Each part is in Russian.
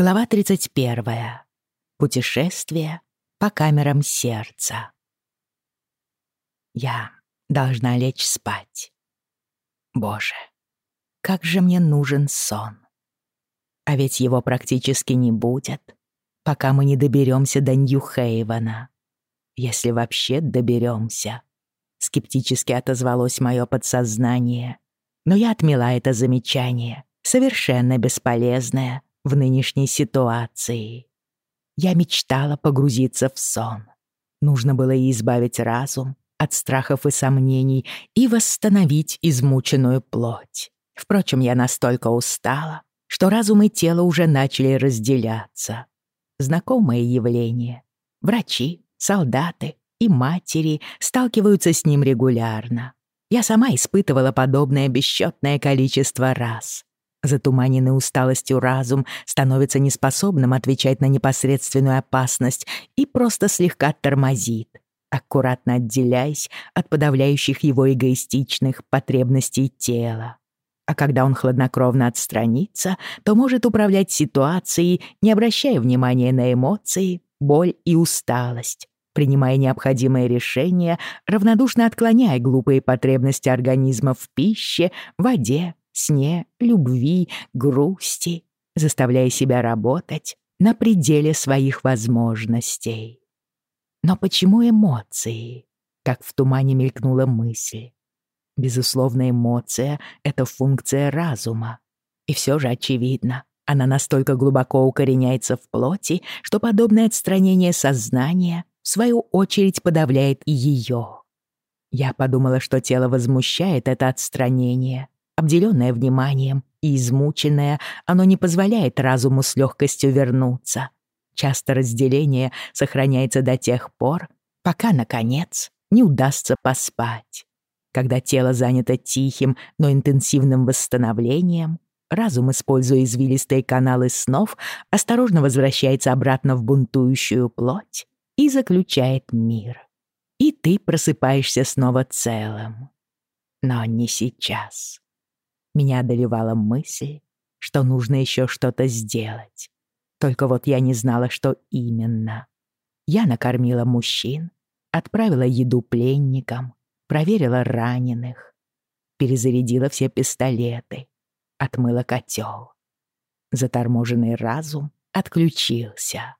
Глава 31. Путешествие по камерам сердца. Я должна лечь спать. Боже, как же мне нужен сон. А ведь его практически не будет, пока мы не доберемся до Нью-Хейвена. Если вообще доберемся. Скептически отозвалось мое подсознание. Но я отмела это замечание, совершенно бесполезное — в нынешней ситуации. Я мечтала погрузиться в сон. Нужно было избавить разум от страхов и сомнений и восстановить измученную плоть. Впрочем, я настолько устала, что разум и тело уже начали разделяться. Знакомое явление. Врачи, солдаты и матери сталкиваются с ним регулярно. Я сама испытывала подобное бесчетное количество раз. Затуманенный усталостью разум становится неспособным отвечать на непосредственную опасность и просто слегка тормозит, аккуратно отделяясь от подавляющих его эгоистичных потребностей тела. А когда он хладнокровно отстранится, то может управлять ситуацией, не обращая внимания на эмоции, боль и усталость, принимая необходимые решения, равнодушно отклоняя глупые потребности организма в пище, воде, сне, любви, грусти, заставляя себя работать на пределе своих возможностей. Но почему эмоции? Как в тумане мелькнула мысль. Безусловно, эмоция — это функция разума. И все же очевидно, она настолько глубоко укореняется в плоти, что подобное отстранение сознания, в свою очередь, подавляет и ее. Я подумала, что тело возмущает это отстранение, Обделенное вниманием и измученное, оно не позволяет разуму с легкостью вернуться. Часто разделение сохраняется до тех пор, пока, наконец, не удастся поспать. Когда тело занято тихим, но интенсивным восстановлением, разум, используя извилистые каналы снов, осторожно возвращается обратно в бунтующую плоть и заключает мир. И ты просыпаешься снова целым. Но не сейчас. Меня одолевала мысль, что нужно еще что-то сделать. Только вот я не знала, что именно. Я накормила мужчин, отправила еду пленникам, проверила раненых, перезарядила все пистолеты, отмыла котел. Заторможенный разум отключился.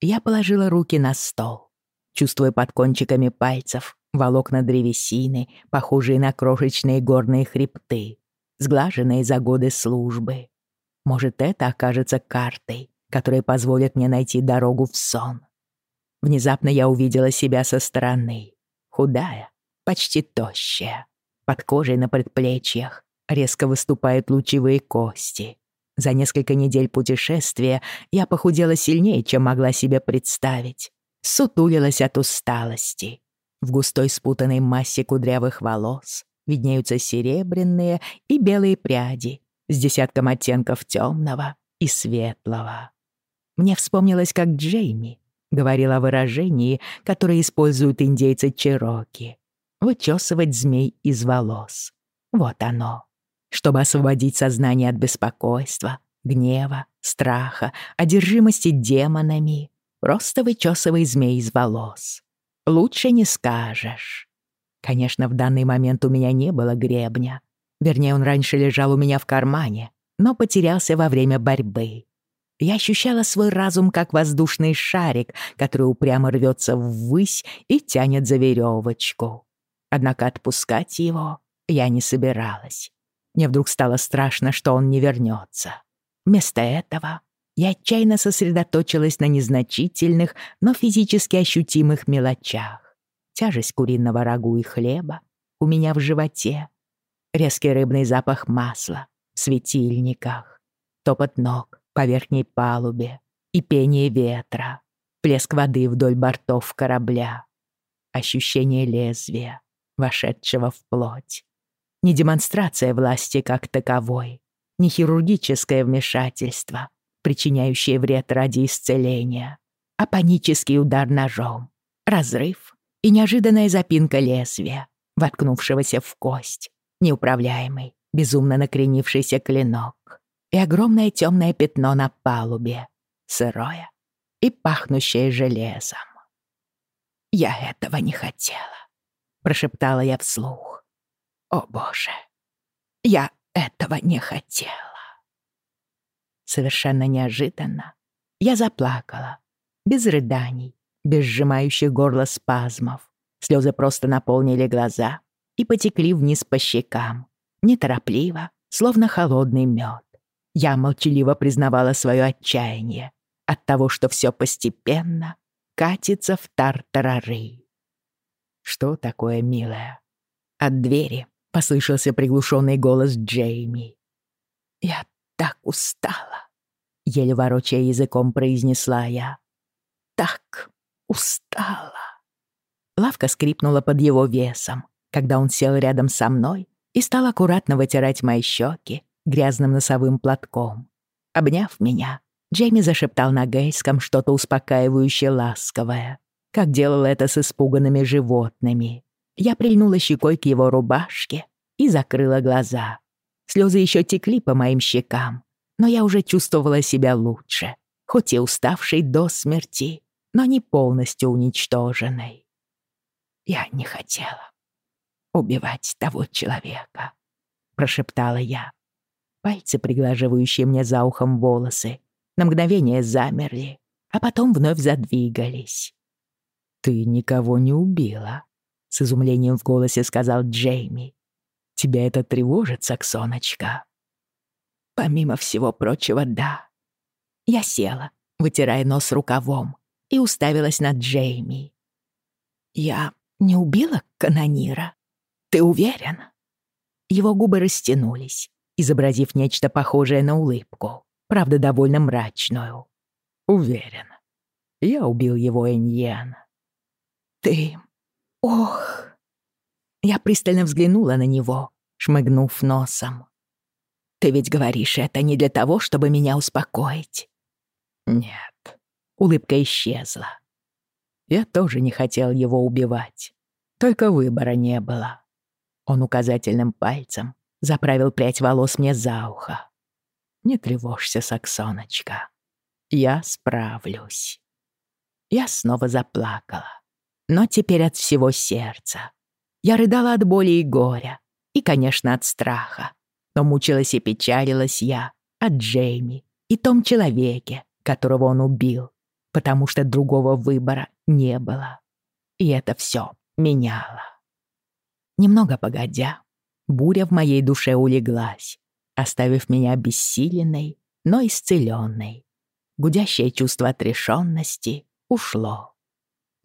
Я положила руки на стол, чувствуя под кончиками пальцев волокна древесины, похожие на крошечные горные хребты, сглаженные за годы службы. Может, это окажется картой, которая позволит мне найти дорогу в сон. Внезапно я увидела себя со стороны. Худая, почти тощая. Под кожей на предплечьях резко выступают лучевые кости. За несколько недель путешествия я похудела сильнее, чем могла себе представить. Сутулилась от усталости. В густой спутанной массе кудрявых волос виднеются серебряные и белые пряди с десятком оттенков темного и светлого. Мне вспомнилось, как Джейми говорил о выражении, которое используют индейцы Чероки — вычесывать змей из волос. Вот оно. Чтобы освободить сознание от беспокойства, гнева, страха, одержимости демонами, просто вычесывай змей из волос. Лучше не скажешь. Конечно, в данный момент у меня не было гребня. Вернее, он раньше лежал у меня в кармане, но потерялся во время борьбы. Я ощущала свой разум как воздушный шарик, который упрямо рвется ввысь и тянет за веревочку. Однако отпускать его я не собиралась. Мне вдруг стало страшно, что он не вернется. Вместо этого я отчаянно сосредоточилась на незначительных, но физически ощутимых мелочах тяжесть куриного рагу и хлеба у меня в животе, резкий рыбный запах масла в светильниках, топот ног по верхней палубе и пение ветра, плеск воды вдоль бортов корабля, ощущение лезвия, вошедшего в плоть. Не демонстрация власти как таковой, не хирургическое вмешательство, причиняющее вред ради исцеления, а панический удар ножом, разрыв и неожиданная запинка лезвия, воткнувшегося в кость, неуправляемый, безумно накренившийся клинок. и огромное темное пятно на палубе, сырое и пахнущее железом. «Я этого не хотела», — прошептала я вслух. «О, Боже, я этого не хотела». Совершенно неожиданно я заплакала, без рыданий, без сжимающих горло спазмов. Слезы просто наполнили глаза и потекли вниз по щекам, неторопливо, словно холодный мед. Я молчаливо признавала свое отчаяние от того, что все постепенно катится в тартарары. «Что такое, милая?» От двери послышался приглушенный голос Джейми. «Я так устала», — еле ворочая языком произнесла я. «Так устала». Лавка скрипнула под его весом, когда он сел рядом со мной и стал аккуратно вытирать мои щеки грязным носовым платком. Обняв меня, Джейми зашептал на гейском что-то успокаивающее ласковое, как делал это с испуганными животными. Я прильнула щекой к его рубашке и закрыла глаза. Слезы еще текли по моим щекам, но я уже чувствовала себя лучше, хоть и уставшей до смерти, но не полностью уничтоженной. Я не хотела убивать того человека», — прошептала я. Пальцы, приглаживающие мне за ухом волосы, на мгновение замерли, а потом вновь задвигались. «Ты никого не убила», — с изумлением в голосе сказал Джейми. «Тебя это тревожит, Саксоночка?» «Помимо всего прочего, да». Я села, вытирая нос рукавом, и уставилась на Джейми. «Я не убила канонира?» Ты уверен?» Его губы растянулись, изобразив нечто похожее на улыбку, правда, довольно мрачную. «Уверен. Я убил его, Эньен». «Ты... Ох...» Я пристально взглянула на него, шмыгнув носом. «Ты ведь говоришь это не для того, чтобы меня успокоить?» «Нет». Улыбка исчезла. Я тоже не хотел его убивать. Только выбора не было. Он указательным пальцем заправил прядь волос мне за ухо. «Не тревожься, Саксоночка. Я справлюсь». Я снова заплакала, но теперь от всего сердца. Я рыдала от боли и горя, и, конечно, от страха. Но мучилась и печалилась я от Джейми и том человеке, которого он убил, потому что другого выбора не было. И это все меняло. Немного погодя, буря в моей душе улеглась, оставив меня обессиленной, но исцеленной. Гудящее чувство отрешенности ушло.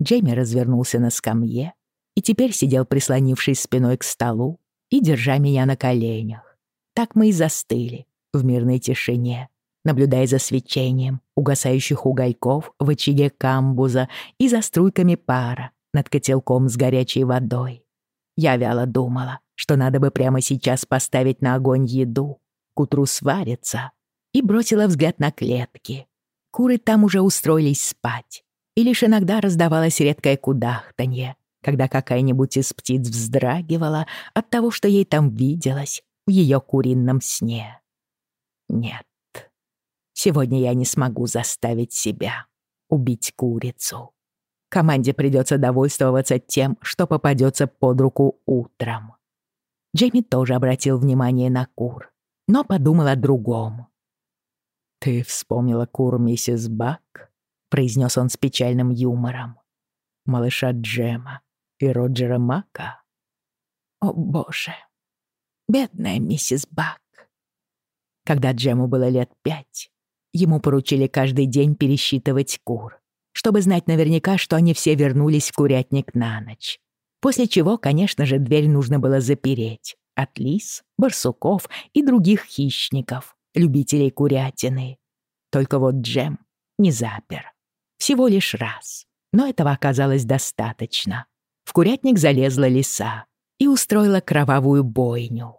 Джейми развернулся на скамье и теперь сидел прислонившись спиной к столу и держа меня на коленях. Так мы и застыли в мирной тишине, наблюдая за свечением угасающих угольков в очаге камбуза и за струйками пара над котелком с горячей водой. Я вяло думала, что надо бы прямо сейчас поставить на огонь еду, к утру сварится, и бросила взгляд на клетки. Куры там уже устроились спать, и лишь иногда раздавалось редкое кудахтанье, когда какая-нибудь из птиц вздрагивала от того, что ей там виделось в ее курином сне. Нет, сегодня я не смогу заставить себя убить курицу. Команде придется довольствоваться тем, что попадется под руку утром. Джейми тоже обратил внимание на кур, но подумал о другом. «Ты вспомнила кур миссис Бак?» — произнес он с печальным юмором. «Малыша Джема и Роджера Мака?» «О, боже! Бедная миссис Бак!» Когда Джему было лет пять, ему поручили каждый день пересчитывать кур чтобы знать наверняка, что они все вернулись в курятник на ночь. После чего, конечно же, дверь нужно было запереть от лис, барсуков и других хищников, любителей курятины. Только вот Джем не запер. Всего лишь раз. Но этого оказалось достаточно. В курятник залезла лиса и устроила кровавую бойню.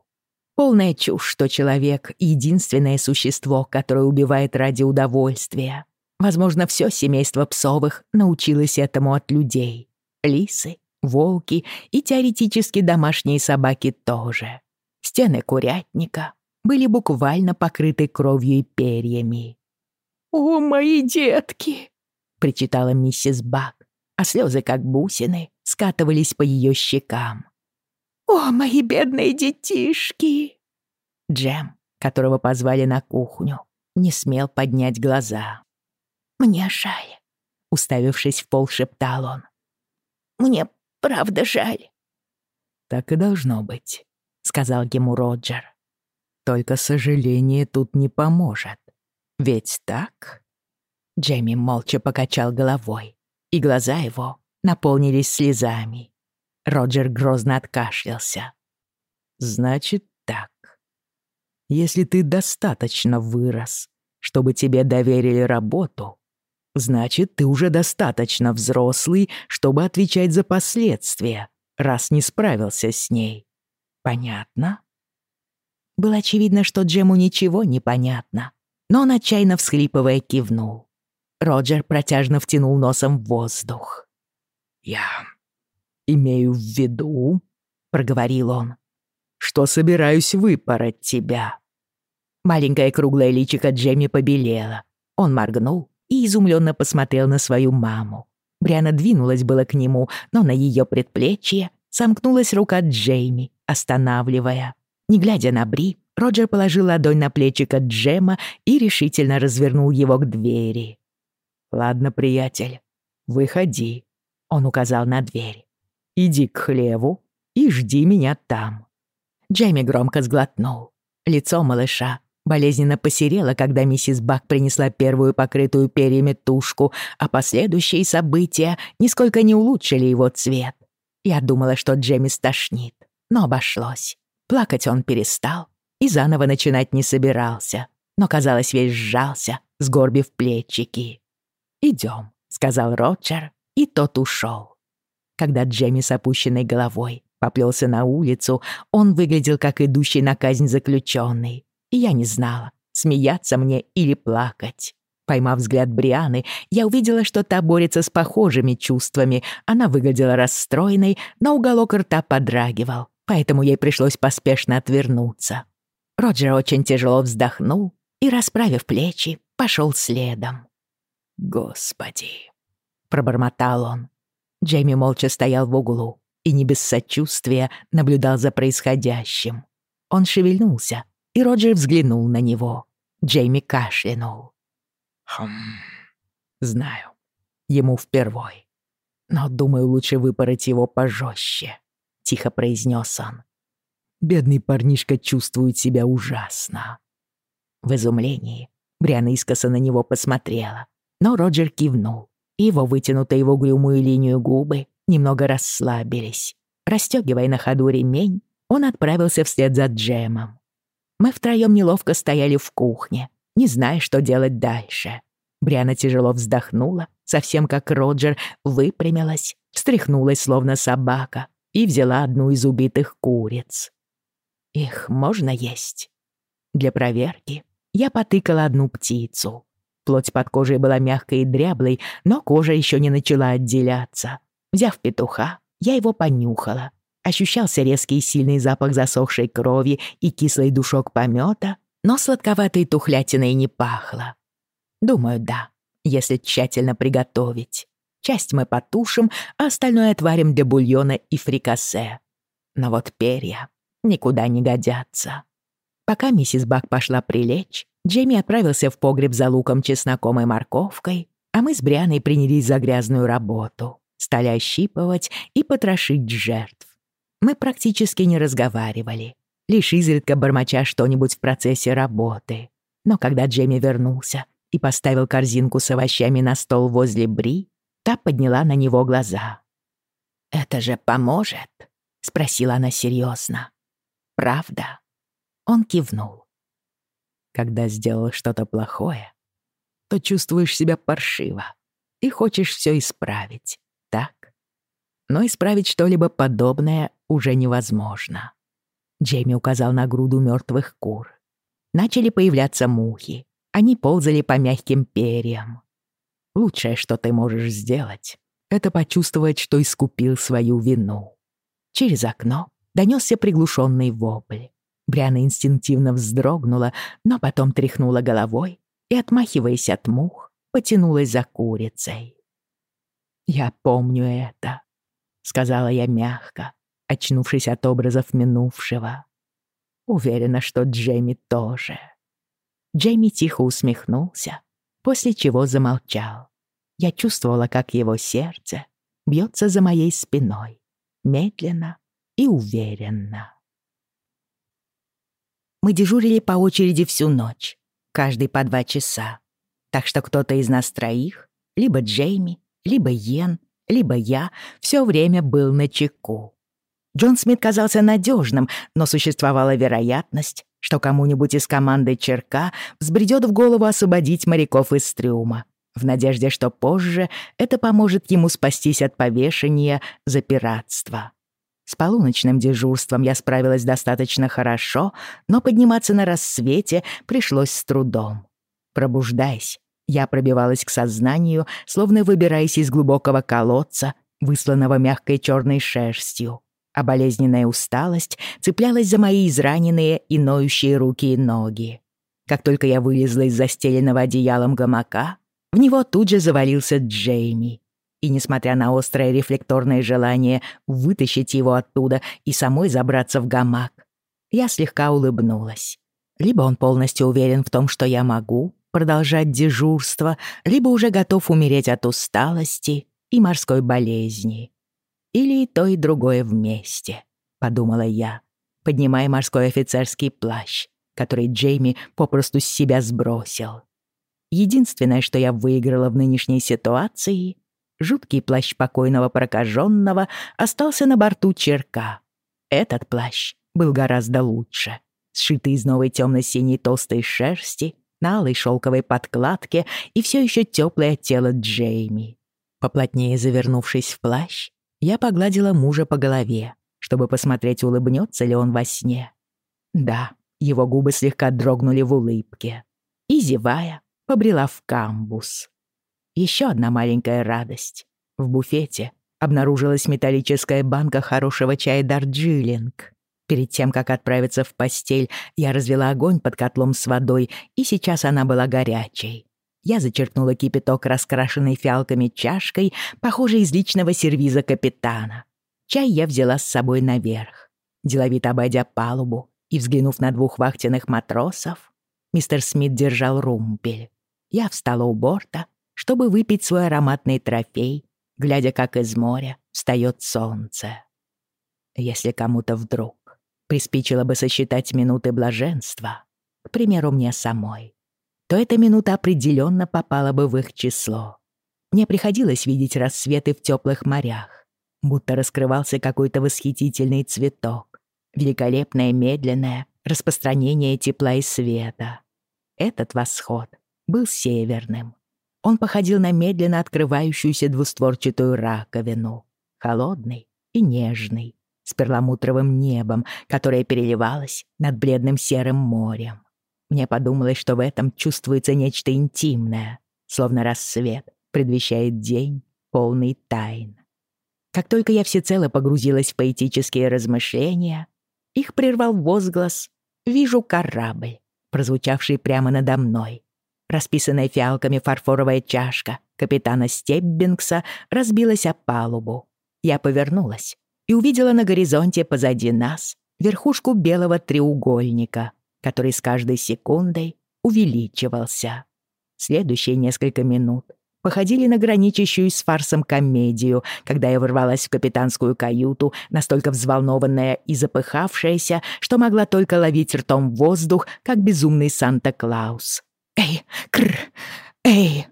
Полная чушь, что человек — единственное существо, которое убивает ради удовольствия. Возможно, все семейство псовых научилось этому от людей. Лисы, волки и теоретически домашние собаки тоже. Стены курятника были буквально покрыты кровью и перьями. «О, мои детки!» — причитала миссис Бак, а слезы, как бусины, скатывались по ее щекам. «О, мои бедные детишки!» Джем, которого позвали на кухню, не смел поднять глаза. «Мне жаль», — уставившись в пол, шептал он. «Мне правда жаль». «Так и должно быть», — сказал ему Роджер. «Только сожаление тут не поможет. Ведь так?» Джейми молча покачал головой, и глаза его наполнились слезами. Роджер грозно откашлялся. «Значит так. Если ты достаточно вырос, чтобы тебе доверили работу, значит, ты уже достаточно взрослый, чтобы отвечать за последствия, раз не справился с ней. Понятно?» Было очевидно, что Джему ничего не понятно, но он отчаянно всхлипывая кивнул. Роджер протяжно втянул носом в воздух. «Я имею в виду», — проговорил он, «что собираюсь выпороть тебя». Маленькое круглое личико Джемми побелело. Он моргнул и изумленно посмотрел на свою маму. Бриана двинулась было к нему, но на ее предплечье сомкнулась рука Джейми, останавливая. Не глядя на Бри, Роджер положил ладонь на плечико Джема и решительно развернул его к двери. «Ладно, приятель, выходи», — он указал на дверь. «Иди к хлеву и жди меня там». Джейми громко сглотнул. Лицо малыша болезненно посерело, когда миссис Бак принесла первую покрытую перьями тушку, а последующие события нисколько не улучшили его цвет. Я думала, что Джейми стошнит, но обошлось. Плакать он перестал и заново начинать не собирался, но, казалось, весь сжался, сгорбив плечики. «Идем», — сказал Роджер, и тот ушел. Когда Джемми с опущенной головой поплелся на улицу, он выглядел как идущий на казнь заключенный. И я не знала, смеяться мне или плакать. Поймав взгляд Брианы, я увидела, что та борется с похожими чувствами. Она выглядела расстроенной, но уголок рта подрагивал, поэтому ей пришлось поспешно отвернуться. Роджер очень тяжело вздохнул и, расправив плечи, пошел следом. «Господи!» — пробормотал он. Джейми молча стоял в углу и не без сочувствия наблюдал за происходящим. Он шевельнулся, и Роджер взглянул на него. Джейми кашлянул. «Хм... Знаю. Ему впервой. Но, думаю, лучше выпороть его пожестче», — тихо произнес он. «Бедный парнишка чувствует себя ужасно». В изумлении Бриана искоса на него посмотрела, но Роджер кивнул, его вытянутые в угрюмую линию губы немного расслабились. Растёгивая на ходу ремень, он отправился вслед за Джемом. Мы втроём неловко стояли в кухне, не зная, что делать дальше. Бриана тяжело вздохнула, совсем как Роджер, выпрямилась, встряхнулась, словно собака, и взяла одну из убитых куриц. Их можно есть? Для проверки я потыкала одну птицу. Плоть под кожей была мягкой и дряблой, но кожа еще не начала отделяться. Взяв петуха, я его понюхала. Ощущался резкий и сильный запах засохшей крови и кислый душок помета, но сладковатой тухлятиной не пахло. Думаю, да, если тщательно приготовить. Часть мы потушим, а остальное отварим для бульона и фрикасе. Но вот перья никуда не годятся. Пока миссис Бак пошла прилечь, Джейми отправился в погреб за луком, чесноком и морковкой, а мы с Брианой принялись за грязную работу. Стали ощипывать и потрошить жертв. Мы практически не разговаривали, лишь изредка бормоча что-нибудь в процессе работы. Но когда Джейми вернулся и поставил корзинку с овощами на стол возле Бри, та подняла на него глаза. «Это же поможет?» — спросила она серьезно. «Правда?» Он кивнул когда сделал что-то плохое, то чувствуешь себя паршиво и хочешь все исправить, так? Но исправить что-либо подобное уже невозможно. Джейми указал на груду мертвых кур. Начали появляться мухи. Они ползали по мягким перьям. Лучшее, что ты можешь сделать, это почувствовать, что искупил свою вину. Через окно донесся приглушенный вопль. Бриана инстинктивно вздрогнула, но потом тряхнула головой и, отмахиваясь от мух, потянулась за курицей. «Я помню это», — сказала я мягко, очнувшись от образов минувшего. Уверена, что Джейми тоже. Джейми тихо усмехнулся, после чего замолчал. Я чувствовала, как его сердце бьется за моей спиной, медленно и уверенно. Мы дежурили по очереди всю ночь, каждый по два часа. Так что кто-то из нас троих, либо Джейми, либо Йен, либо я, все время был на чеку. Джон Смит казался надежным, но существовала вероятность, что кому-нибудь из команды Черка взбредет в голову освободить моряков из трюма, в надежде, что позже это поможет ему спастись от повешения за пиратство. С полуночным дежурством я справилась достаточно хорошо, но подниматься на рассвете пришлось с трудом. Пробуждаясь, я пробивалась к сознанию, словно выбираясь из глубокого колодца, высланного мягкой черной шерстью, а болезненная усталость цеплялась за мои израненные и ноющие руки и ноги. Как только я вылезла из застеленного одеялом гамака, в него тут же завалился Джейми. И несмотря на острое рефлекторное желание вытащить его оттуда и самой забраться в гамак, я слегка улыбнулась. Либо он полностью уверен в том, что я могу, продолжать дежурство, либо уже готов умереть от усталости и морской болезни. Или и то, и другое вместе, подумала я, поднимая морской офицерский плащ, который Джейми попросту с себя сбросил. Единственное, что я выиграла в нынешней ситуации, жуткий плащ покойного прокаженного остался на борту черка. Этот плащ был гораздо лучше, сшитый из новой темно-синей толстой шерсти на алой шелковой подкладке и все еще теплое тело Джейми. Поплотнее завернувшись в плащ, я погладила мужа по голове, чтобы посмотреть, улыбнется ли он во сне. Да, его губы слегка дрогнули в улыбке. И, зевая, побрела в камбус. Еще одна маленькая радость. В буфете обнаружилась металлическая банка хорошего чая «Дарджилинг». Перед тем, как отправиться в постель, я развела огонь под котлом с водой, и сейчас она была горячей. Я зачерпнула кипяток, раскрашенной фиалками чашкой, похожей из личного сервиза капитана. Чай я взяла с собой наверх. Деловито обойдя палубу и взглянув на двух вахтенных матросов, мистер Смит держал румпель. Я встала у борта, чтобы выпить свой ароматный трофей, глядя, как из моря встает солнце. Если кому-то вдруг приспичило бы сосчитать минуты блаженства, к примеру, мне самой, то эта минута определенно попала бы в их число. Мне приходилось видеть рассветы в теплых морях, будто раскрывался какой-то восхитительный цветок, великолепное медленное распространение тепла и света. Этот восход был северным. Он походил на медленно открывающуюся двустворчатую раковину, холодный и нежный, с перламутровым небом, которое переливалось над бледным серым морем. Мне подумалось, что в этом чувствуется нечто интимное, словно рассвет предвещает день, полный тайн. Как только я всецело погрузилась в поэтические размышления, их прервал возглас «Вижу корабль», прозвучавший прямо надо мной. Расписанная фиалками фарфоровая чашка капитана Стеббингса разбилась о палубу. Я повернулась и увидела на горизонте позади нас верхушку белого треугольника, который с каждой секундой увеличивался. Следующие несколько минут походили на граничащую с фарсом комедию, когда я ворвалась в капитанскую каюту, настолько взволнованная и запыхавшаяся, что могла только ловить ртом воздух, как безумный Санта-Клаус. «Эй, кр, эй!»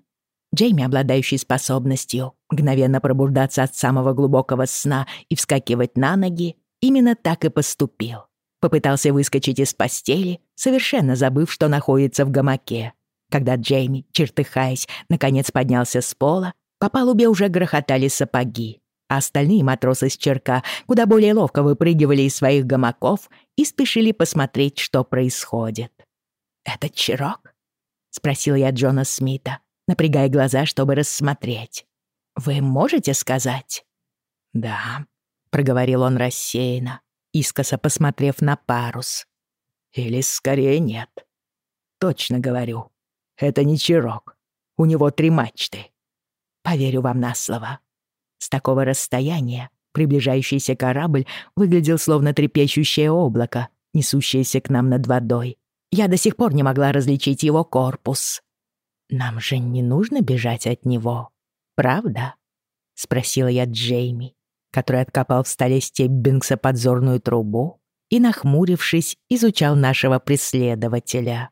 Джейми, обладающий способностью мгновенно пробуждаться от самого глубокого сна и вскакивать на ноги, именно так и поступил. Попытался выскочить из постели, совершенно забыв, что находится в гамаке. Когда Джейми, чертыхаясь, наконец поднялся с пола, по палубе уже грохотали сапоги, а остальные матросы с черка куда более ловко выпрыгивали из своих гамаков и спешили посмотреть, что происходит. «Это Чирок?» — спросил я Джона Смита, напрягая глаза, чтобы рассмотреть. «Вы можете сказать?» «Да», — проговорил он рассеянно, искоса посмотрев на парус. Или скорее нет. Точно говорю, это не Чирок. У него три мачты. Поверю вам на слово. С такого расстояния приближающийся корабль выглядел словно трепещущее облако, несущееся к нам над водой. Я до сих пор не могла различить его корпус. «Нам же не нужно бежать от него, правда?» — спросила я Джейми, который откопал в столе Стеббингса подзорную трубу и, нахмурившись, изучал нашего преследователя.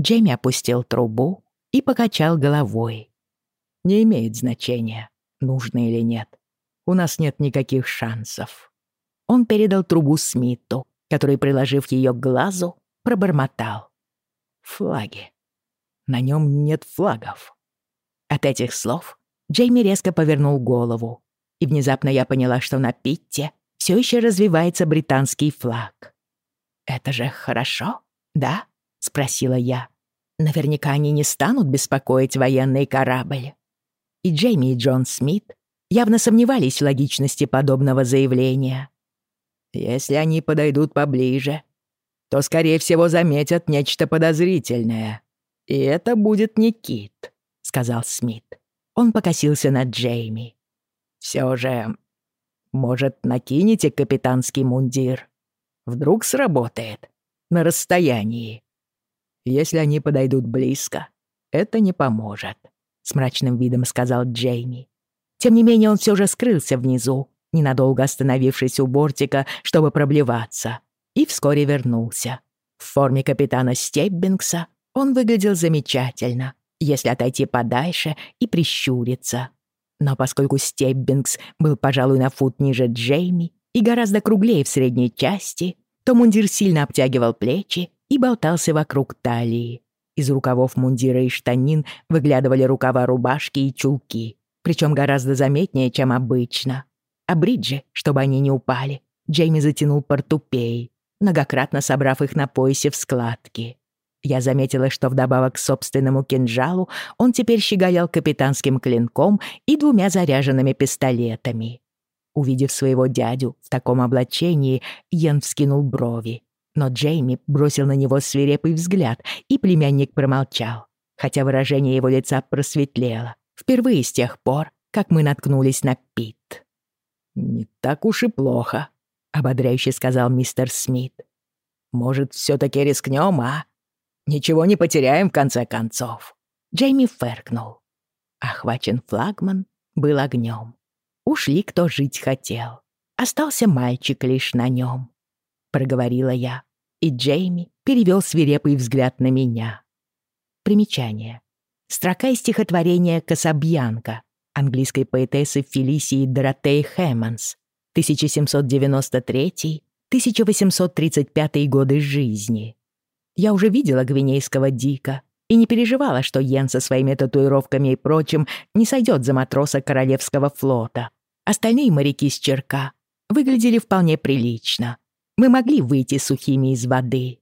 Джейми опустил трубу и покачал головой. «Не имеет значения, нужно или нет. У нас нет никаких шансов». Он передал трубу Смиту, который, приложив ее к глазу, пробормотал. «Флаги. На нем нет флагов». От этих слов Джейми резко повернул голову, и внезапно я поняла, что на Питте все еще развивается британский флаг. «Это же хорошо, да?» — спросила я. «Наверняка они не станут беспокоить военный корабль». И Джейми и Джон Смит явно сомневались в логичности подобного заявления. «Если они подойдут поближе, то, скорее всего, заметят нечто подозрительное. И это будет не Кит», — сказал Смит. Он покосился на Джейми. «Все же, может, накинете капитанский мундир? Вдруг сработает на расстоянии. Если они подойдут близко, это не поможет», — с мрачным видом сказал Джейми. Тем не менее, он все же скрылся внизу, ненадолго остановившись у бортика, чтобы проблеваться, и вскоре вернулся. В форме капитана Стеббингса он выглядел замечательно, если отойти подальше и прищуриться. Но поскольку Стеббингс был, пожалуй, на фут ниже Джейми и гораздо круглее в средней части, то мундир сильно обтягивал плечи и болтался вокруг талии. Из рукавов мундира и штанин выглядывали рукава рубашки и чулки, причем гораздо заметнее, чем обычно. А бриджи, чтобы они не упали, Джейми затянул портупеей, многократно собрав их на поясе в складки. Я заметила, что вдобавок к собственному кинжалу он теперь щеголял капитанским клинком и двумя заряженными пистолетами. Увидев своего дядю в таком облачении, Йен вскинул брови. Но Джейми бросил на него свирепый взгляд, и племянник промолчал, хотя выражение его лица просветлело. Впервые с тех пор, как мы наткнулись на Пит. «Не так уж и плохо», — ободряюще сказал мистер Смит. «Может, все-таки рискнем, а? Ничего не потеряем в конце концов». Джейми фыркнул. Охвачен флагман был огнем. Ушли, кто жить хотел. Остался мальчик лишь на нем. Проговорила я, и Джейми перевел свирепый взгляд на меня. Примечание. Строка из стихотворения «Касабьянка» английской поэтессы Фелисии Доротеи Хэммонс 1793-1835 годы жизни. Я уже видела гвинейского Дика и не переживала, что Йен со своими татуировками и прочим не сойдет за матроса Королевского флота. Остальные моряки с Черка выглядели вполне прилично. Мы могли выйти сухими из воды.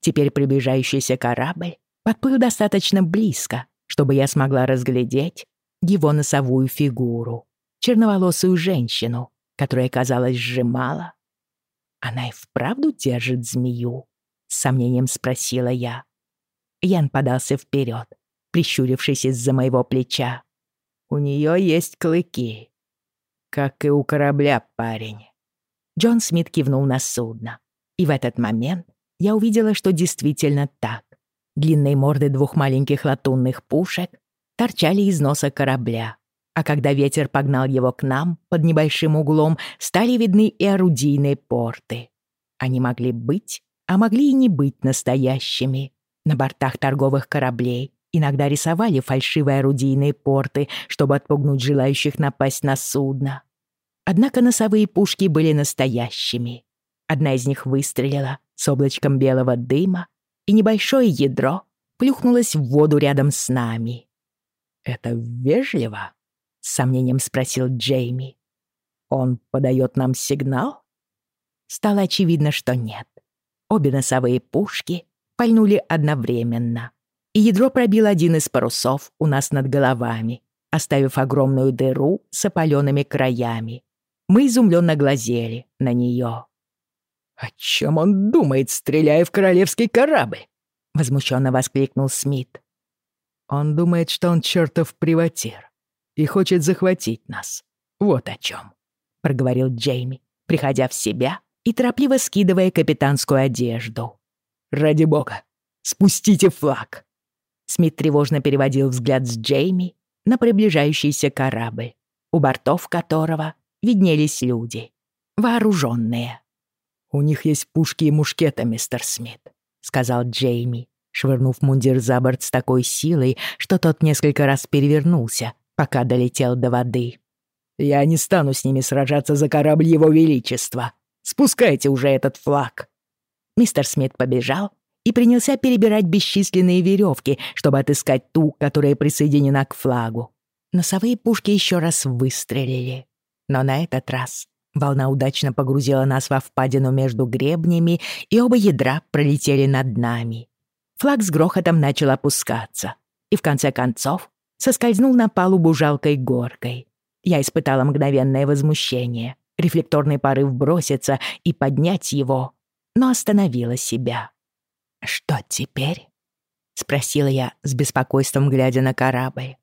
Теперь приближающийся корабль подплыл достаточно близко, чтобы я смогла разглядеть его носовую фигуру, черноволосую женщину, которая, казалось, сжимала. «Она и вправду держит змею?» — с сомнением спросила я. Ян подался вперед, прищурившись из-за моего плеча. «У нее есть клыки, как и у корабля, парень». Джон Смит кивнул на судно, и в этот момент я увидела, что действительно так. Длинные морды двух маленьких латунных пушек торчали из носа корабля, а когда ветер погнал его к нам под небольшим углом, стали видны и орудийные порты. Они могли быть, а могли и не быть настоящими. На бортах торговых кораблей иногда рисовали фальшивые орудийные порты, чтобы отпугнуть желающих напасть на судно. Однако носовые пушки были настоящими. Одна из них выстрелила с облачком белого дыма, и небольшое ядро плюхнулось в воду рядом с нами. «Это вежливо?» — с сомнением спросил Джейми. «Он подает нам сигнал?» Стало очевидно, что нет. Обе носовые пушки пальнули одновременно, и ядро пробило один из парусов у нас над головами, оставив огромную дыру с опаленными краями. Мы изумленно глазели на нее. «О чем он думает, стреляя в королевский корабль?» — возмущенно воскликнул Смит. «Он думает, что он чертов приватир и хочет захватить нас. Вот о чем», — проговорил Джейми, приходя в себя и торопливо скидывая капитанскую одежду. «Ради бога, спустите флаг!» Смит тревожно переводил взгляд с Джейми на приближающийся корабль, у бортов которого виднелись люди, вооруженные. «У них есть пушки и мушкеты, мистер Смит», — сказал Джейми, швырнув мундир за борт с такой силой, что тот несколько раз перевернулся, пока долетел до воды. «Я не стану с ними сражаться за корабль Его Величества. Спускайте уже этот флаг». Мистер Смит побежал и принялся перебирать бесчисленные веревки, чтобы отыскать ту, которая присоединена к флагу. Носовые пушки еще раз выстрелили. Но на этот раз волна удачно погрузила нас во впадину между гребнями, и оба ядра пролетели над нами. Флаг с грохотом начал опускаться, и в конце концов соскользнул на палубу жалкой горкой. Я испытала мгновенное возмущение, рефлекторный порыв броситься и поднять его, но остановила себя. «Что теперь?» — спросила я с беспокойством, глядя на корабль.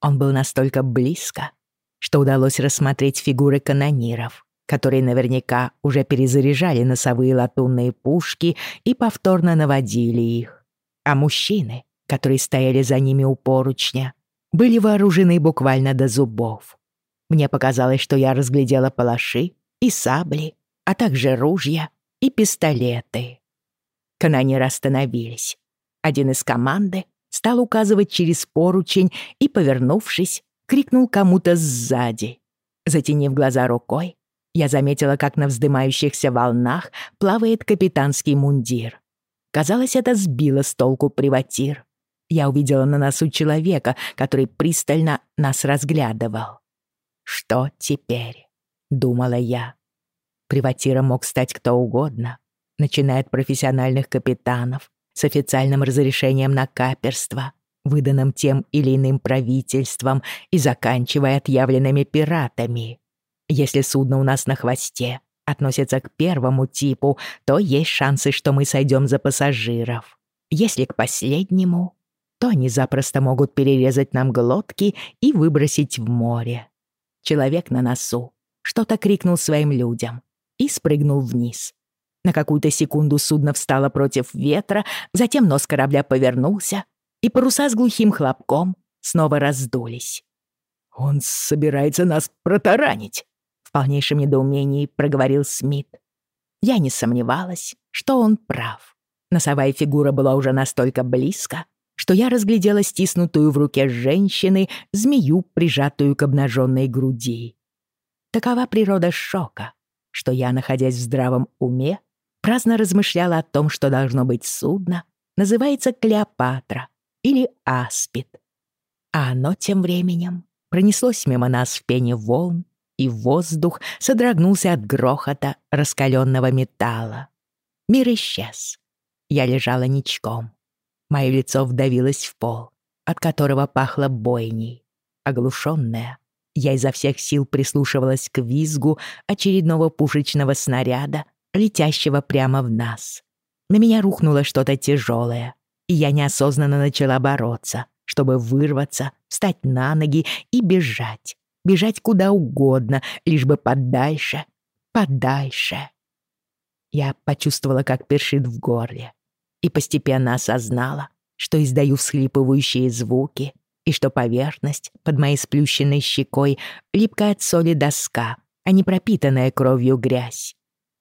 Он был настолько близко, что удалось рассмотреть фигуры канониров, которые наверняка уже перезаряжали носовые латунные пушки и повторно наводили их. А мужчины, которые стояли за ними у поручня, были вооружены буквально до зубов. Мне показалось, что я разглядела палаши и сабли, а также ружья и пистолеты. Канониры остановились. Один из команды стал указывать через поручень и, повернувшись, крикнул кому-то сзади. Затенив глаза рукой, я заметила, как на вздымающихся волнах плавает капитанский мундир. Казалось, это сбило с толку приватир. Я увидела на носу человека, который пристально нас разглядывал. «Что теперь?» — думала я. Приватиром мог стать кто угодно, начиная от профессиональных капитанов с официальным разрешением на каперство, выданным тем или иным правительством и заканчивая отъявленными пиратами. Если судно у нас на хвосте относится к первому типу, то есть шансы, что мы сойдем за пассажиров. Если к последнему, то они запросто могут перерезать нам глотки и выбросить в море. Человек на носу что-то крикнул своим людям и спрыгнул вниз, на какую-то секунду судно встало против ветра, затем нос корабля повернулся, и паруса с глухим хлопком снова раздулись. «Он собирается нас протаранить!» В полнейшем недоумении проговорил Смит. Я не сомневалась, что он прав. Носовая фигура была уже настолько близко, что я разглядела стиснутую в руке женщины змею, прижатую к обнаженной груди. Такова природа шока, что я, находясь в здравом уме, праздно размышляла о том, что должно быть судно, называется Клеопатра или Аспид. А оно тем временем пронеслось мимо нас в пене волн, и воздух содрогнулся от грохота раскаленного металла. Мир исчез. Я лежала ничком. Мое лицо вдавилось в пол, от которого пахло бойней. Оглушенная, я изо всех сил прислушивалась к визгу очередного пушечного снаряда, летящего прямо в нас. На меня рухнуло что-то тяжелое, и я неосознанно начала бороться, чтобы вырваться, встать на ноги и бежать. Бежать куда угодно, лишь бы подальше, подальше. Я почувствовала, как першит в горле, и постепенно осознала, что издаю всхлипывающие звуки и что поверхность под моей сплющенной щекой липкая от соли доска, а не пропитанная кровью грязь.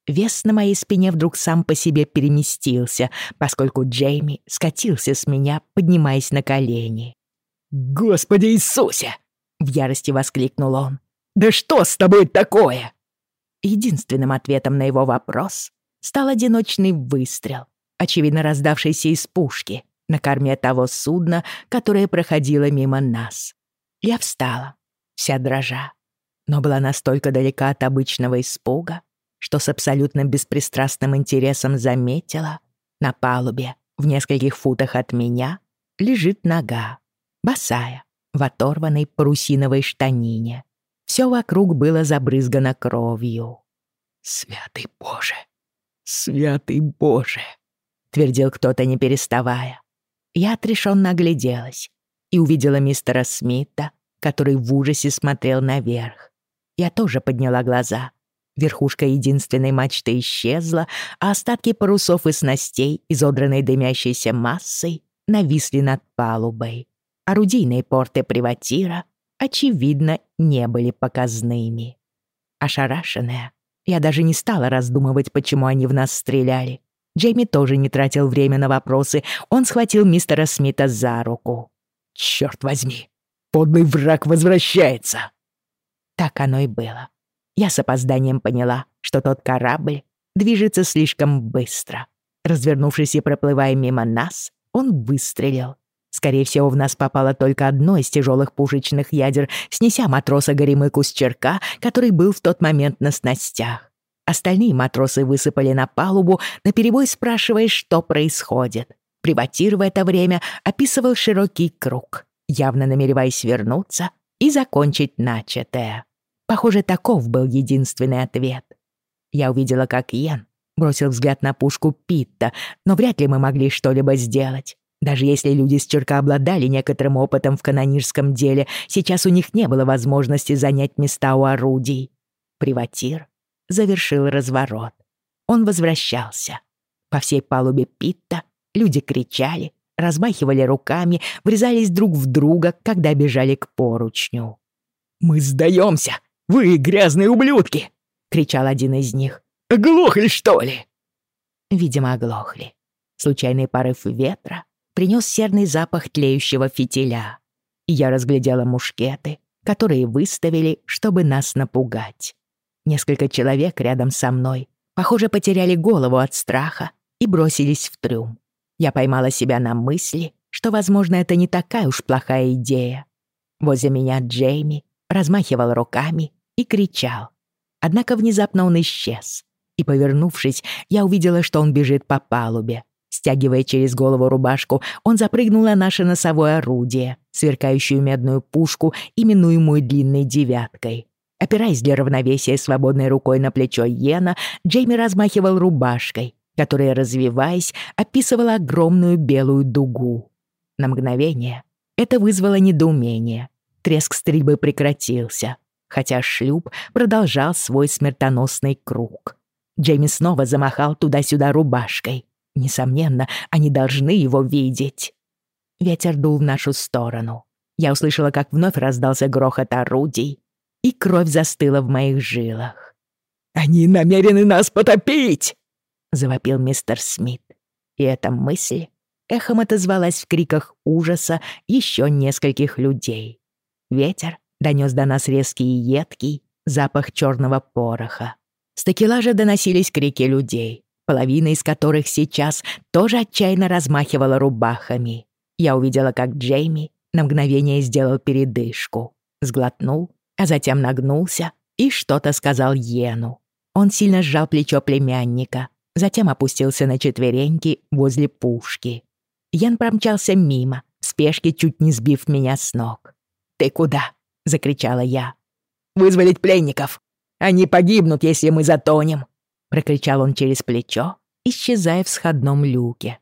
Вес на моей спине вдруг сам по себе переместился, поскольку Джейми скатился с меня, поднимаясь на колени. «Господи Иисусе!» — в ярости воскликнул он. «Да что с тобой такое?» Единственным ответом на его вопрос стал одиночный выстрел, очевидно раздавшийся из пушки на корме того судна, которое проходило мимо нас. Я встала, вся дрожа, но была настолько далека от обычного испуга, что с абсолютно беспристрастным интересом заметила, на палубе, в нескольких футах от меня, лежит нога, босая, в оторванной парусиновой штанине. Все вокруг было забрызгано кровью. «Святый Боже!» «Святый Боже!» — твердил кто-то, не переставая. Я отрешенно огляделась и увидела мистера Смита, который в ужасе смотрел наверх. Я тоже подняла глаза. Верхушка единственной мачты исчезла, а остатки парусов и снастей, изодранной дымящейся массой, нависли над палубой. Орудийные порты приватира, очевидно, не были показными. Ошарашенная, я даже не стала раздумывать, почему они в нас стреляли. Джейми тоже не тратил время на вопросы. Он схватил мистера Смита за руку. «Чёрт возьми! Подный враг возвращается!» Так оно и было. Я с опозданием поняла, что тот корабль движется слишком быстро. Развернувшись и проплывая мимо нас, он выстрелил. Скорее всего, в нас попало только одно из тяжелых пушечных ядер, снеся матроса Горемыку с черка, который был в тот момент на снастях. Остальные матросы высыпали на палубу, наперебой спрашивая, что происходит. Приватир в это время описывал широкий круг, явно намереваясь вернуться и закончить начатое. Похоже, таков был единственный ответ. Я увидела, как Йен бросил взгляд на пушку Питта, но вряд ли мы могли что-либо сделать. Даже если люди с Черка обладали некоторым опытом в канонирском деле, сейчас у них не было возможности занять места у орудий. Приватир завершил разворот. Он возвращался. По всей палубе Питта люди кричали, размахивали руками, врезались друг в друга, когда бежали к поручню. «Мы сдаемся! Вы грязные ублюдки!» — кричал один из них. «Оглохли, что ли?» Видимо, оглохли. Случайный порыв ветра принес серный запах тлеющего фитиля. Я разглядела мушкеты, которые выставили, чтобы нас напугать. Несколько человек рядом со мной, похоже, потеряли голову от страха и бросились в трюм. Я поймала себя на мысли, что, возможно, это не такая уж плохая идея. Возле меня Джейми размахивал руками и кричал. Однако внезапно он исчез. И, повернувшись, я увидела, что он бежит по палубе, Стягивая через голову рубашку, он запрыгнул на наше носовое орудие, сверкающую медную пушку, именуемую длинной девяткой. Опираясь для равновесия свободной рукой на плечо Йена, Джейми размахивал рубашкой, которая, развиваясь, описывала огромную белую дугу. На мгновение это вызвало недоумение. Треск стрельбы прекратился, хотя шлюп продолжал свой смертоносный круг. Джейми снова замахал туда-сюда рубашкой. Несомненно, они должны его видеть. Ветер дул в нашу сторону. Я услышала, как вновь раздался грохот орудий, и кровь застыла в моих жилах. «Они намерены нас потопить!» — завопил мистер Смит. И эта мысль эхом отозвалась в криках ужаса еще нескольких людей. Ветер донес до нас резкий и едкий запах черного пороха. С такелажа доносились крики людей половина из которых сейчас тоже отчаянно размахивала рубахами. Я увидела, как Джейми на мгновение сделал передышку, сглотнул, а затем нагнулся и что-то сказал Йену. Он сильно сжал плечо племянника, затем опустился на четвереньки возле пушки. Йен промчался мимо, в спешке чуть не сбив меня с ног. «Ты куда?» — закричала я. «Вызволить пленников! Они погибнут, если мы затонем!» прокричал он через плечо, исчезая в сходном люке.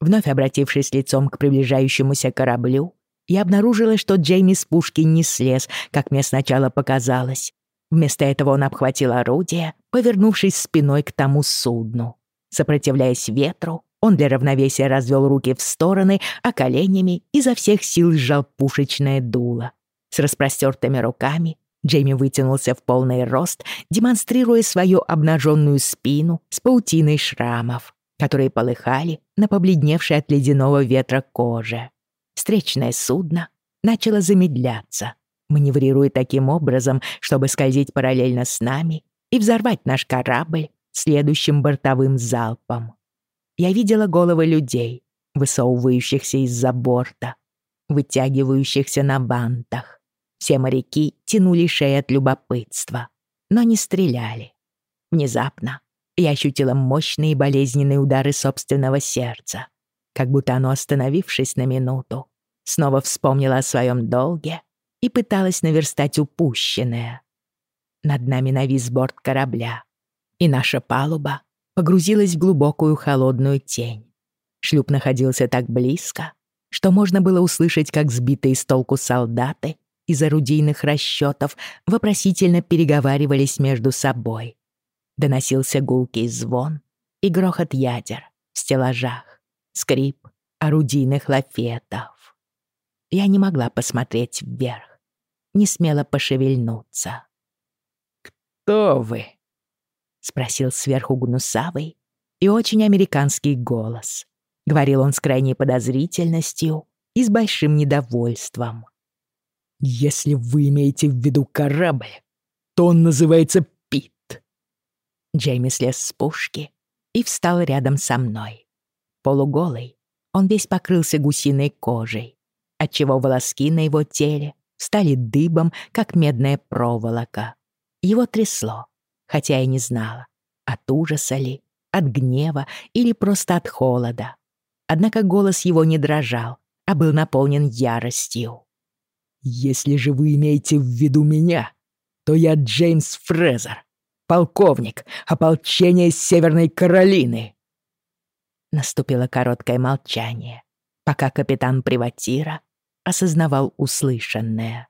Вновь обратившись лицом к приближающемуся кораблю, я обнаружила, что Джейми с пушки не слез, как мне сначала показалось. Вместо этого он обхватил орудие, повернувшись спиной к тому судну. Сопротивляясь ветру, он для равновесия развел руки в стороны, а коленями изо всех сил сжал пушечное дуло. С распростертыми руками Джейми вытянулся в полный рост, демонстрируя свою обнаженную спину с паутиной шрамов, которые полыхали на побледневшей от ледяного ветра коже. Встречное судно начало замедляться, маневрируя таким образом, чтобы скользить параллельно с нами и взорвать наш корабль следующим бортовым залпом. Я видела головы людей, высовывающихся из-за борта, вытягивающихся на бантах. Все моряки тянули шеи от любопытства, но не стреляли. Внезапно я ощутила мощные болезненные удары собственного сердца, как будто оно, остановившись на минуту, снова вспомнило о своем долге и пыталось наверстать упущенное. Над нами навис борт корабля, и наша палуба погрузилась в глубокую холодную тень. Шлюп находился так близко, что можно было услышать, как сбитые с толку солдаты из орудийных расчетов вопросительно переговаривались между собой. Доносился гулкий звон и грохот ядер в стеллажах, скрип орудийных лафетов. Я не могла посмотреть вверх, не смела пошевельнуться. «Кто вы?» — спросил сверху гнусавый и очень американский голос. Говорил он с крайней подозрительностью и с большим недовольством. «Если вы имеете в виду корабль, то он называется Пит». Джейми слез с пушки и встал рядом со мной. Полуголый, он весь покрылся гусиной кожей, отчего волоски на его теле стали дыбом, как медная проволока. Его трясло, хотя я не знала, от ужаса ли, от гнева или просто от холода. Однако голос его не дрожал, а был наполнен яростью. «Если же вы имеете в виду меня, то я Джеймс Фрезер, полковник ополчения Северной Каролины». Наступило короткое молчание, пока капитан Приватира осознавал услышанное.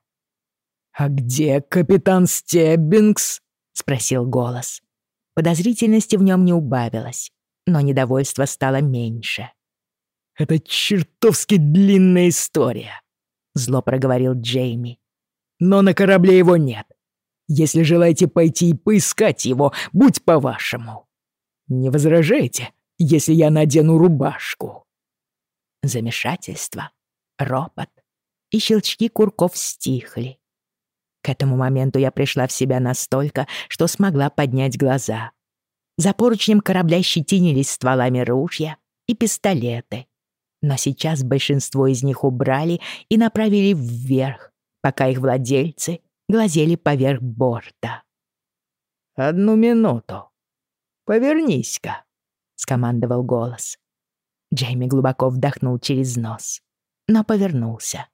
«А где капитан Стеббингс?» — спросил голос. Подозрительности в нем не убавилось, но недовольство стало меньше. «Это чертовски длинная история», — зло проговорил Джейми. «Но на корабле его нет. Если желаете пойти и поискать его, будь по-вашему. Не возражайте, если я надену рубашку». Замешательство, ропот и щелчки курков стихли. К этому моменту я пришла в себя настолько, что смогла поднять глаза. За поручнем корабля щетинились стволами ружья и пистолеты. Но сейчас большинство из них убрали и направили вверх, пока их владельцы глазели поверх борта. «Одну минуту. Повернись-ка», — скомандовал голос. Джейми глубоко вдохнул через нос, но повернулся.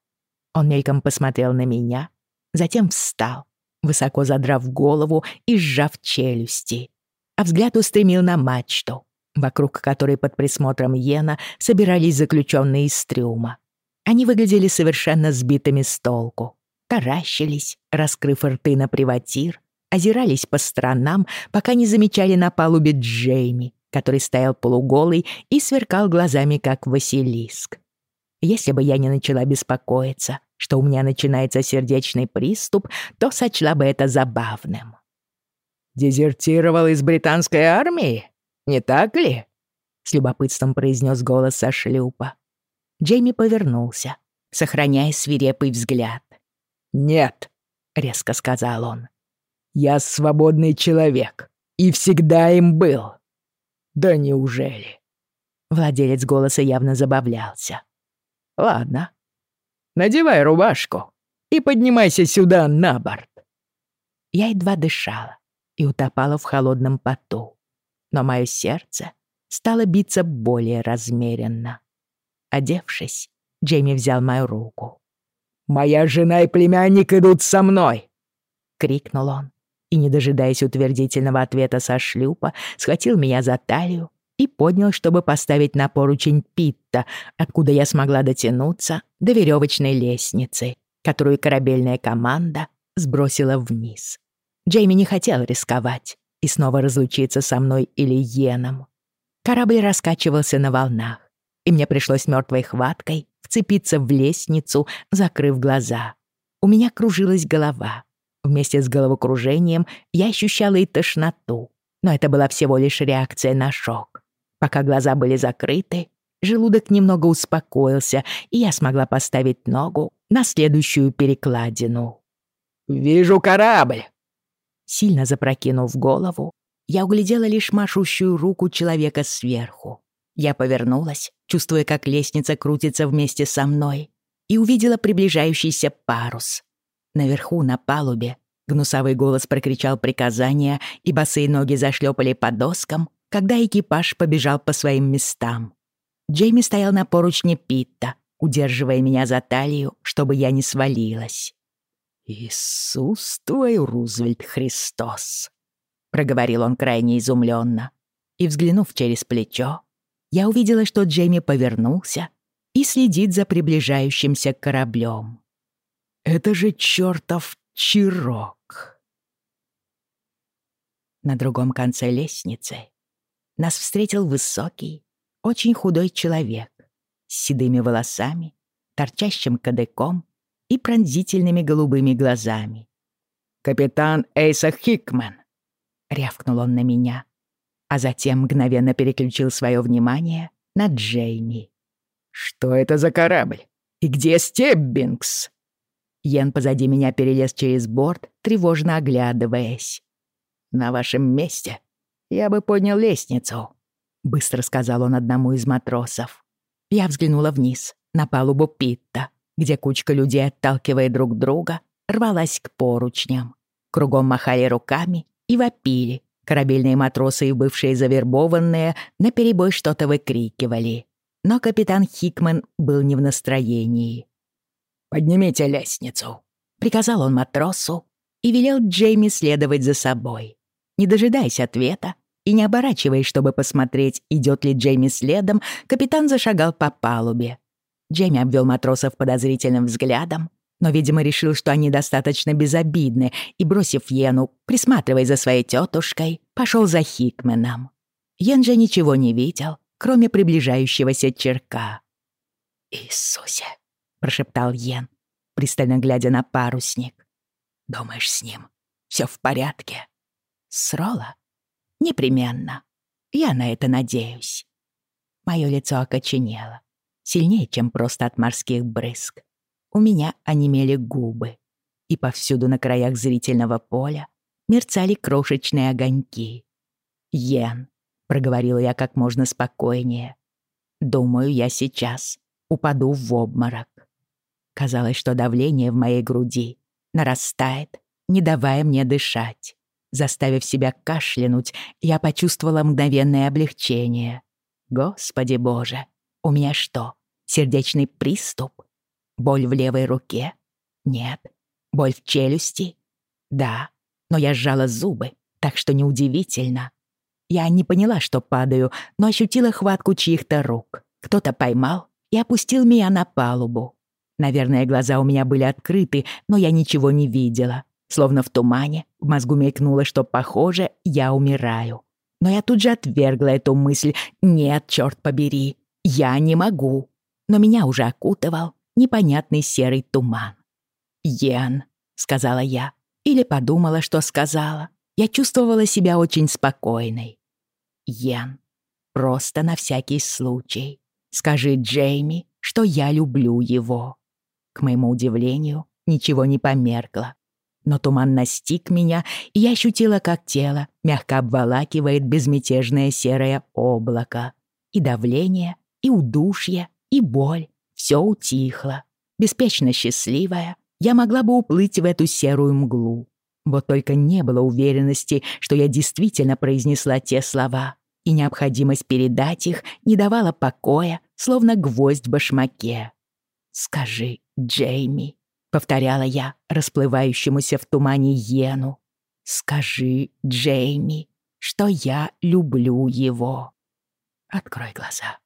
Он мельком посмотрел на меня, затем встал, высоко задрав голову и сжав челюсти, а взгляд устремил на мачту, вокруг которой под присмотром Йена собирались заключенные из трюма. Они выглядели совершенно сбитыми с толку, таращились, раскрыв рты на приватир, озирались по сторонам, пока не замечали на палубе Джейми, который стоял полуголый и сверкал глазами, как Василиск. Если бы я не начала беспокоиться, что у меня начинается сердечный приступ, то сочла бы это забавным. «Дезертировал из британской армии, не так ли?» — с любопытством произнес голос со шлюпа. Джейми повернулся, сохраняя свирепый взгляд. «Нет», — резко сказал он. «Я свободный человек и всегда им был». «Да неужели?» Владелец голоса явно забавлялся. Ладно. Надевай рубашку и поднимайся сюда на борт. Я едва дышала и утопала в холодном поту, но мое сердце стало биться более размеренно. Одевшись, Джейми взял мою руку. «Моя жена и племянник идут со мной!» — крикнул он, и, не дожидаясь утвердительного ответа со шлюпа, схватил меня за талию и поднял, чтобы поставить на поручень Питта, откуда я смогла дотянуться до веревочной лестницы, которую корабельная команда сбросила вниз. Джейми не хотел рисковать и снова разлучиться со мной или Йеном. Корабль раскачивался на волнах, и мне пришлось мертвой хваткой вцепиться в лестницу, закрыв глаза. У меня кружилась голова. Вместе с головокружением я ощущала и тошноту, но это была всего лишь реакция на шок. Пока глаза были закрыты, желудок немного успокоился, и я смогла поставить ногу на следующую перекладину. «Вижу корабль!» Сильно запрокинув голову, я углядела лишь машущую руку человека сверху. Я повернулась, чувствуя, как лестница крутится вместе со мной, и увидела приближающийся парус. Наверху, на палубе, гнусавый голос прокричал приказания, и босые ноги зашлепали по доскам, когда экипаж побежал по своим местам. Джейми стоял на поручне Питта, удерживая меня за талию, чтобы я не свалилась. «Иисус твой, Рузвельт Христос!» — проговорил он крайне изумленно. и, взглянув через плечо, я увидела, что Джейми повернулся и следит за приближающимся кораблем. «Это же чертов чирок!» На другом конце лестницы нас встретил высокий, очень худой человек с седыми волосами, торчащим кадыком и пронзительными голубыми глазами. «Капитан Эйса Хикман!» — рявкнул он на меня, а затем мгновенно переключил свое внимание на Джейми. «Что это за корабль? И где Стеббингс?» Йен позади меня перелез через борт, тревожно оглядываясь. «На вашем месте я бы поднял лестницу», — быстро сказал он одному из матросов. Я взглянула вниз, на палубу Питта, где кучка людей, отталкивая друг друга, рвалась к поручням. Кругом махали руками и вопили. Корабельные матросы и бывшие завербованные наперебой что-то выкрикивали. Но капитан Хикман был не в настроении. «Поднимите лестницу», — приказал он матросу и велел Джейми следовать за собой. Не дожидаясь ответа и не оборачиваясь, чтобы посмотреть, идет ли Джейми следом, капитан зашагал по палубе. Джейми обвел матросов подозрительным взглядом, но, видимо, решил, что они достаточно безобидны, и, бросив Йену, присматривая за своей тетушкой, пошел за Хикменом. Йен же ничего не видел, кроме приближающегося черка. «Иисусе!» — прошептал Йен, пристально глядя на парусник. «Думаешь, с ним все в порядке?» «С Ролла?» «Непременно. Я на это надеюсь». Мое лицо окоченело, сильнее, чем просто от морских брызг. У меня онемели губы, и повсюду на краях зрительного поля мерцали крошечные огоньки. «Йен», — проговорила я как можно спокойнее, — «думаю, я сейчас упаду в обморок». Казалось, что давление в моей груди нарастает, не давая мне дышать. Заставив себя кашлянуть, я почувствовала мгновенное облегчение. Господи боже, у меня что, сердечный приступ? Боль в левой руке? Нет. Боль в челюсти? Да. Но я сжала зубы, так что неудивительно. Я не поняла, что падаю, но ощутила хватку чьих-то рук. Кто-то поймал и опустил меня на палубу. Наверное, глаза у меня были открыты, но я ничего не видела. Словно в тумане в мозгу мелькнуло, что, похоже, я умираю. Но я тут же отвергла эту мысль. Нет, черт побери, я не могу. Но меня уже окутывал непонятный серый туман. «Йен», — сказала я, или подумала, что сказала. Я чувствовала себя очень спокойной. «Йен, просто на всякий случай. Скажи Джейми, что я люблю его». К моему удивлению, ничего не померкло. Но туман настиг меня, и я ощутила, как тело мягко обволакивает безмятежное серое облако. И давление, и удушье, и боль, все утихло. Беспечно счастливая, я могла бы уплыть в эту серую мглу. Вот только не было уверенности, что я действительно произнесла те слова, и необходимость передать их не давала покоя, словно гвоздь в башмаке. «Скажи, Джейми», — повторяла я расплывающемуся в тумане Йену, «скажи, Джейми, что я люблю его». «Открой глаза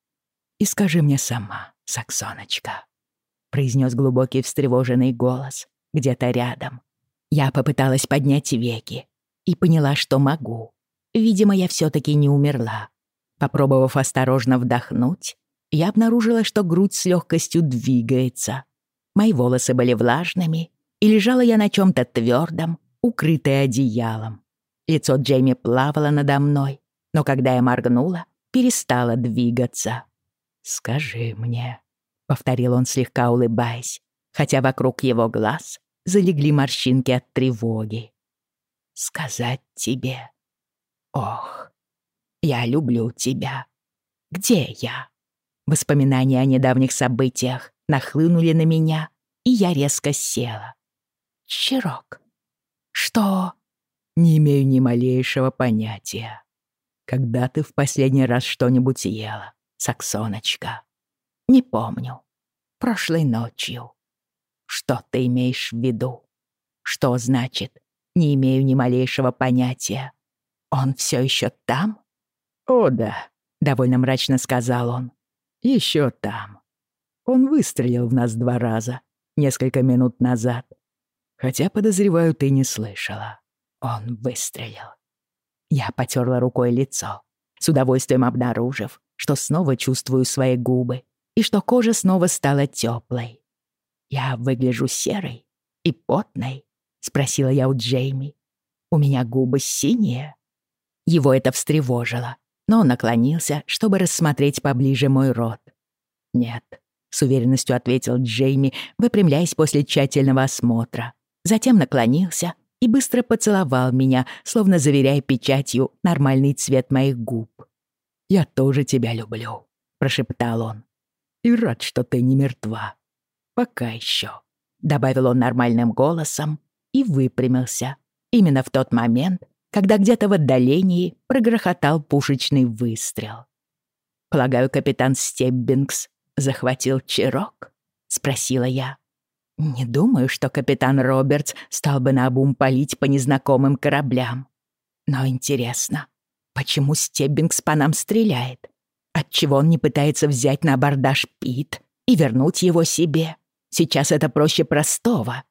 и скажи мне сама, Саксоночка», — произнес глубокий встревоженный голос где-то рядом. Я попыталась поднять веки и поняла, что могу. Видимо, я все-таки не умерла. Попробовав осторожно вдохнуть, я обнаружила, что грудь с легкостью двигается. Мои волосы были влажными, и лежала я на чем-то твердом, укрытая одеялом. Лицо Джейми плавало надо мной, но когда я моргнула, перестало двигаться. «Скажи мне», — повторил он, слегка улыбаясь, хотя вокруг его глаз залегли морщинки от тревоги. «Сказать тебе, ох, я люблю тебя. Где я?» Воспоминания о недавних событиях нахлынули на меня, и я резко села. «Чирок, что?» «Не имею ни малейшего понятия. Когда ты в последний раз что-нибудь ела?» Саксоночка. Не помню. Прошлой ночью. Что ты имеешь в виду? Что значит «не имею ни малейшего понятия»? Он все еще там? «О да», — довольно мрачно сказал он. «Еще там. Он выстрелил в нас два раза, несколько минут назад. Хотя, подозреваю, ты не слышала. Он выстрелил». Я потерла рукой лицо, с удовольствием обнаружив, что снова чувствую свои губы и что кожа снова стала теплой. «Я выгляжу серой и потной?» — спросила я у Джейми. «У меня губы синие?» Его это встревожило, но он наклонился, чтобы рассмотреть поближе мой рот. «Нет», — с уверенностью ответил Джейми, выпрямляясь после тщательного осмотра. Затем наклонился и быстро поцеловал меня, словно заверяя печатью нормальный цвет моих губ. «Я тоже тебя люблю», — прошептал он. «И рад, что ты не мертва. Пока еще», — добавил он нормальным голосом и выпрямился. Именно в тот момент, когда где-то в отдалении прогрохотал пушечный выстрел. «Полагаю, капитан Стеббингс захватил Чирок?» — спросила я. «Не думаю, что капитан Робертс стал бы наобум палить по незнакомым кораблям. Но интересно, Почему Стеббингс по нам стреляет? Отчего он не пытается взять на абордаж Пит и вернуть его себе? Сейчас это проще простого.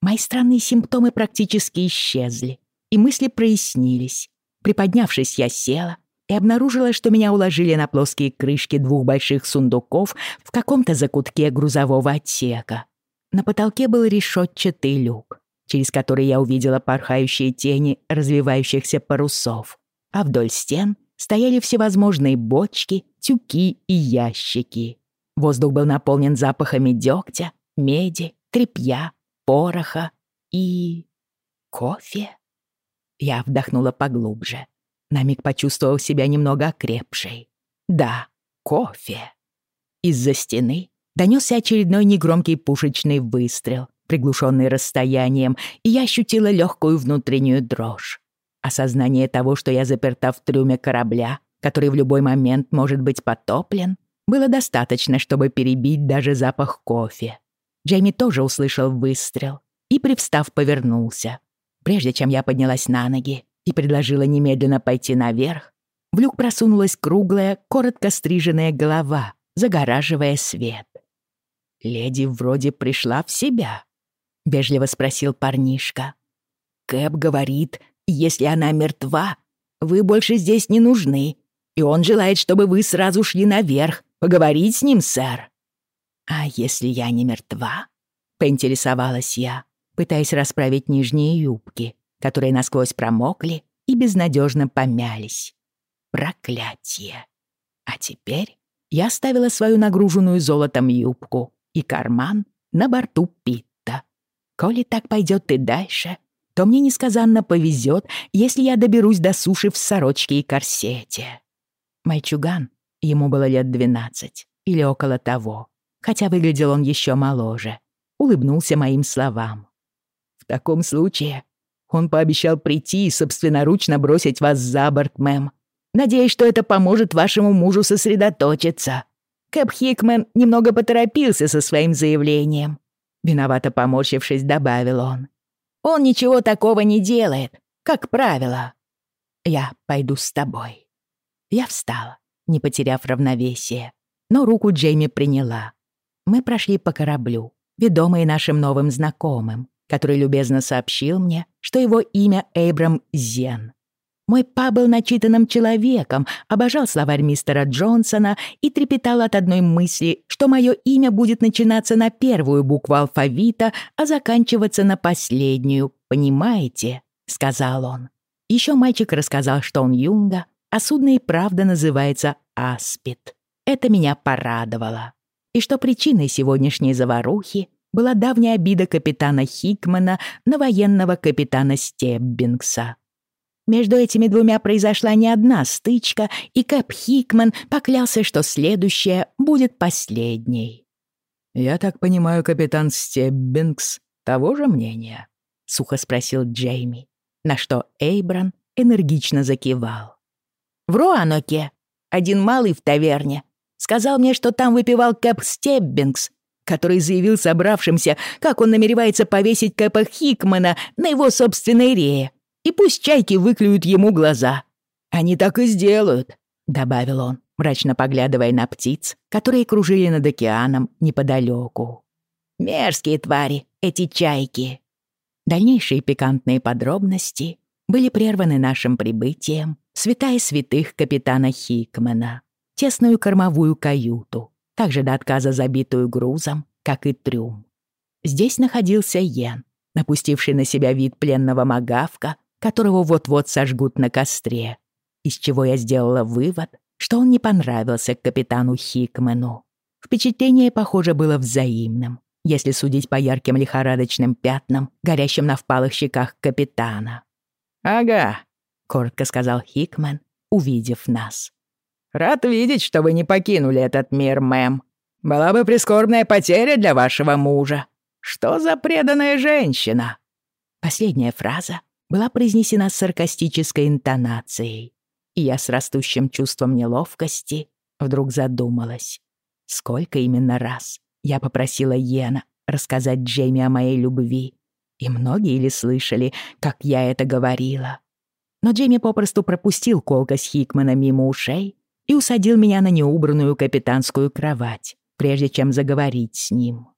Мои странные симптомы практически исчезли, и мысли прояснились. Приподнявшись, я села и обнаружила, что меня уложили на плоские крышки двух больших сундуков в каком-то закутке грузового отсека. На потолке был решетчатый люк, через который я увидела порхающие тени развивающихся парусов а вдоль стен стояли всевозможные бочки, тюки и ящики. Воздух был наполнен запахами дегтя, меди, тряпья, пороха и... кофе. Я вдохнула поглубже. На миг почувствовал себя немного окрепшей. Да, кофе. Из-за стены донесся очередной негромкий пушечный выстрел, приглушенный расстоянием, и я ощутила легкую внутреннюю дрожь. Осознание того, что я заперта в трюме корабля, который в любой момент может быть потоплен, было достаточно, чтобы перебить даже запах кофе. Джейми тоже услышал выстрел и, привстав, повернулся. Прежде чем я поднялась на ноги и предложила немедленно пойти наверх, в люк просунулась круглая, коротко стриженная голова, загораживая свет. «Леди вроде пришла в себя», — вежливо спросил парнишка. «Кэп говорит, если она мертва, вы больше здесь не нужны, и он желает, чтобы вы сразу шли наверх, поговорить с ним, сэр». «А если я не мертва?» — поинтересовалась я, пытаясь расправить нижние юбки, которые насквозь промокли и безнадежно помялись. Проклятие! А теперь я ставила свою нагруженную золотом юбку и карман на борту Питта. Коли так пойдет и дальше, то мне несказанно повезет, если я доберусь до суши в сорочке и корсете. Мальчуган, ему было лет двенадцать или около того, хотя выглядел он еще моложе, улыбнулся моим словам. В таком случае он пообещал прийти и собственноручно бросить вас за борт, мэм. Надеюсь, что это поможет вашему мужу сосредоточиться. Кэп Хикмен немного поторопился со своим заявлением. Виновато поморщившись, добавил он. Он ничего такого не делает, как правило. Я пойду с тобой. Я встала, не потеряв равновесие, но руку Джейми приняла. Мы прошли по кораблю, ведомые нашим новым знакомым, который любезно сообщил мне, что его имя Эйбрам Зен. Мой па был начитанным человеком, обожал словарь мистера Джонсона и трепетал от одной мысли, что мое имя будет начинаться на первую букву алфавита, а заканчиваться на последнюю, понимаете?» — сказал он. Еще мальчик рассказал, что он юнга, а судно и правда называется Аспид. Это меня порадовало. И что причиной сегодняшней заварухи была давняя обида капитана Хикмана на военного капитана Стеббингса. Между этими двумя произошла не одна стычка, и Кэп Хикман поклялся, что следующая будет последней. «Я так понимаю, капитан Стеббингс того же мнения?» — сухо спросил Джейми, на что Эйбран энергично закивал. «В Руаноке один малый в таверне сказал мне, что там выпивал Кэп Стеббингс, который заявил собравшимся, как он намеревается повесить Кэпа Хикмана на его собственной рее и пусть чайки выклюют ему глаза. Они так и сделают, добавил он, мрачно поглядывая на птиц, которые кружили над океаном неподалеку. «Мерзкие твари, эти чайки!» Дальнейшие пикантные подробности были прерваны нашим прибытием святая святых капитана Хикмана, тесную кормовую каюту, также до отказа забитую грузом, как и трюм. Здесь находился Йен, напустивший на себя вид пленного магавка, которого вот-вот сожгут на костре, из чего я сделала вывод, что он не понравился капитану Хикману. Впечатление, похоже, было взаимным, если судить по ярким лихорадочным пятнам, горящим на впалых щеках капитана. «Ага», — коротко сказал Хикман, увидев нас. «Рад видеть, что вы не покинули этот мир, мэм. Была бы прискорбная потеря для вашего мужа. Что за преданная женщина?» Последняя фраза была произнесена с саркастической интонацией, и я с растущим чувством неловкости вдруг задумалась, сколько именно раз я попросила Йена рассказать Джейми о моей любви, и многие ли слышали, как я это говорила. Но Джейми попросту пропустил колкость Хикмана мимо ушей и усадил меня на неубранную капитанскую кровать, прежде чем заговорить с ним.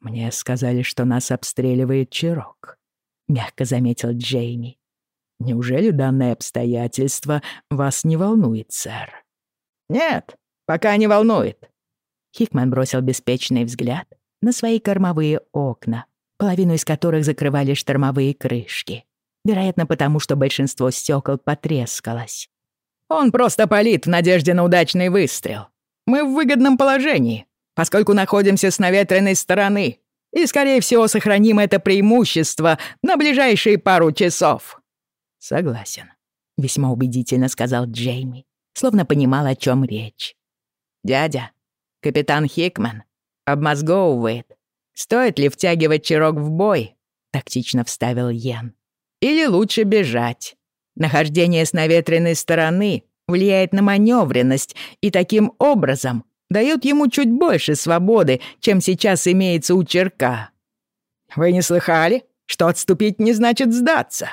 «Мне сказали, что нас обстреливает Чирок», — мягко заметил Джейми. «Неужели данное обстоятельство вас не волнует, сэр?» «Нет, пока не волнует». Хикман бросил беспечный взгляд на свои кормовые окна, половину из которых закрывали штормовые крышки. Вероятно, потому что большинство стекол потрескалось. «Он просто палит в надежде на удачный выстрел. Мы в выгодном положении поскольку находимся с наветренной стороны, и, скорее всего, сохраним это преимущество на ближайшие пару часов». «Согласен», — весьма убедительно сказал Джейми, словно понимал, о чем речь. «Дядя, капитан Хикман обмозговывает, стоит ли втягивать Чирок в бой», — тактично вставил Йен. «Или лучше бежать. Нахождение с наветренной стороны влияет на маневренность, и таким образом дает ему чуть больше свободы, чем сейчас имеется у черка. «Вы не слыхали, что отступить не значит сдаться?»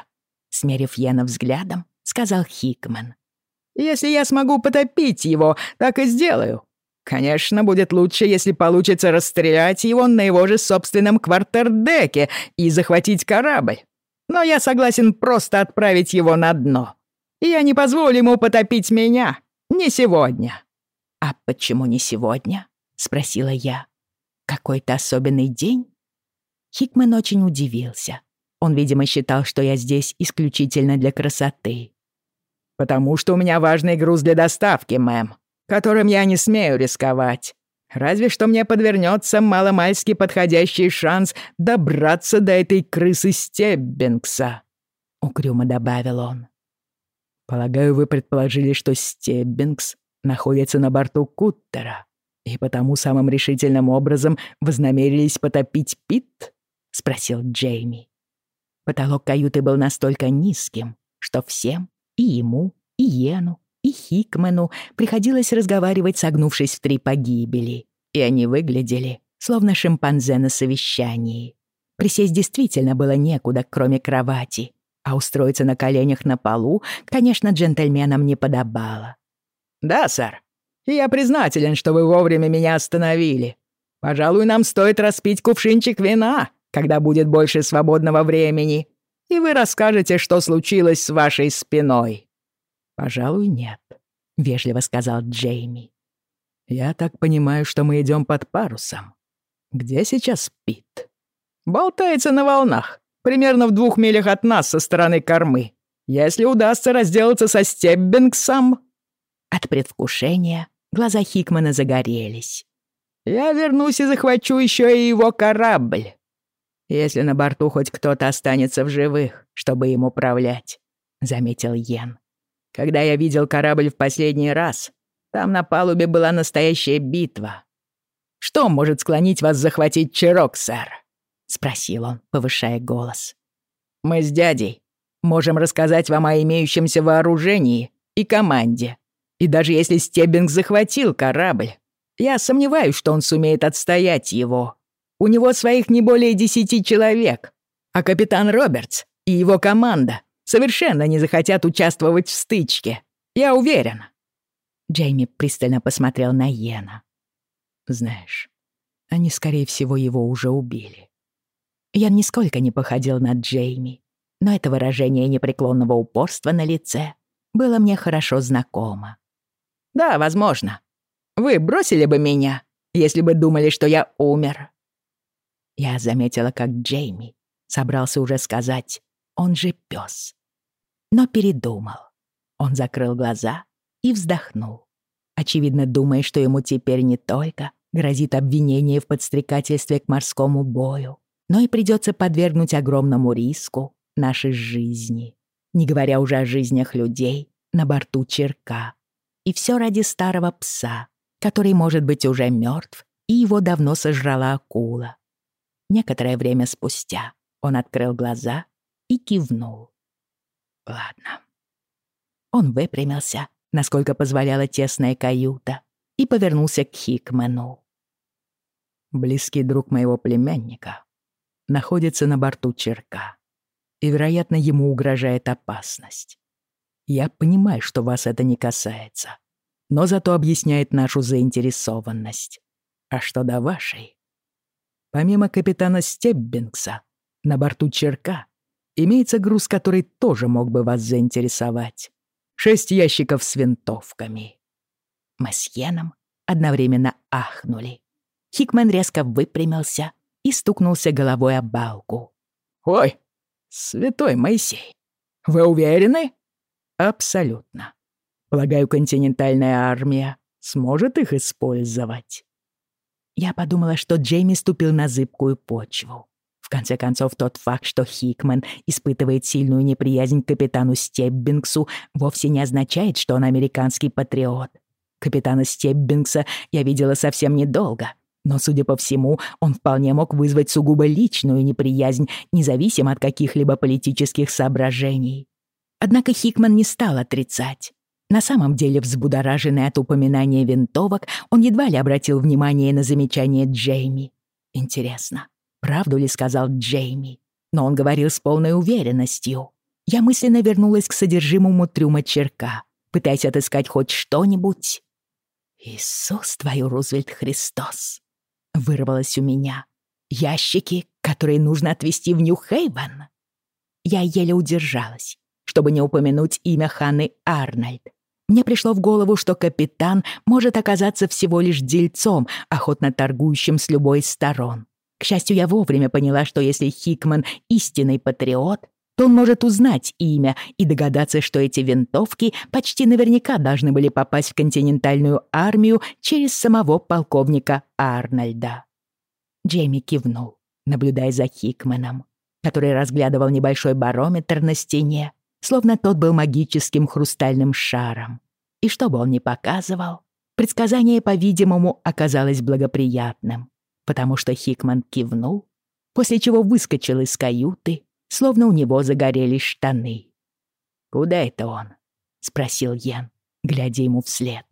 Смерив Йена взглядом, сказал Хикман. «Если я смогу потопить его, так и сделаю. Конечно, будет лучше, если получится расстрелять его на его же собственном квартердеке и захватить корабль. Но я согласен просто отправить его на дно. Я не позволю ему потопить меня. Не сегодня». «А почему не сегодня?» — спросила я. «Какой-то особенный день?» Хикман очень удивился. Он, видимо, считал, что я здесь исключительно для красоты. «Потому что у меня важный груз для доставки, мэм, которым я не смею рисковать. Разве что мне подвернется маломальски подходящий шанс добраться до этой крысы Стеббингса», — угрюмо добавил он. «Полагаю, вы предположили, что Стеббингс находится на борту Куттера, и потому самым решительным образом вознамерились потопить Пит?» — спросил Джейми. Потолок каюты был настолько низким, что всем, и ему, и Йену, и Хикмену приходилось разговаривать, согнувшись в три погибели, и они выглядели, словно шимпанзе на совещании. Присесть действительно было некуда, кроме кровати, а устроиться на коленях на полу, конечно, джентльменам не подобало. «Да, сэр. И я признателен, что вы вовремя меня остановили. Пожалуй, нам стоит распить кувшинчик вина, когда будет больше свободного времени, и вы расскажете, что случилось с вашей спиной». «Пожалуй, нет», — вежливо сказал Джейми. «Я так понимаю, что мы идем под парусом. Где сейчас Пит?» «Болтается на волнах, примерно в двух милях от нас со стороны кормы. Если удастся разделаться со Стеббингсом, от предвкушения глаза Хикмана загорелись. «Я вернусь и захвачу еще и его корабль. Если на борту хоть кто-то останется в живых, чтобы им управлять», — заметил Йен. «Когда я видел корабль в последний раз, там на палубе была настоящая битва. Что может склонить вас захватить Чирок, сэр?» — спросил он, повышая голос. «Мы с дядей можем рассказать вам о имеющемся вооружении и команде, и даже если Стеббинг захватил корабль, я сомневаюсь, что он сумеет отстоять его. У него своих не более десяти человек, а капитан Робертс и его команда совершенно не захотят участвовать в стычке. Я уверен». Джейми пристально посмотрел на Йена. «Знаешь, они, скорее всего, его уже убили». Я нисколько не походил на Джейми, но это выражение непреклонного упорства на лице было мне хорошо знакомо. «Да, возможно. Вы бросили бы меня, если бы думали, что я умер». Я заметила, как Джейми собрался уже сказать «он же пес», но передумал. Он закрыл глаза и вздохнул, очевидно думая, что ему теперь не только грозит обвинение в подстрекательстве к морскому бою, но и придется подвергнуть огромному риску нашей жизни, не говоря уже о жизнях людей на борту черка. И все ради старого пса, который может быть уже мертв, и его давно сожрала акула. Некоторое время спустя он открыл глаза и кивнул. «Ладно, он выпрямился, насколько позволяла тесная каюта, и повернулся к Хикману. «Близкий друг моего племянника находится на борту черка, и, вероятно, ему угрожает опасность. Я понимаю, что вас это не касается, но зато объясняет нашу заинтересованность. А что до вашей? Помимо капитана Стеббингса, на борту черка имеется груз, который тоже мог бы вас заинтересовать шесть ящиков с винтовками. Мы с Йеном одновременно ахнули. Хикмен резко выпрямился и стукнулся головой о балку. «Ой, святой Моисей, вы уверены?» «Абсолютно. Полагаю, континентальная армия сможет их использовать». Я подумала, что Джейми ступил на зыбкую почву. В конце концов, тот факт, что Хикман испытывает сильную неприязнь к капитану Стеббингсу, вовсе не означает, что он американский патриот. Капитана Стеббингса я видела совсем недолго, но, судя по всему, он вполне мог вызвать сугубо личную неприязнь, независимо от каких-либо политических соображений. Однако Хикман не стал отрицать. На самом деле, взбудораженный от упоминания винтовок, он едва ли обратил внимание на замечание Джейми. Интересно, правду ли сказал Джейми, но он говорил с полной уверенностью. Я мысленно вернулась к содержимому трюма черка, пытаясь отыскать хоть что-нибудь. «Иисус твою, Рузвельт Христос!» — вырвалось у меня. «Ящики, которые нужно отвезти в Нью-Хейвен?» Я еле удержалась, чтобы не упомянуть имя Ханны Арнольд. Мне пришло в голову, что капитан может оказаться всего лишь дельцом, охотно торгующим с любой из сторон. К счастью, я вовремя поняла, что если Хикман истинный патриот, то он может узнать имя и догадаться, что эти винтовки почти наверняка должны были попасть в континентальную армию через самого полковника Арнольда. Джейми кивнул, наблюдая за Хикманом, который разглядывал небольшой барометр на стене, словно тот был магическим хрустальным шаром. И что бы он ни показывал, предсказание, по-видимому, оказалось благоприятным потому что Хикман кивнул, после чего выскочил из каюты, словно у него загорелись штаны. «Куда это он?» — спросил Йен, глядя ему вслед.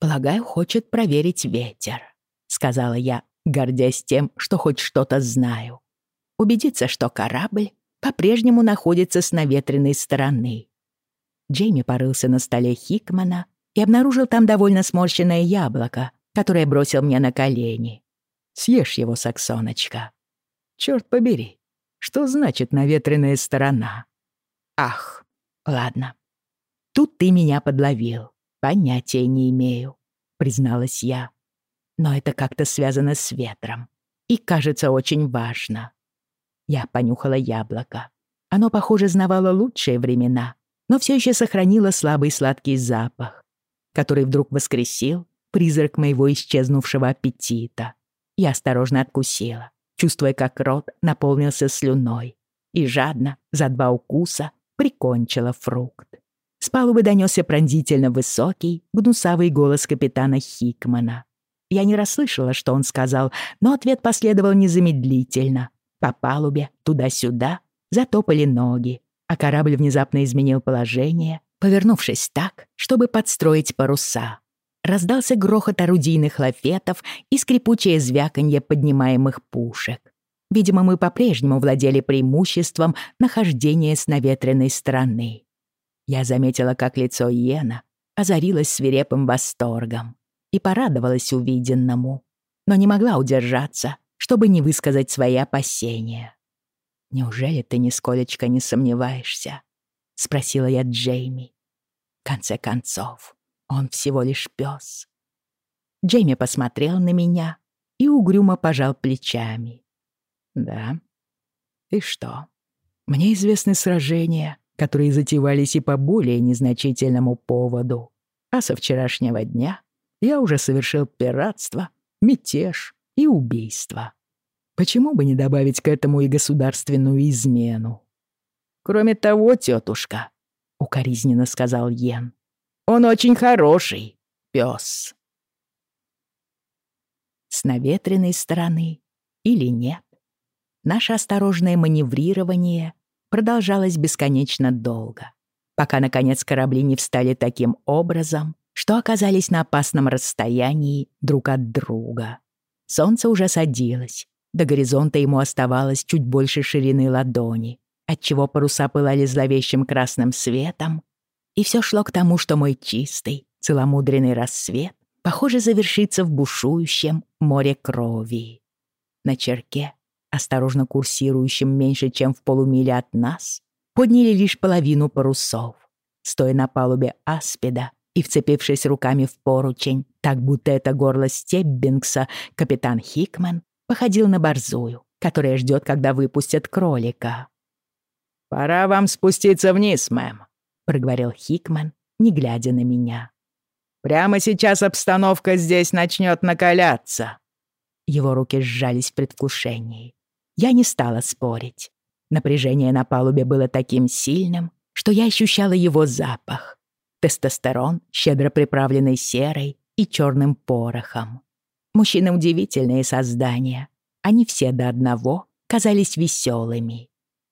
«Полагаю, хочет проверить ветер», — сказала я, гордясь тем, что хоть что-то знаю. Убедиться, что корабль по-прежнему находится с наветренной стороны. Джейми порылся на столе Хикмана и обнаружил там довольно сморщенное яблоко, которое бросил мне на колени. Съешь его, Саксоночка. Черт побери, что значит наветренная сторона? Ах, ладно. Тут ты меня подловил. Понятия не имею, призналась я. Но это как-то связано с ветром. И кажется очень важно. Я понюхала яблоко. Оно, похоже, знавало лучшие времена, но все еще сохранило слабый сладкий запах, который вдруг воскресил призрак моего исчезнувшего аппетита. Я осторожно откусила, чувствуя, как рот наполнился слюной, и жадно, за два укуса, прикончила фрукт. С палубы донесся пронзительно высокий, гнусавый голос капитана Хикмана. Я не расслышала, что он сказал, но ответ последовал незамедлительно. По палубе, туда-сюда, затопали ноги, а корабль внезапно изменил положение, повернувшись так, чтобы подстроить паруса раздался грохот орудийных лафетов и скрипучее звяканье поднимаемых пушек. Видимо, мы по-прежнему владели преимуществом нахождения с наветренной стороны. Я заметила, как лицо Йена озарилась свирепым восторгом и порадовалась увиденному, но не могла удержаться, чтобы не высказать свои опасения. «Неужели ты нисколечко не сомневаешься?» — спросила я Джейми. В конце концов, он всего лишь пес. Джейми посмотрел на меня и угрюмо пожал плечами. «Да? И что? Мне известны сражения, которые затевались и по более незначительному поводу. А со вчерашнего дня я уже совершил пиратство, мятеж и убийство. Почему бы не добавить к этому и государственную измену? Кроме того, тетушка, — укоризненно сказал Йен, — он очень хороший пес. С наветренной стороны или нет? Наше осторожное маневрирование продолжалось бесконечно долго, пока, наконец, корабли не встали таким образом, что оказались на опасном расстоянии друг от друга. Солнце уже садилось, до горизонта ему оставалось чуть больше ширины ладони, отчего паруса пылали зловещим красным светом, и все шло к тому, что мой чистый, целомудренный рассвет, похоже, завершится в бушующем море крови. На черке осторожно курсирующим меньше, чем в полумиле от нас, подняли лишь половину парусов. Стоя на палубе аспида и вцепившись руками в поручень, так будто это горло Стеббингса, капитан Хикман походил на борзую, которая ждет, когда выпустят кролика. «Пора вам спуститься вниз, мэм», — проговорил Хикман, не глядя на меня. «Прямо сейчас обстановка здесь начнет накаляться». Его руки сжались в предвкушении. Я не стала спорить. Напряжение на палубе было таким сильным, что я ощущала его запах. Тестостерон, щедро приправленный серой и черным порохом. Мужчины удивительные создания. Они все до одного казались веселыми.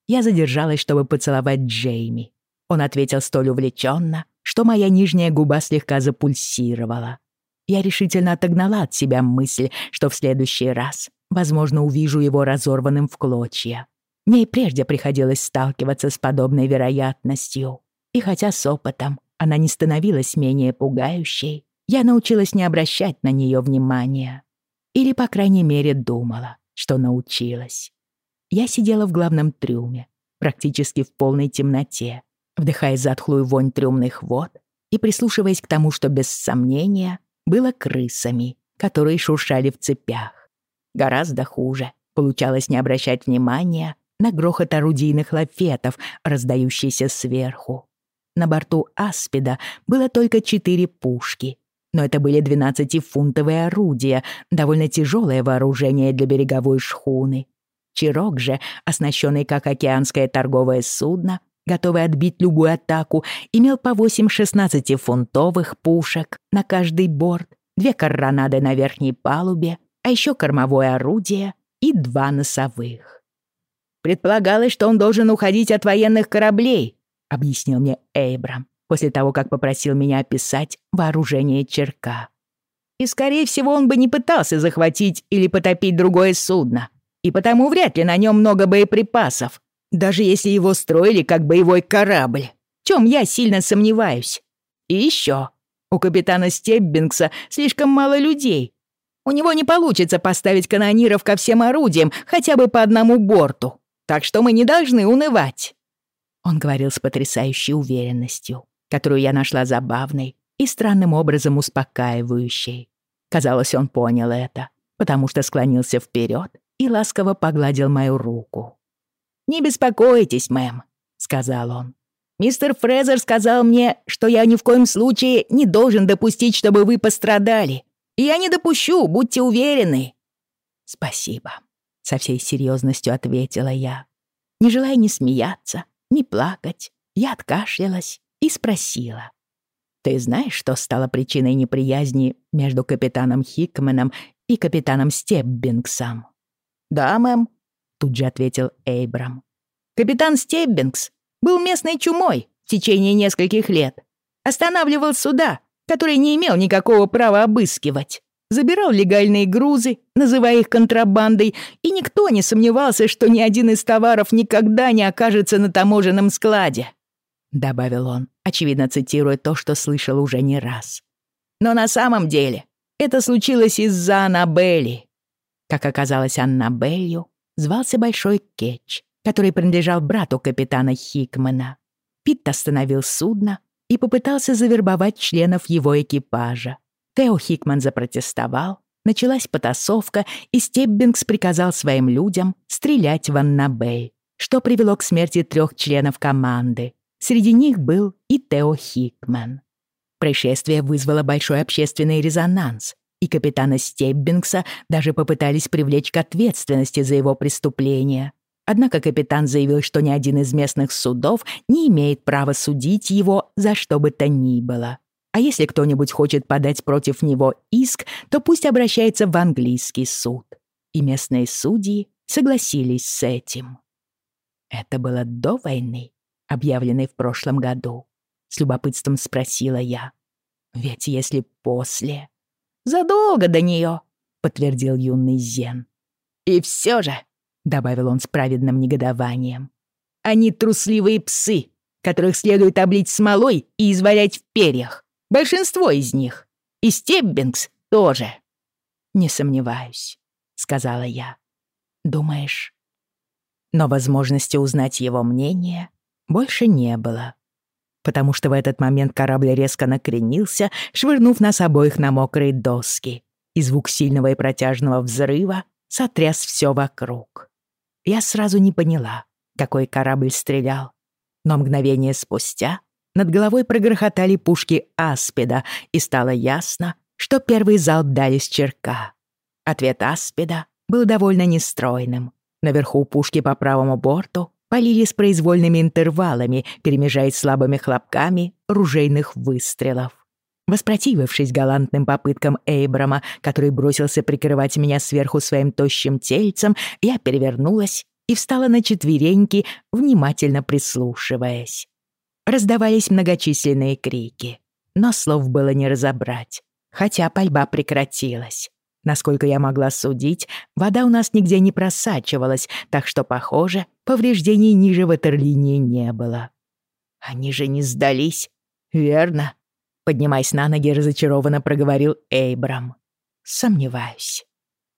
Я задержалась, чтобы поцеловать Джейми. Он ответил столь увлеченно, что моя нижняя губа слегка запульсировала. Я решительно отогнала от себя мысль, что в следующий раз Возможно, увижу его разорванным в клочья. Мне и прежде приходилось сталкиваться с подобной вероятностью. И хотя с опытом она не становилась менее пугающей, я научилась не обращать на нее внимания. Или, по крайней мере, думала, что научилась. Я сидела в главном трюме, практически в полной темноте, вдыхая затхлую вонь трюмных вод и прислушиваясь к тому, что без сомнения было крысами, которые шуршали в цепях. Гораздо хуже получалось не обращать внимания на грохот орудийных лафетов, раздающийся сверху. На борту «Аспида» было только четыре пушки, но это были 12-фунтовые орудия, довольно тяжелое вооружение для береговой шхуны. Чирок же, оснащенный как океанское торговое судно, готовый отбить любую атаку, имел по 8 16-фунтовых пушек на каждый борт, две коронады на верхней палубе а еще кормовое орудие и два носовых. «Предполагалось, что он должен уходить от военных кораблей», — объяснил мне Эйбрам, после того, как попросил меня описать вооружение Черка. «И, скорее всего, он бы не пытался захватить или потопить другое судно, и потому вряд ли на нем много боеприпасов, даже если его строили как боевой корабль, в чем я сильно сомневаюсь. И еще, у капитана Стеббингса слишком мало людей, у него не получится поставить канониров ко всем орудиям, хотя бы по одному борту. Так что мы не должны унывать». Он говорил с потрясающей уверенностью, которую я нашла забавной и странным образом успокаивающей. Казалось, он понял это, потому что склонился вперед и ласково погладил мою руку. «Не беспокойтесь, мэм», — сказал он. «Мистер Фрезер сказал мне, что я ни в коем случае не должен допустить, чтобы вы пострадали. Я не допущу, будьте уверены». «Спасибо», — со всей серьезностью ответила я. Не желая ни смеяться, ни плакать, я откашлялась и спросила. «Ты знаешь, что стало причиной неприязни между капитаном Хикманом и капитаном Стеббингсом?» «Да, мэм», — тут же ответил Эйбрам. «Капитан Стеббингс был местной чумой в течение нескольких лет. Останавливал суда, который не имел никакого права обыскивать. Забирал легальные грузы, называя их контрабандой, и никто не сомневался, что ни один из товаров никогда не окажется на таможенном складе. Добавил он, очевидно цитируя то, что слышал уже не раз. «Но на самом деле это случилось из-за Аннабелли». Как оказалось, Аннабелью звался Большой Кетч, который принадлежал брату капитана Хикмана. Питт остановил судно и попытался завербовать членов его экипажа. Тео Хикман запротестовал, началась потасовка, и Стеббингс приказал своим людям стрелять в Аннабель, что привело к смерти трех членов команды. Среди них был и Тео Хикман. Происшествие вызвало большой общественный резонанс, и капитана Стеббингса даже попытались привлечь к ответственности за его преступление. Однако капитан заявил, что ни один из местных судов не имеет права судить его за что бы то ни было. А если кто-нибудь хочет подать против него иск, то пусть обращается в английский суд. И местные судьи согласились с этим. Это было до войны, объявленной в прошлом году. С любопытством спросила я. Ведь если после... Задолго до нее, подтвердил юный Зен. И все же, добавил он с праведным негодованием, они трусливые псы, которых следует облить смолой и извалять в перьях. Большинство из них. И Стеббингс тоже. Не сомневаюсь, сказала я. Думаешь? Но возможности узнать его мнение больше не было потому что в этот момент корабль резко накренился, швырнув нас обоих на мокрые доски, и звук сильного и протяжного взрыва сотряс все вокруг. Я сразу не поняла, какой корабль стрелял, но мгновение спустя над головой прогрохотали пушки Аспида, и стало ясно, что первый залп дали с черка. Ответ Аспида был довольно нестройным. Наверху пушки по правому борту полили с произвольными интервалами, перемежаясь слабыми хлопками ружейных выстрелов. Воспротивившись галантным попыткам Эйбрама, который бросился прикрывать меня сверху своим тощим тельцем, я перевернулась и встала на четвереньки, внимательно прислушиваясь. Раздавались многочисленные крики, но слов было не разобрать, хотя пальба прекратилась. Насколько я могла судить, вода у нас нигде не просачивалась, так что, похоже, повреждений ниже ватерлинии не было. Они же не сдались, верно? Поднимаясь на ноги, разочарованно проговорил Эйбрам. Сомневаюсь.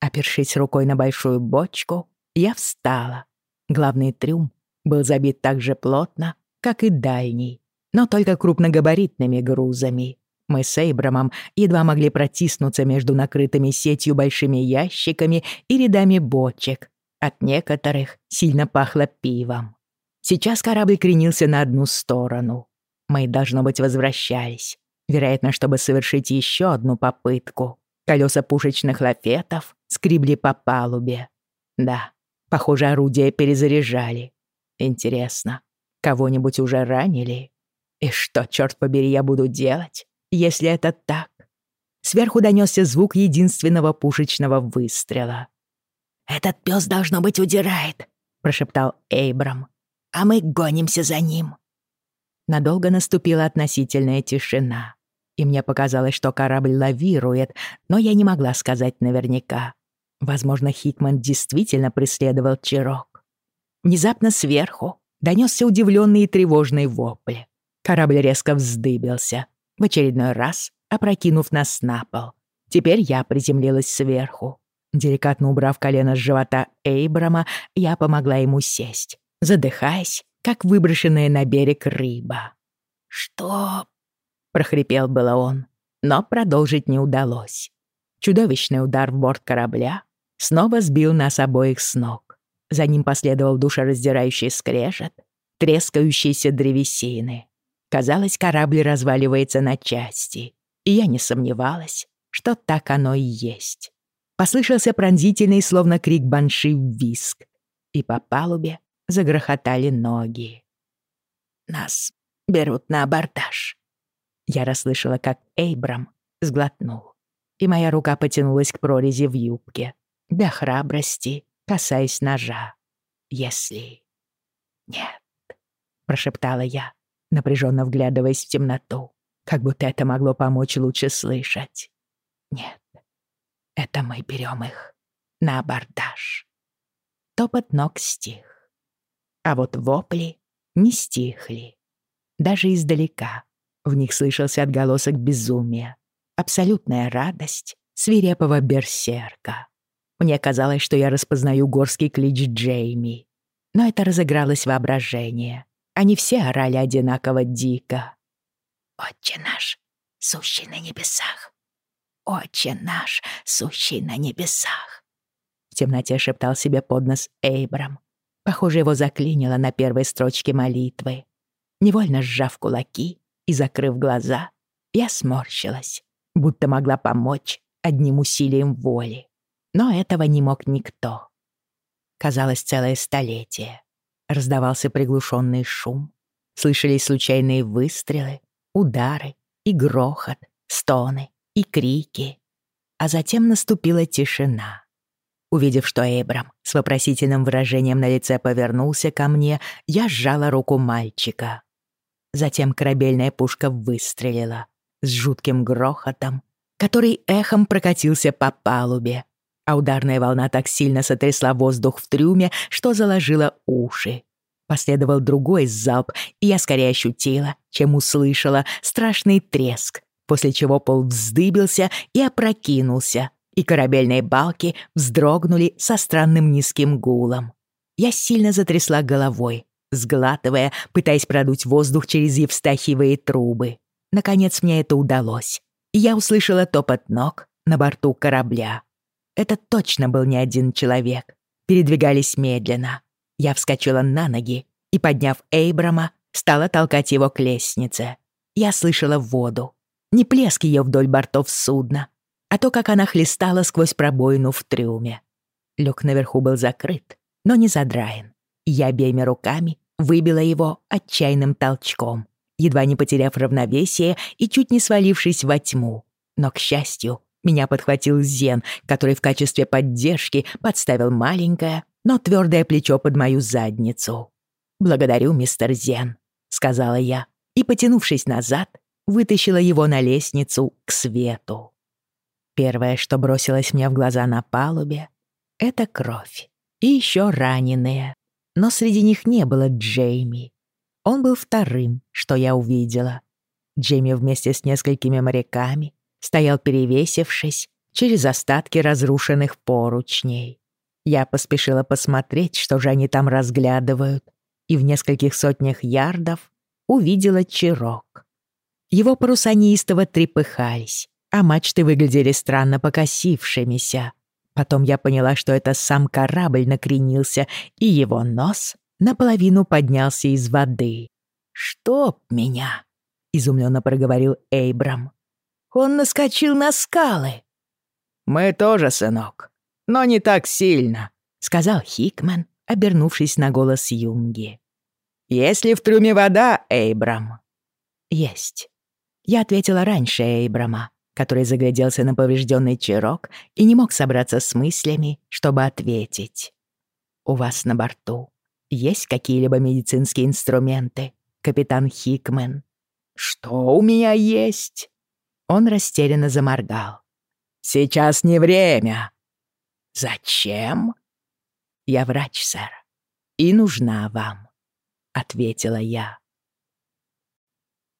Опершись рукой на большую бочку, я встала. Главный трюм был забит так же плотно, как и дальний, но только крупногабаритными грузами. Мы с Эйбрамом едва могли протиснуться между накрытыми сетью большими ящиками и рядами бочек. От некоторых сильно пахло пивом. Сейчас корабль кренился на одну сторону. Мы, должно быть, возвращались. Вероятно, чтобы совершить еще одну попытку. Колеса пушечных лафетов скребли по палубе. Да, похоже, орудия перезаряжали. Интересно, кого-нибудь уже ранили? И что, черт побери, я буду делать, если это так. Сверху донесся звук единственного пушечного выстрела. «Этот пес, должно быть, удирает», — прошептал Эйбрам. «А мы гонимся за ним». Надолго наступила относительная тишина, и мне показалось, что корабль лавирует, но я не могла сказать наверняка. Возможно, Хикман действительно преследовал Чирок. Внезапно сверху донесся удивленный и тревожный вопль. Корабль резко вздыбился, в очередной раз опрокинув нас на пол. Теперь я приземлилась сверху. Деликатно убрав колено с живота Эйбрама, я помогла ему сесть, задыхаясь, как выброшенная на берег рыба. «Что?» — прохрипел было он, но продолжить не удалось. Чудовищный удар в борт корабля снова сбил нас обоих с ног. За ним последовал душераздирающий скрежет, трескающейся древесины. Казалось, корабль разваливается на части, и я не сомневалась, что так оно и есть. Послышался пронзительный, словно крик банши, виск, и по палубе загрохотали ноги. «Нас берут на абордаж». Я расслышала, как Эйбрам сглотнул, и моя рука потянулась к прорези в юбке, для храбрости, касаясь ножа. «Если...» «Нет», — прошептала я, напряженно вглядываясь в темноту, как будто это могло помочь лучше слышать. Нет, это мы берем их на абордаж. Топот ног стих, а вот вопли не стихли. даже издалека. В них слышался отголосок безумия, абсолютная радость свирепого берсерка. Мне казалось, что я распознаю горский клич Джейми. Но это разыгралось воображение. Они все орали одинаково дико. «Отче наш, сущий на небесах! Отче наш, сущий на небесах!» В темноте шептал себе под нос Эйбрам. Похоже, его заклинило на первой строчке молитвы. Невольно сжав кулаки и закрыв глаза, я сморщилась, будто могла помочь одним усилием воли. Но этого не мог никто. Казалось, целое столетие. Раздавался приглушенный шум, слышались случайные выстрелы, удары и грохот, стоны и крики. А затем наступила тишина. Увидев, что Эйбрам с вопросительным выражением на лице повернулся ко мне, я сжала руку мальчика. Затем корабельная пушка выстрелила с жутким грохотом, который эхом прокатился по палубе, а ударная волна так сильно сотрясла воздух в трюме, что заложила уши. Последовал другой залп, и я скорее ощутила, чем услышала, страшный треск, после чего пол вздыбился и опрокинулся, и корабельные балки вздрогнули со странным низким гулом. Я сильно затрясла головой, сглатывая, пытаясь продуть воздух через евстахиевые трубы. Наконец мне это удалось, и я услышала топот ног на борту корабля. Это точно был не один человек. Передвигались медленно. Я вскочила на ноги и, подняв Эйбрама, стала толкать его к лестнице. Я слышала воду. Не плеск ее вдоль бортов судна, а то, как она хлестала сквозь пробоину в трюме. Люк наверху был закрыт, но не задраен. Я обеими руками выбила его отчаянным толчком, едва не потеряв равновесие и чуть не свалившись во тьму. Но, к счастью, меня подхватил Зен, который в качестве поддержки подставил маленькое, но твердое плечо под мою задницу. «Благодарю, мистер Зен», — сказала я, и, потянувшись назад, вытащила его на лестницу к свету. Первое, что бросилось мне в глаза на палубе, — это кровь. И еще раненые. Но среди них не было Джейми. Он был вторым, что я увидела. Джейми вместе с несколькими моряками стоял перевесившись через остатки разрушенных поручней. Я поспешила посмотреть, что же они там разглядывают, и в нескольких сотнях ярдов увидела чирок. Его паруса неистово трепыхались, а мачты выглядели странно покосившимися. Потом я поняла, что это сам корабль накренился, и его нос наполовину поднялся из воды. «Чтоб меня!» — изумленно проговорил Эйбрам. Он наскочил на скалы. «Мы тоже, сынок, но не так сильно», — сказал Хикман, обернувшись на голос Юнги. «Есть ли в трюме вода, Эйбрам?» «Есть». Я ответила раньше Эйбрама, который загляделся на поврежденный чирок и не мог собраться с мыслями, чтобы ответить. «У вас на борту есть какие-либо медицинские инструменты, капитан Хикмен?» «Что у меня есть?» Он растерянно заморгал. «Сейчас не время». «Зачем?» «Я врач, сэр, и нужна вам», — ответила я.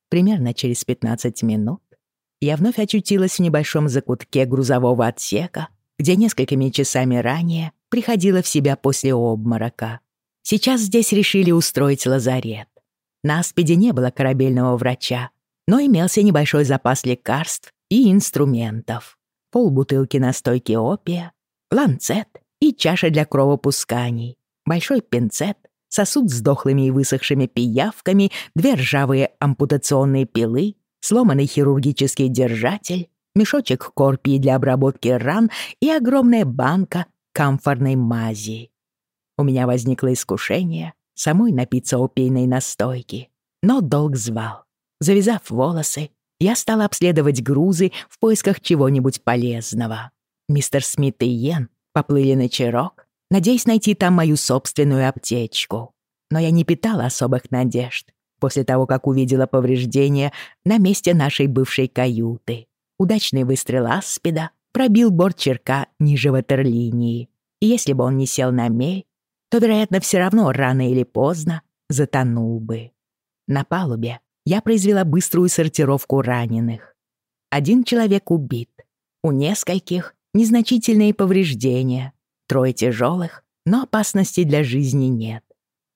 Примерно через 15 минут я вновь очутилась в небольшом закутке грузового отсека, где несколькими часами ранее приходила в себя после обморока. Сейчас здесь решили устроить лазарет. На Аспиде не было корабельного врача, но имелся небольшой запас лекарств и инструментов. Полбутылки настойки опия, ланцет и чаша для кровопусканий, большой пинцет, сосуд с дохлыми и высохшими пиявками, две ржавые ампутационные пилы, сломанный хирургический держатель, мешочек корпии для обработки ран и огромная банка камфорной мази. У меня возникло искушение самой напиться опийной настойки, но долг звал. Завязав волосы, я стала обследовать грузы в поисках чего-нибудь полезного. Мистер Смит и Йен поплыли на Чирок, надеясь найти там мою собственную аптечку. Но я не питала особых надежд после того, как увидела повреждения на месте нашей бывшей каюты. Удачный выстрел аспида пробил борт черка ниже ватерлинии. И если бы он не сел на мель, то, вероятно, все равно рано или поздно затонул бы. На палубе я произвела быструю сортировку раненых. Один человек убит, у нескольких незначительные повреждения, трое тяжелых, но опасности для жизни нет.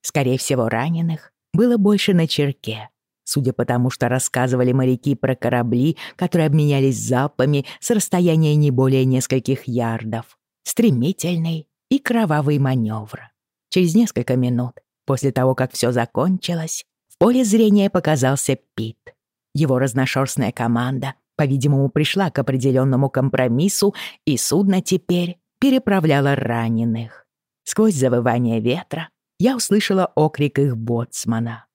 Скорее всего, раненых было больше на черке, судя по тому, что рассказывали моряки про корабли, которые обменялись залпами с расстояния не более нескольких ярдов. Стремительный и кровавый маневр. Через несколько минут, после того, как все закончилось, в поле зрения показался Пит. Его разношерстная команда, по-видимому, пришла к определенному компромиссу, и судно теперь переправляло раненых. Сквозь завывание ветра я услышала окрик их боцмана.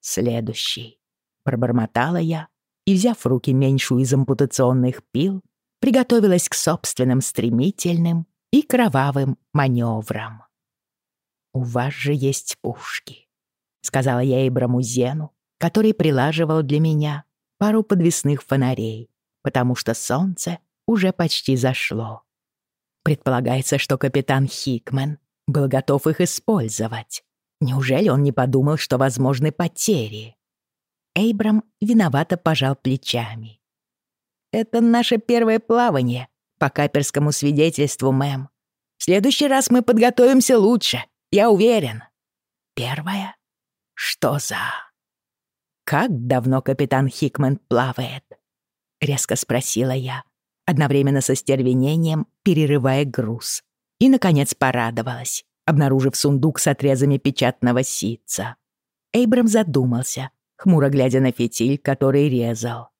«Следующий», — пробормотала я, и, взяв в руки меньшую из ампутационных пил, приготовилась к собственным стремительным и кровавым маневрам. «У вас же есть пушки», — сказала я Эйбраму Зену, который прилаживал для меня пару подвесных фонарей, потому что солнце уже почти зашло. Предполагается, что капитан Хикмен был готов их использовать. Неужели он не подумал, что возможны потери? Эйбрам виновато пожал плечами. «Это наше первое плавание, по каперскому свидетельству, мэм. В следующий раз мы подготовимся лучше, я уверен». «Первое? Что за...» «Как давно капитан Хикман плавает?» — резко спросила я, одновременно со стервенением перерывая груз. И, наконец, порадовалась, обнаружив сундук с отрезами печатного ситца. Эйбрам задумался, хмуро глядя на фитиль, который резал.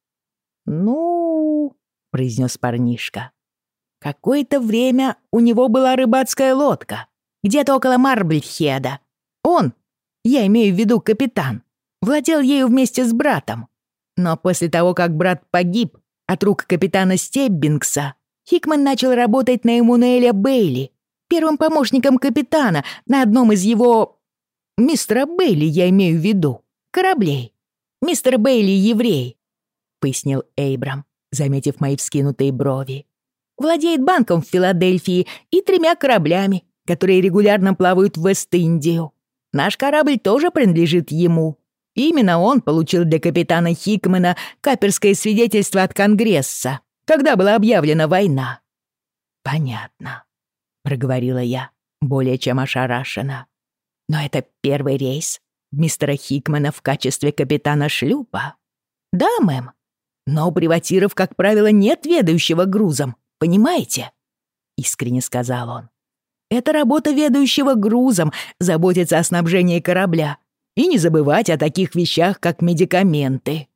«Ну...» — произнес парнишка. «Какое-то время у него была рыбацкая лодка, где-то около Марбльхеда. Он, я имею в виду капитан, владел ею вместе с братом. Но после того, как брат погиб от рук капитана Стеббингса, Хикман начал работать на Эммануэля Бейли, первым помощником капитана на одном из его... Мистера Бейли, я имею в виду, кораблей. Мистер Бейли — еврей, — пояснил Эйбрам, заметив мои вскинутые брови. Владеет банком в Филадельфии и тремя кораблями, которые регулярно плавают в Вест-Индию. Наш корабль тоже принадлежит ему. Именно он получил для капитана Хикмана каперское свидетельство от Конгресса, когда была объявлена война. «Понятно», — проговорила я, более чем ошарашена. «Но это первый рейс мистера Хикмана в качестве капитана шлюпа?» «Да, мэм. Но у приватиров, как правило, нет ведающего грузом, понимаете?» Искренне сказал он. «Это работа ведающего грузом, заботиться о снабжении корабля, и не забывать о таких вещах, как медикаменты.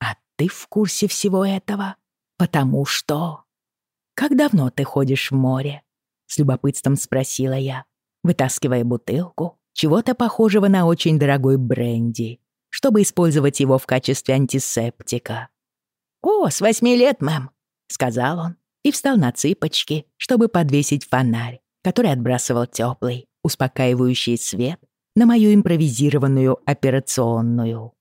А ты в курсе всего этого? Потому что... Как давно ты ходишь в море? С любопытством спросила я, вытаскивая бутылку чего-то похожего на очень дорогой бренди, чтобы использовать его в качестве антисептика. «О, с восьми лет, мэм», — сказал он и встал на цыпочки, чтобы подвесить фонарь, который отбрасывал теплый, успокаивающий свет на мою импровизированную операционную.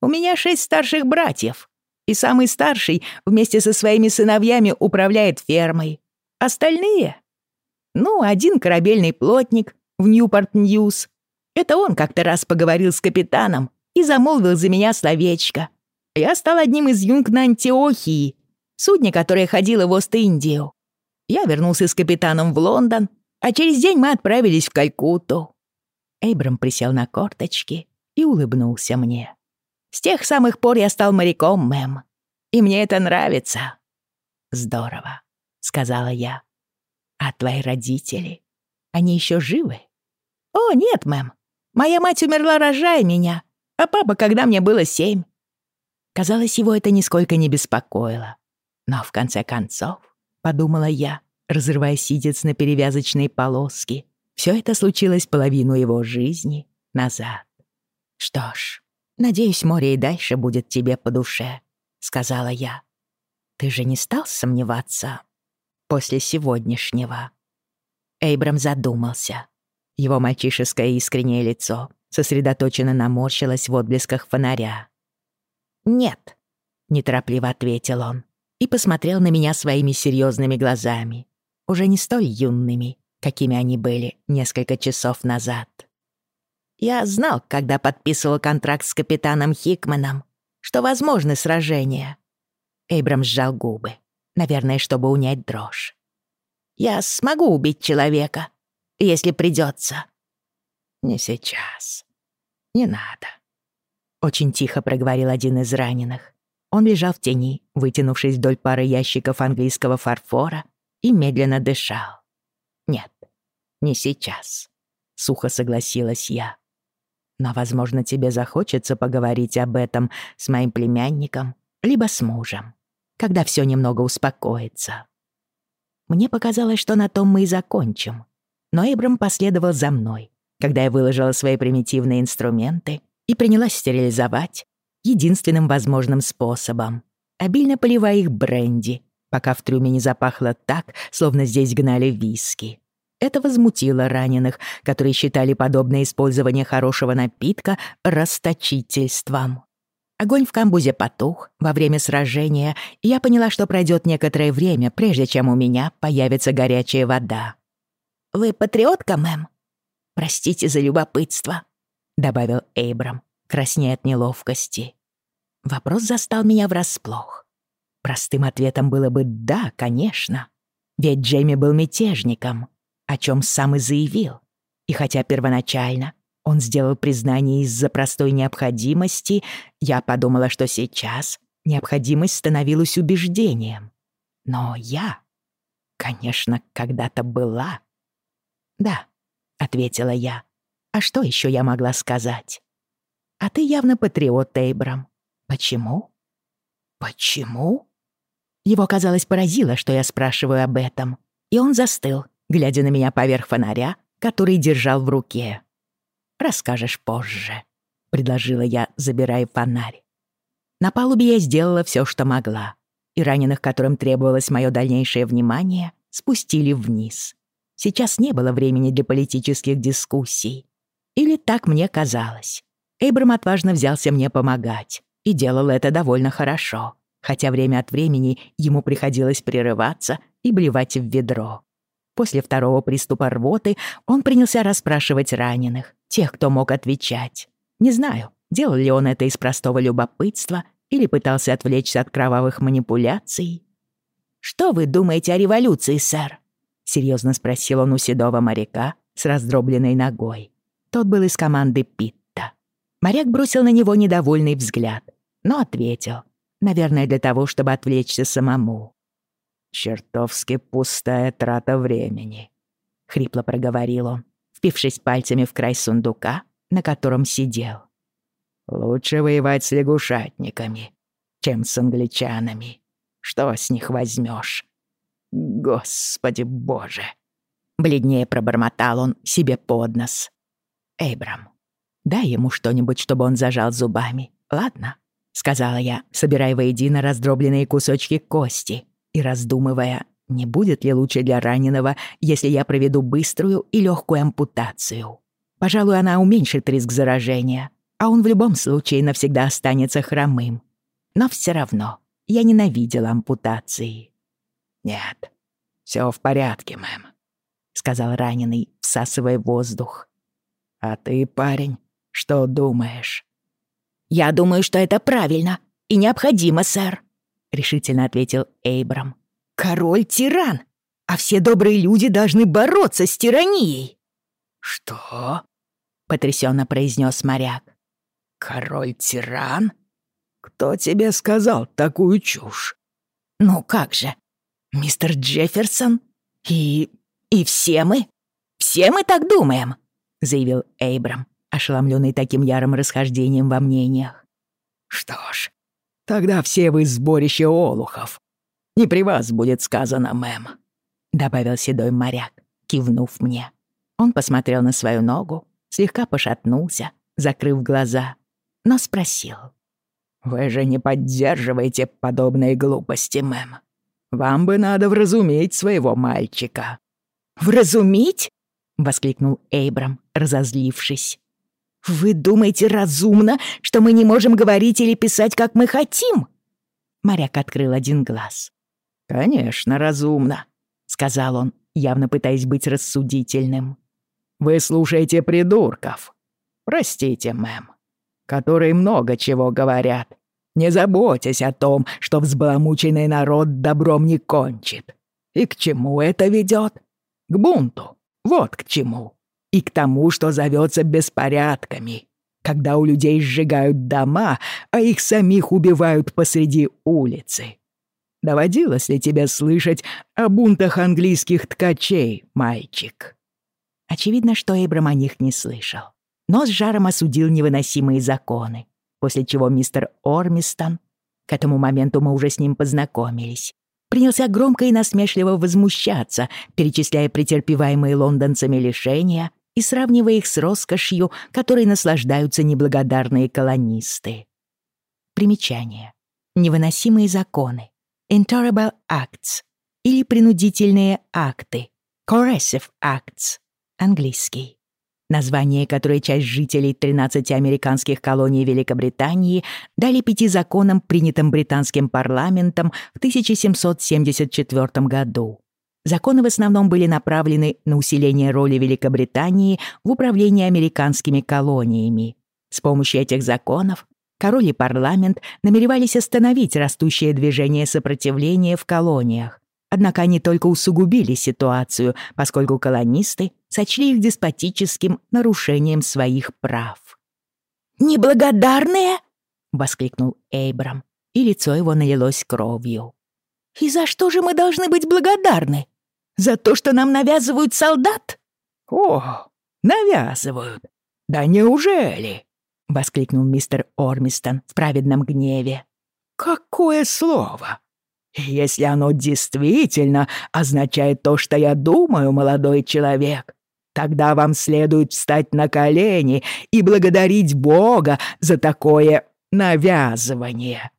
«У меня шесть старших братьев, и самый старший вместе со своими сыновьями управляет фермой. Остальные? Ну, один корабельный плотник в Ньюпорт-Ньюс. Это он как-то раз поговорил с капитаном и замолвил за меня словечко. Я стал одним из юнг на Антиохии, судне, которое ходило в Ост-Индию. Я вернулся с капитаном в Лондон, а через день мы отправились в Калькутту. Эйбрам присел на корточки и улыбнулся мне. «С тех самых пор я стал моряком, мэм. И мне это нравится». «Здорово», — сказала я. «А твои родители? Они еще живы?» «О, нет, мэм. Моя мать умерла, рожая меня, а папа, когда мне было семь». Казалось, его это нисколько не беспокоило. Но в конце концов, подумала я, разрывая сидец на перевязочной полоске, все это случилось половину его жизни назад. «Что ж, надеюсь, море и дальше будет тебе по душе», — сказала я. «Ты же не стал сомневаться после сегодняшнего?» Эйбрам задумался. Его мальчишеское искреннее лицо сосредоточенно наморщилось в отблесках фонаря. «Нет», — неторопливо ответил он и посмотрел на меня своими серьезными глазами, уже не столь юными, какими они были несколько часов назад. Я знал, когда подписывал контракт с капитаном Хикманом, что возможны сражения. Эйбрам сжал губы, наверное, чтобы унять дрожь. Я смогу убить человека, если придется. Не сейчас. Не надо. Очень тихо проговорил один из раненых. Он лежал в тени, вытянувшись вдоль пары ящиков английского фарфора и медленно дышал. Не сейчас. Сухо согласилась я. Но, возможно, тебе захочется поговорить об этом с моим племянником, либо с мужем, когда все немного успокоится. Мне показалось, что на том мы и закончим. Но Эйбрам последовал за мной, когда я выложила свои примитивные инструменты и принялась стерилизовать единственным возможным способом, обильно поливая их бренди, пока в трюме не запахло так, словно здесь гнали виски. Это возмутило раненых, которые считали подобное использование хорошего напитка расточительством. Огонь в камбузе потух во время сражения, и я поняла, что пройдет некоторое время, прежде чем у меня появится горячая вода. «Вы патриотка, мэм?» «Простите за любопытство», — добавил Эйбрам, краснея от неловкости. Вопрос застал меня врасплох. Простым ответом было бы «да, конечно». Ведь Джейми был мятежником, о чем сам и заявил. И хотя первоначально он сделал признание из-за простой необходимости, я подумала, что сейчас необходимость становилась убеждением. Но я, конечно, когда-то была. «Да», — ответила я. «А что еще я могла сказать?» «А ты явно патриот, Эйбрам. Почему?» «Почему?» Его, казалось, поразило, что я спрашиваю об этом, и он застыл, глядя на меня поверх фонаря, который держал в руке. «Расскажешь позже», — предложила я, забирая фонарь. На палубе я сделала все, что могла, и раненых, которым требовалось мое дальнейшее внимание, спустили вниз. Сейчас не было времени для политических дискуссий. Или так мне казалось. Эйбрам отважно взялся мне помогать и делал это довольно хорошо, хотя время от времени ему приходилось прерываться и блевать в ведро. После второго приступа рвоты он принялся расспрашивать раненых, тех, кто мог отвечать. Не знаю, делал ли он это из простого любопытства или пытался отвлечься от кровавых манипуляций. «Что вы думаете о революции, сэр?» — серьезно спросил он у седого моряка с раздробленной ногой. Тот был из команды Питта. Моряк бросил на него недовольный взгляд, но ответил. Наверное, для того, чтобы отвлечься самому. «Чертовски пустая трата времени», — хрипло проговорил он, впившись пальцами в край сундука, на котором сидел. «Лучше воевать с лягушатниками, чем с англичанами. Что с них возьмешь? Господи боже!» Бледнее пробормотал он себе под нос. «Эйбрам, дай ему что-нибудь, чтобы он зажал зубами, ладно?» — сказала я, собирая воедино раздробленные кусочки кости, и раздумывая, не будет ли лучше для раненого, если я проведу быструю и легкую ампутацию. Пожалуй, она уменьшит риск заражения, а он в любом случае навсегда останется хромым. Но все равно я ненавидела ампутации. «Нет, все в порядке, мэм», — сказал раненый, всасывая воздух. «А ты, парень, что думаешь?» «Я думаю, что это правильно и необходимо, сэр», — решительно ответил Эйбрам. «Король — тиран, а все добрые люди должны бороться с тиранией». «Что?» — потрясенно произнес моряк. «Король — тиран? Кто тебе сказал такую чушь?» «Ну как же, мистер Джефферсон и... и все мы? Все мы так думаем», — заявил Эйбрам, ошеломленный таким ярым расхождением во мнениях. «Что ж, Тогда все вы сборище олухов. Не при вас будет сказано, мэм», — добавил седой моряк, кивнув мне. Он посмотрел на свою ногу, слегка пошатнулся, закрыв глаза, но спросил. «Вы же не поддерживаете подобные глупости, мэм. Вам бы надо вразумить своего мальчика». «Вразумить?» — воскликнул Эйбрам, разозлившись. «Вы думаете разумно, что мы не можем говорить или писать, как мы хотим?» Моряк открыл один глаз. «Конечно, разумно», — сказал он, явно пытаясь быть рассудительным. «Вы слушаете придурков. простите, мэм, которые много чего говорят, не заботясь о том, что взбаламученный народ добром не кончит. И к чему это ведет? К бунту. Вот к чему. И к тому, что зовется беспорядками, когда у людей сжигают дома, а их самих убивают посреди улицы. Доводилось ли тебе слышать о бунтах английских ткачей, мальчик?» Очевидно, что Эйбрам о них не слышал, но с жаром осудил невыносимые законы, после чего мистер Ормистон, к этому моменту мы уже с ним познакомились, принялся громко и насмешливо возмущаться, перечисляя претерпеваемые лондонцами лишения и сравнивая их с роскошью, которой наслаждаются неблагодарные колонисты. Примечание. Невыносимые законы. Intolerable Acts или принудительные акты. Coercive Acts. Английский название которой часть жителей 13 американских колоний Великобритании дали пяти законам, принятым британским парламентом в 1774 году. Законы в основном были направлены на усиление роли Великобритании в управлении американскими колониями. С помощью этих законов король и парламент намеревались остановить растущее движение сопротивления в колониях, Однако они только усугубили ситуацию, поскольку колонисты сочли их деспотическим нарушением своих прав. «Неблагодарные?» — воскликнул Эйбрам, и лицо его налилось кровью. «И за что же мы должны быть благодарны? За то, что нам навязывают солдат?» «О, навязывают! Да неужели?» — воскликнул мистер Ормистон в праведном гневе. «Какое слово! Если оно действительно означает то, что я думаю, молодой человек, тогда вам следует встать на колени и благодарить Бога за такое навязывание.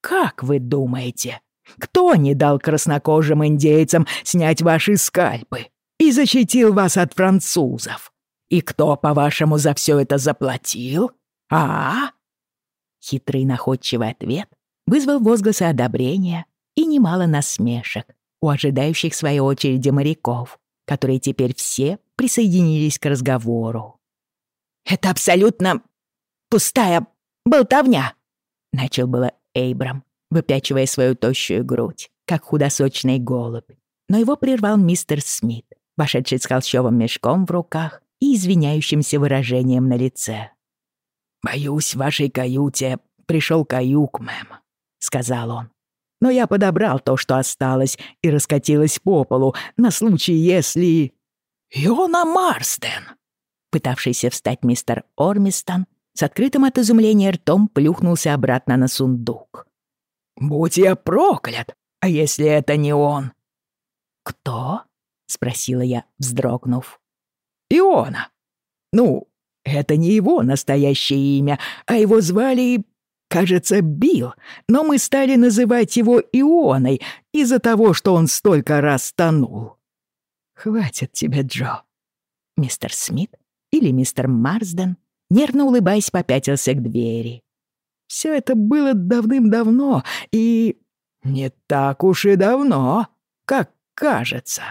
Как вы думаете, кто не дал краснокожим индейцам снять ваши скальпы и защитил вас от французов? И кто, по-вашему, за все это заплатил? А? Хитрый находчивый ответ вызвал возгласы одобрения и немало насмешек у ожидающих своей очереди моряков, которые теперь все присоединились к разговору. «Это абсолютно пустая болтовня!» — начал было Эйбрам, выпячивая свою тощую грудь, как худосочный голубь. Но его прервал мистер Смит, вошедший с холщовым мешком в руках и извиняющимся выражением на лице. «Боюсь, в вашей каюте пришел каюк, мэм», — сказал он но я подобрал то, что осталось, и раскатилось по полу на случай, если... «Иона Марстен!» Пытавшийся встать мистер Ормистон с открытым от изумления ртом плюхнулся обратно на сундук. «Будь я проклят, а если это не он?» «Кто?» — спросила я, вздрогнув. «Иона. Ну, это не его настоящее имя, а его звали Кажется, Билл, но мы стали называть его Ионой из-за того, что он столько раз тонул. Хватит тебе, Джо. Мистер Смит или мистер Марсден, нервно улыбаясь, попятился к двери. Все это было давным-давно и... не так уж и давно, как кажется.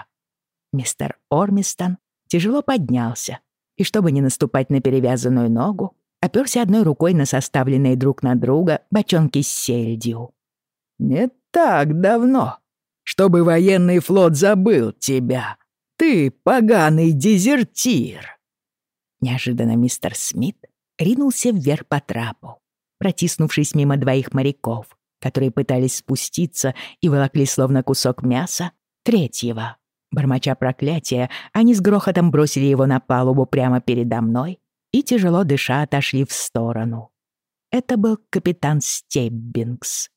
Мистер Ормистон тяжело поднялся и, чтобы не наступать на перевязанную ногу, оперся одной рукой на составленные друг на друга бочонки с сельдью. «Не так давно, чтобы военный флот забыл тебя. Ты поганый дезертир!» Неожиданно мистер Смит ринулся вверх по трапу, протиснувшись мимо двоих моряков, которые пытались спуститься и волокли словно кусок мяса третьего. Бормоча проклятия, они с грохотом бросили его на палубу прямо передо мной и, тяжело дыша, отошли в сторону. Это был капитан Стеббингс.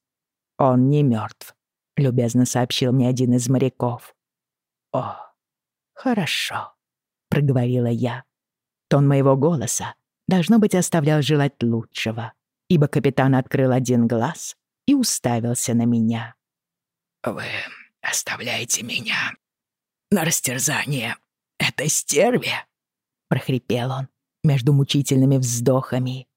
«Он не мертв», — любезно сообщил мне один из моряков. «О, хорошо», — проговорила я. Тон моего голоса, должно быть, оставлял желать лучшего, ибо капитан открыл один глаз и уставился на меня. «Вы оставляете меня на растерзание этой стерве?» — прохрипел он, между мучительными вздохами.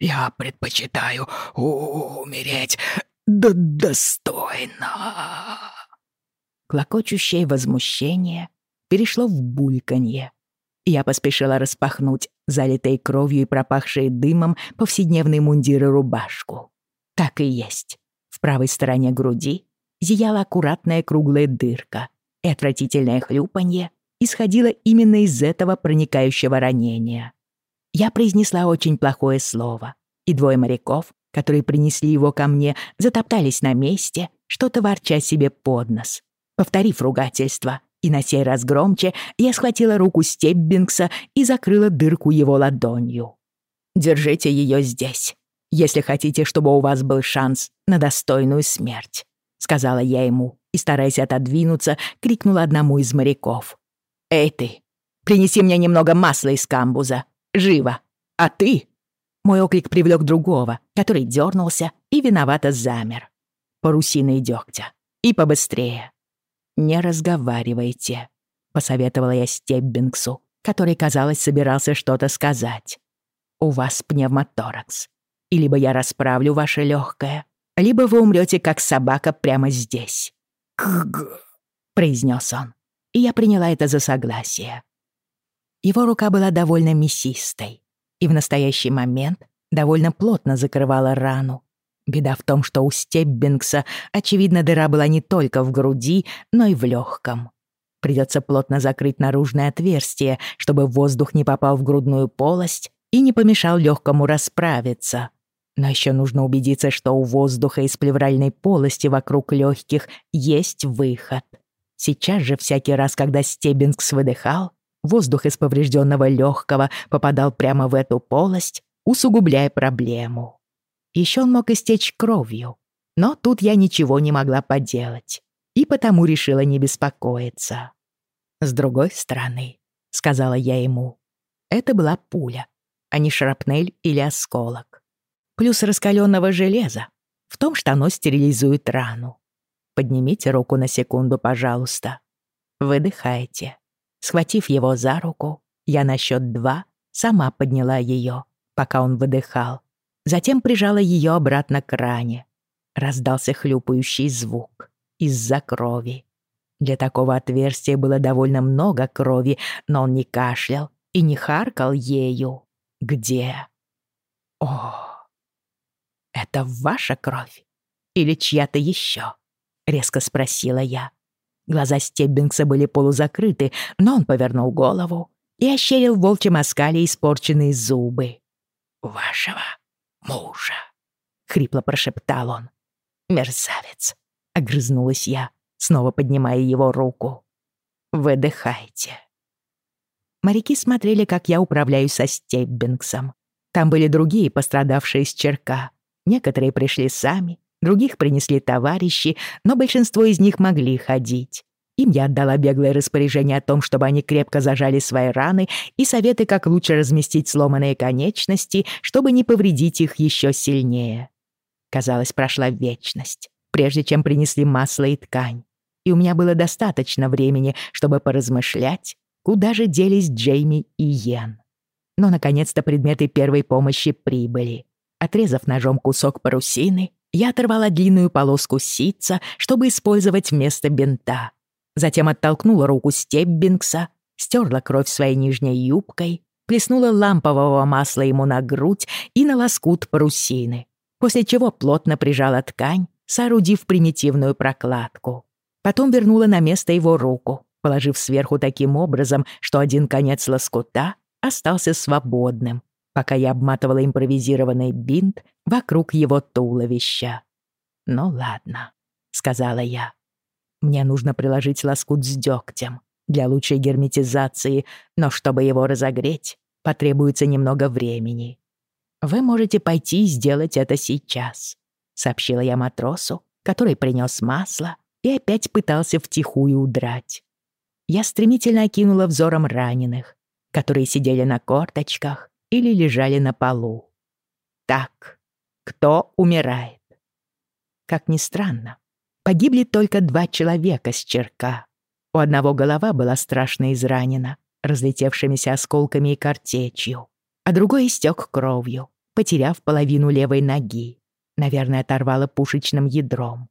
«Я предпочитаю умереть д достойно». Клокочущее возмущение перешло в бульканье. Я поспешила распахнуть залитые кровью и пропахшие дымом повседневный мундир и рубашку. Так и есть. В правой стороне груди зияла аккуратная круглая дырка, и отвратительное хлюпанье исходило именно из этого проникающего ранения. Я произнесла очень плохое слово, и двое моряков, которые принесли его ко мне, затоптались на месте, что-то ворча себе под нос. Повторив ругательство, и на сей раз громче, я схватила руку Стеббингса и закрыла дырку его ладонью. «Держите ее здесь, если хотите, чтобы у вас был шанс на достойную смерть», — сказала я ему и, стараясь отодвинуться, крикнула одному из моряков. «Эй ты, принеси мне немного масла из камбуза. Живо! А ты?» Мой оклик привлек другого, который дернулся и виновато замер. Парусины и дегтя. И побыстрее. «Не разговаривайте», — посоветовала я Стеббингсу, который, казалось, собирался что-то сказать. «У вас пневмоторакс. И либо я расправлю ваше легкое, либо вы умрете как собака прямо здесь». «Кг», — произнес он, и я приняла это за согласие. Его рука была довольно мясистой и в настоящий момент довольно плотно закрывала рану, Беда в том, что у Стеббингса, очевидно, дыра была не только в груди, но и в легком. Придется плотно закрыть наружное отверстие, чтобы воздух не попал в грудную полость и не помешал легкому расправиться. Но еще нужно убедиться, что у воздуха из плевральной полости вокруг легких есть выход. Сейчас же всякий раз, когда Стеббингс выдыхал, воздух из поврежденного легкого попадал прямо в эту полость, усугубляя проблему. Еще он мог истечь кровью. Но тут я ничего не могла поделать. И потому решила не беспокоиться. «С другой стороны», — сказала я ему, — «это была пуля, а не шрапнель или осколок. Плюс раскаленного железа в том, что оно стерилизует рану. Поднимите руку на секунду, пожалуйста. Выдыхайте». Схватив его за руку, я на счет два сама подняла ее, пока он выдыхал, Затем прижала ее обратно к ране. Раздался хлюпающий звук из-за крови. Для такого отверстия было довольно много крови, но он не кашлял и не харкал ею. Где? О, это ваша кровь? Или чья-то еще? Резко спросила я. Глаза Стеббингса были полузакрыты, но он повернул голову и ощерил волчьем оскале испорченные зубы. «Вашего?» Мужа», — хрипло прошептал он. «Мерзавец», — огрызнулась я, снова поднимая его руку. «Выдыхайте». Моряки смотрели, как я управляюсь со Стеббингсом. Там были другие пострадавшие с черка. Некоторые пришли сами, других принесли товарищи, но большинство из них могли ходить. Им я отдала беглое распоряжение о том, чтобы они крепко зажали свои раны и советы, как лучше разместить сломанные конечности, чтобы не повредить их еще сильнее. Казалось, прошла вечность, прежде чем принесли масло и ткань. И у меня было достаточно времени, чтобы поразмышлять, куда же делись Джейми и Йен. Но, наконец-то, предметы первой помощи прибыли. Отрезав ножом кусок парусины, я оторвала длинную полоску ситца, чтобы использовать вместо бинта — Затем оттолкнула руку Стеббингса, стерла кровь своей нижней юбкой, плеснула лампового масла ему на грудь и на лоскут парусины, после чего плотно прижала ткань, соорудив примитивную прокладку. Потом вернула на место его руку, положив сверху таким образом, что один конец лоскута остался свободным, пока я обматывала импровизированный бинт вокруг его туловища. «Ну ладно», — сказала я. Мне нужно приложить лоскут с дёгтем для лучшей герметизации, но чтобы его разогреть, потребуется немного времени. Вы можете пойти и сделать это сейчас», — сообщила я матросу, который принёс масло и опять пытался втихую удрать. Я стремительно окинула взором раненых, которые сидели на корточках или лежали на полу. Так, кто умирает? Как ни странно, Погибли только два человека с черка. У одного голова была страшно изранена, разлетевшимися осколками и картечью, а другой истек кровью, потеряв половину левой ноги. Наверное, оторвало пушечным ядром.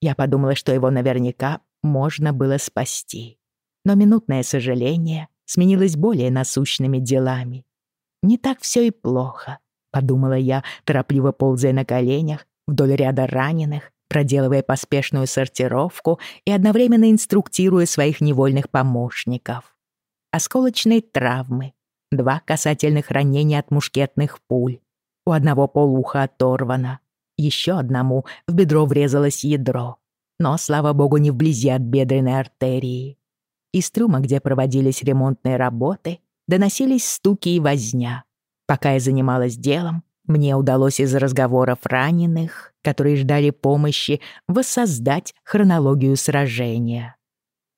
Я подумала, что его наверняка можно было спасти. Но минутное сожаление сменилось более насущными делами. Не так все и плохо, подумала я, торопливо ползая на коленях вдоль ряда раненых, проделывая поспешную сортировку и одновременно инструктируя своих невольных помощников. Осколочные травмы, два касательных ранения от мушкетных пуль, у одного полуха оторвано, еще одному в бедро врезалось ядро, но, слава богу, не вблизи от бедренной артерии. Из трюма, где проводились ремонтные работы, доносились стуки и возня. Пока я занималась делом, мне удалось из разговоров раненых, которые ждали помощи, воссоздать хронологию сражения.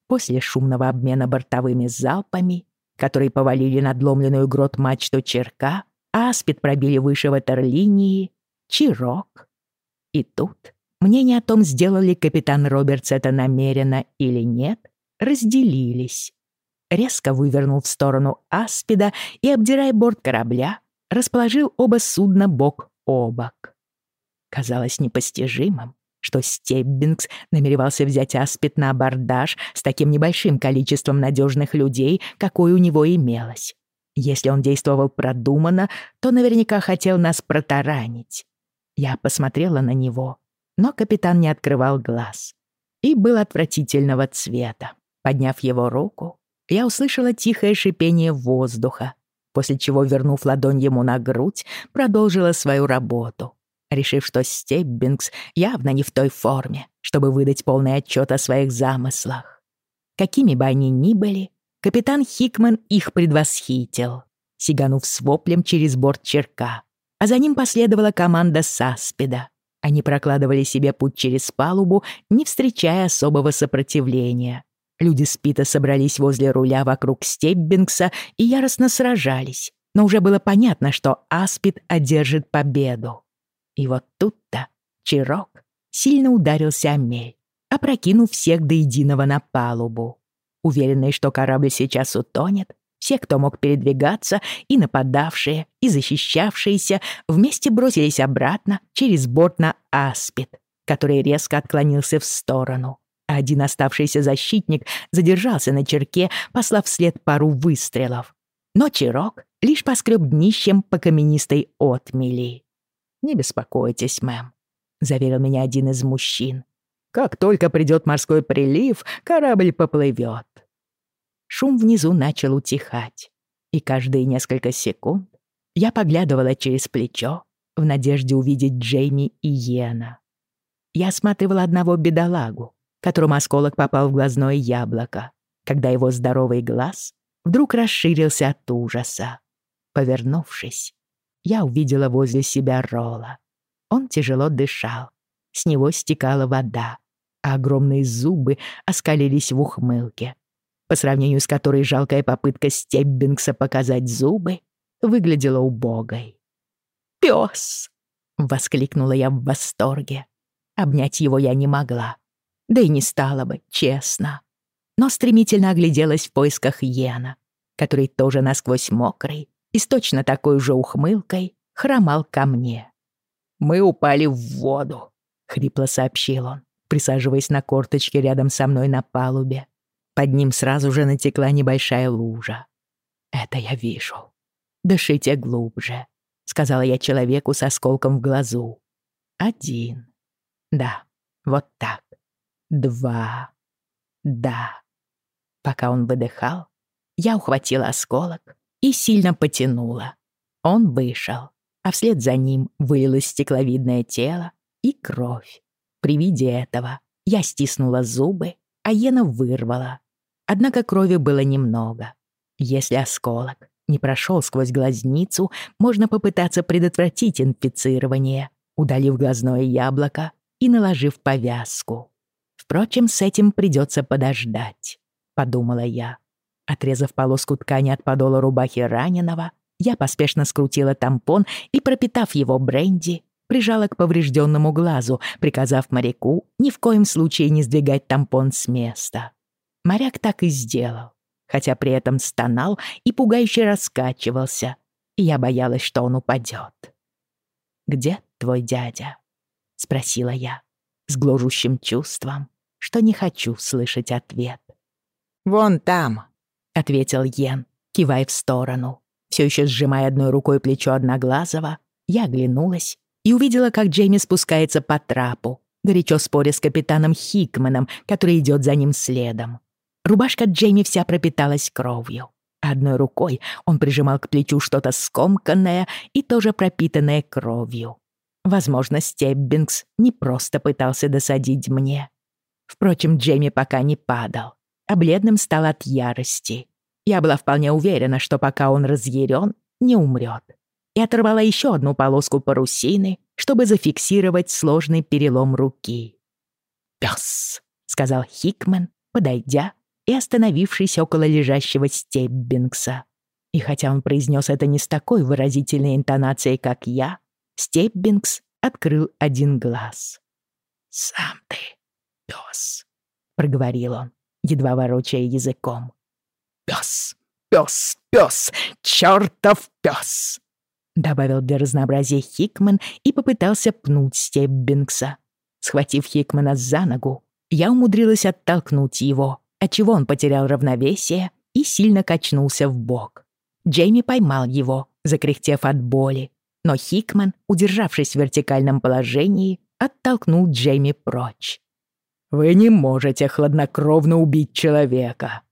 После шумного обмена бортовыми залпами, которые повалили надломленную грот-мачту черка, аспид пробили выше ватерлинии, чирок. И тут мнение о том, сделал ли капитан Робертс это намеренно или нет, разделились. Резко вывернул в сторону аспида и, обдирая борт корабля, расположил оба судна бок о бок. Казалось непостижимым, что Стеббингс намеревался взять аспид на абордаж с таким небольшим количеством надежных людей, какое у него имелось. Если он действовал продуманно, то наверняка хотел нас протаранить. Я посмотрела на него, но капитан не открывал глаз и был отвратительного цвета. Подняв его руку, я услышала тихое шипение воздуха, после чего, вернув ладонь ему на грудь, продолжила свою работу, решив, что Стеббингс явно не в той форме, чтобы выдать полный отчет о своих замыслах. Какими бы они ни были, капитан Хикман их предвосхитил, сиганув с воплем через борт черка, а за ним последовала команда Саспида. Они прокладывали себе путь через палубу, не встречая особого сопротивления, Люди Спита собрались возле руля вокруг Стеббингса и яростно сражались, но уже было понятно, что Аспид одержит победу. И вот тут-то Чирок сильно ударился о мель, опрокинув всех до единого на палубу. Уверенные, что корабль сейчас утонет, все, кто мог передвигаться, и нападавшие, и защищавшиеся, вместе бросились обратно через борт на Аспид, который резко отклонился в сторону а один оставшийся защитник задержался на черке, послав вслед пару выстрелов. Но черок лишь поскреб днищем по каменистой отмели. «Не беспокойтесь, мэм», — заверил меня один из мужчин. «Как только придет морской прилив, корабль поплывет». Шум внизу начал утихать, и каждые несколько секунд я поглядывала через плечо в надежде увидеть Джейми и Йена. Я осматривала одного бедолагу, которому осколок попал в глазное яблоко, когда его здоровый глаз вдруг расширился от ужаса. Повернувшись, я увидела возле себя Ролла. Он тяжело дышал, с него стекала вода, а огромные зубы оскалились в ухмылке, по сравнению с которой жалкая попытка Стеббингса показать зубы выглядела убогой. «Пёс!» — воскликнула я в восторге. Обнять его я не могла, да и не стало бы, честно. Но стремительно огляделась в поисках Йена, который тоже насквозь мокрый и с точно такой же ухмылкой хромал ко мне. «Мы упали в воду», — хрипло сообщил он, присаживаясь на корточке рядом со мной на палубе. Под ним сразу же натекла небольшая лужа. «Это я вижу. Дышите глубже», — сказала я человеку с осколком в глазу. «Один. Да, вот так два. Да. Пока он выдыхал, я ухватила осколок и сильно потянула. Он вышел, а вслед за ним вылилось стекловидное тело и кровь. При виде этого я стиснула зубы, а Ена вырвала. Однако крови было немного. Если осколок не прошел сквозь глазницу, можно попытаться предотвратить инфицирование, удалив глазное яблоко и наложив повязку. Впрочем, с этим придется подождать, подумала я. Отрезав полоску ткани от подола рубахи раненого, я поспешно скрутила тампон и, пропитав его бренди, прижала к поврежденному глазу, приказав моряку ни в коем случае не сдвигать тампон с места. Моряк так и сделал, хотя при этом стонал и пугающе раскачивался, и я боялась, что он упадет. «Где твой дядя?» — спросила я с гложущим чувством, что не хочу слышать ответ. «Вон там», — ответил Йен, кивая в сторону. Все еще сжимая одной рукой плечо Одноглазого, я оглянулась и увидела, как Джейми спускается по трапу, горячо споря с капитаном Хикманом, который идет за ним следом. Рубашка Джейми вся пропиталась кровью. Одной рукой он прижимал к плечу что-то скомканное и тоже пропитанное кровью. Возможно, Стеббингс не просто пытался досадить мне. Впрочем, Джейми пока не падал, а бледным стал от ярости. Я была вполне уверена, что пока он разъярен, не умрет. И оторвала еще одну полоску парусины, чтобы зафиксировать сложный перелом руки. «Пёс», — сказал Хикман, подойдя и остановившись около лежащего Стеббингса. И хотя он произнес это не с такой выразительной интонацией, как я, Стеббингс открыл один глаз. «Сам ты, пёс», — проговорил он, едва ворочая языком. «Пёс, пёс, пёс, чёртов пёс!» Добавил для разнообразия Хикман и попытался пнуть Стеббингса. Схватив Хикмана за ногу, я умудрилась оттолкнуть его, отчего он потерял равновесие и сильно качнулся в бок. Джейми поймал его, закряхтев от боли, но Хикман, удержавшись в вертикальном положении, оттолкнул Джейми прочь. «Вы не можете хладнокровно убить человека».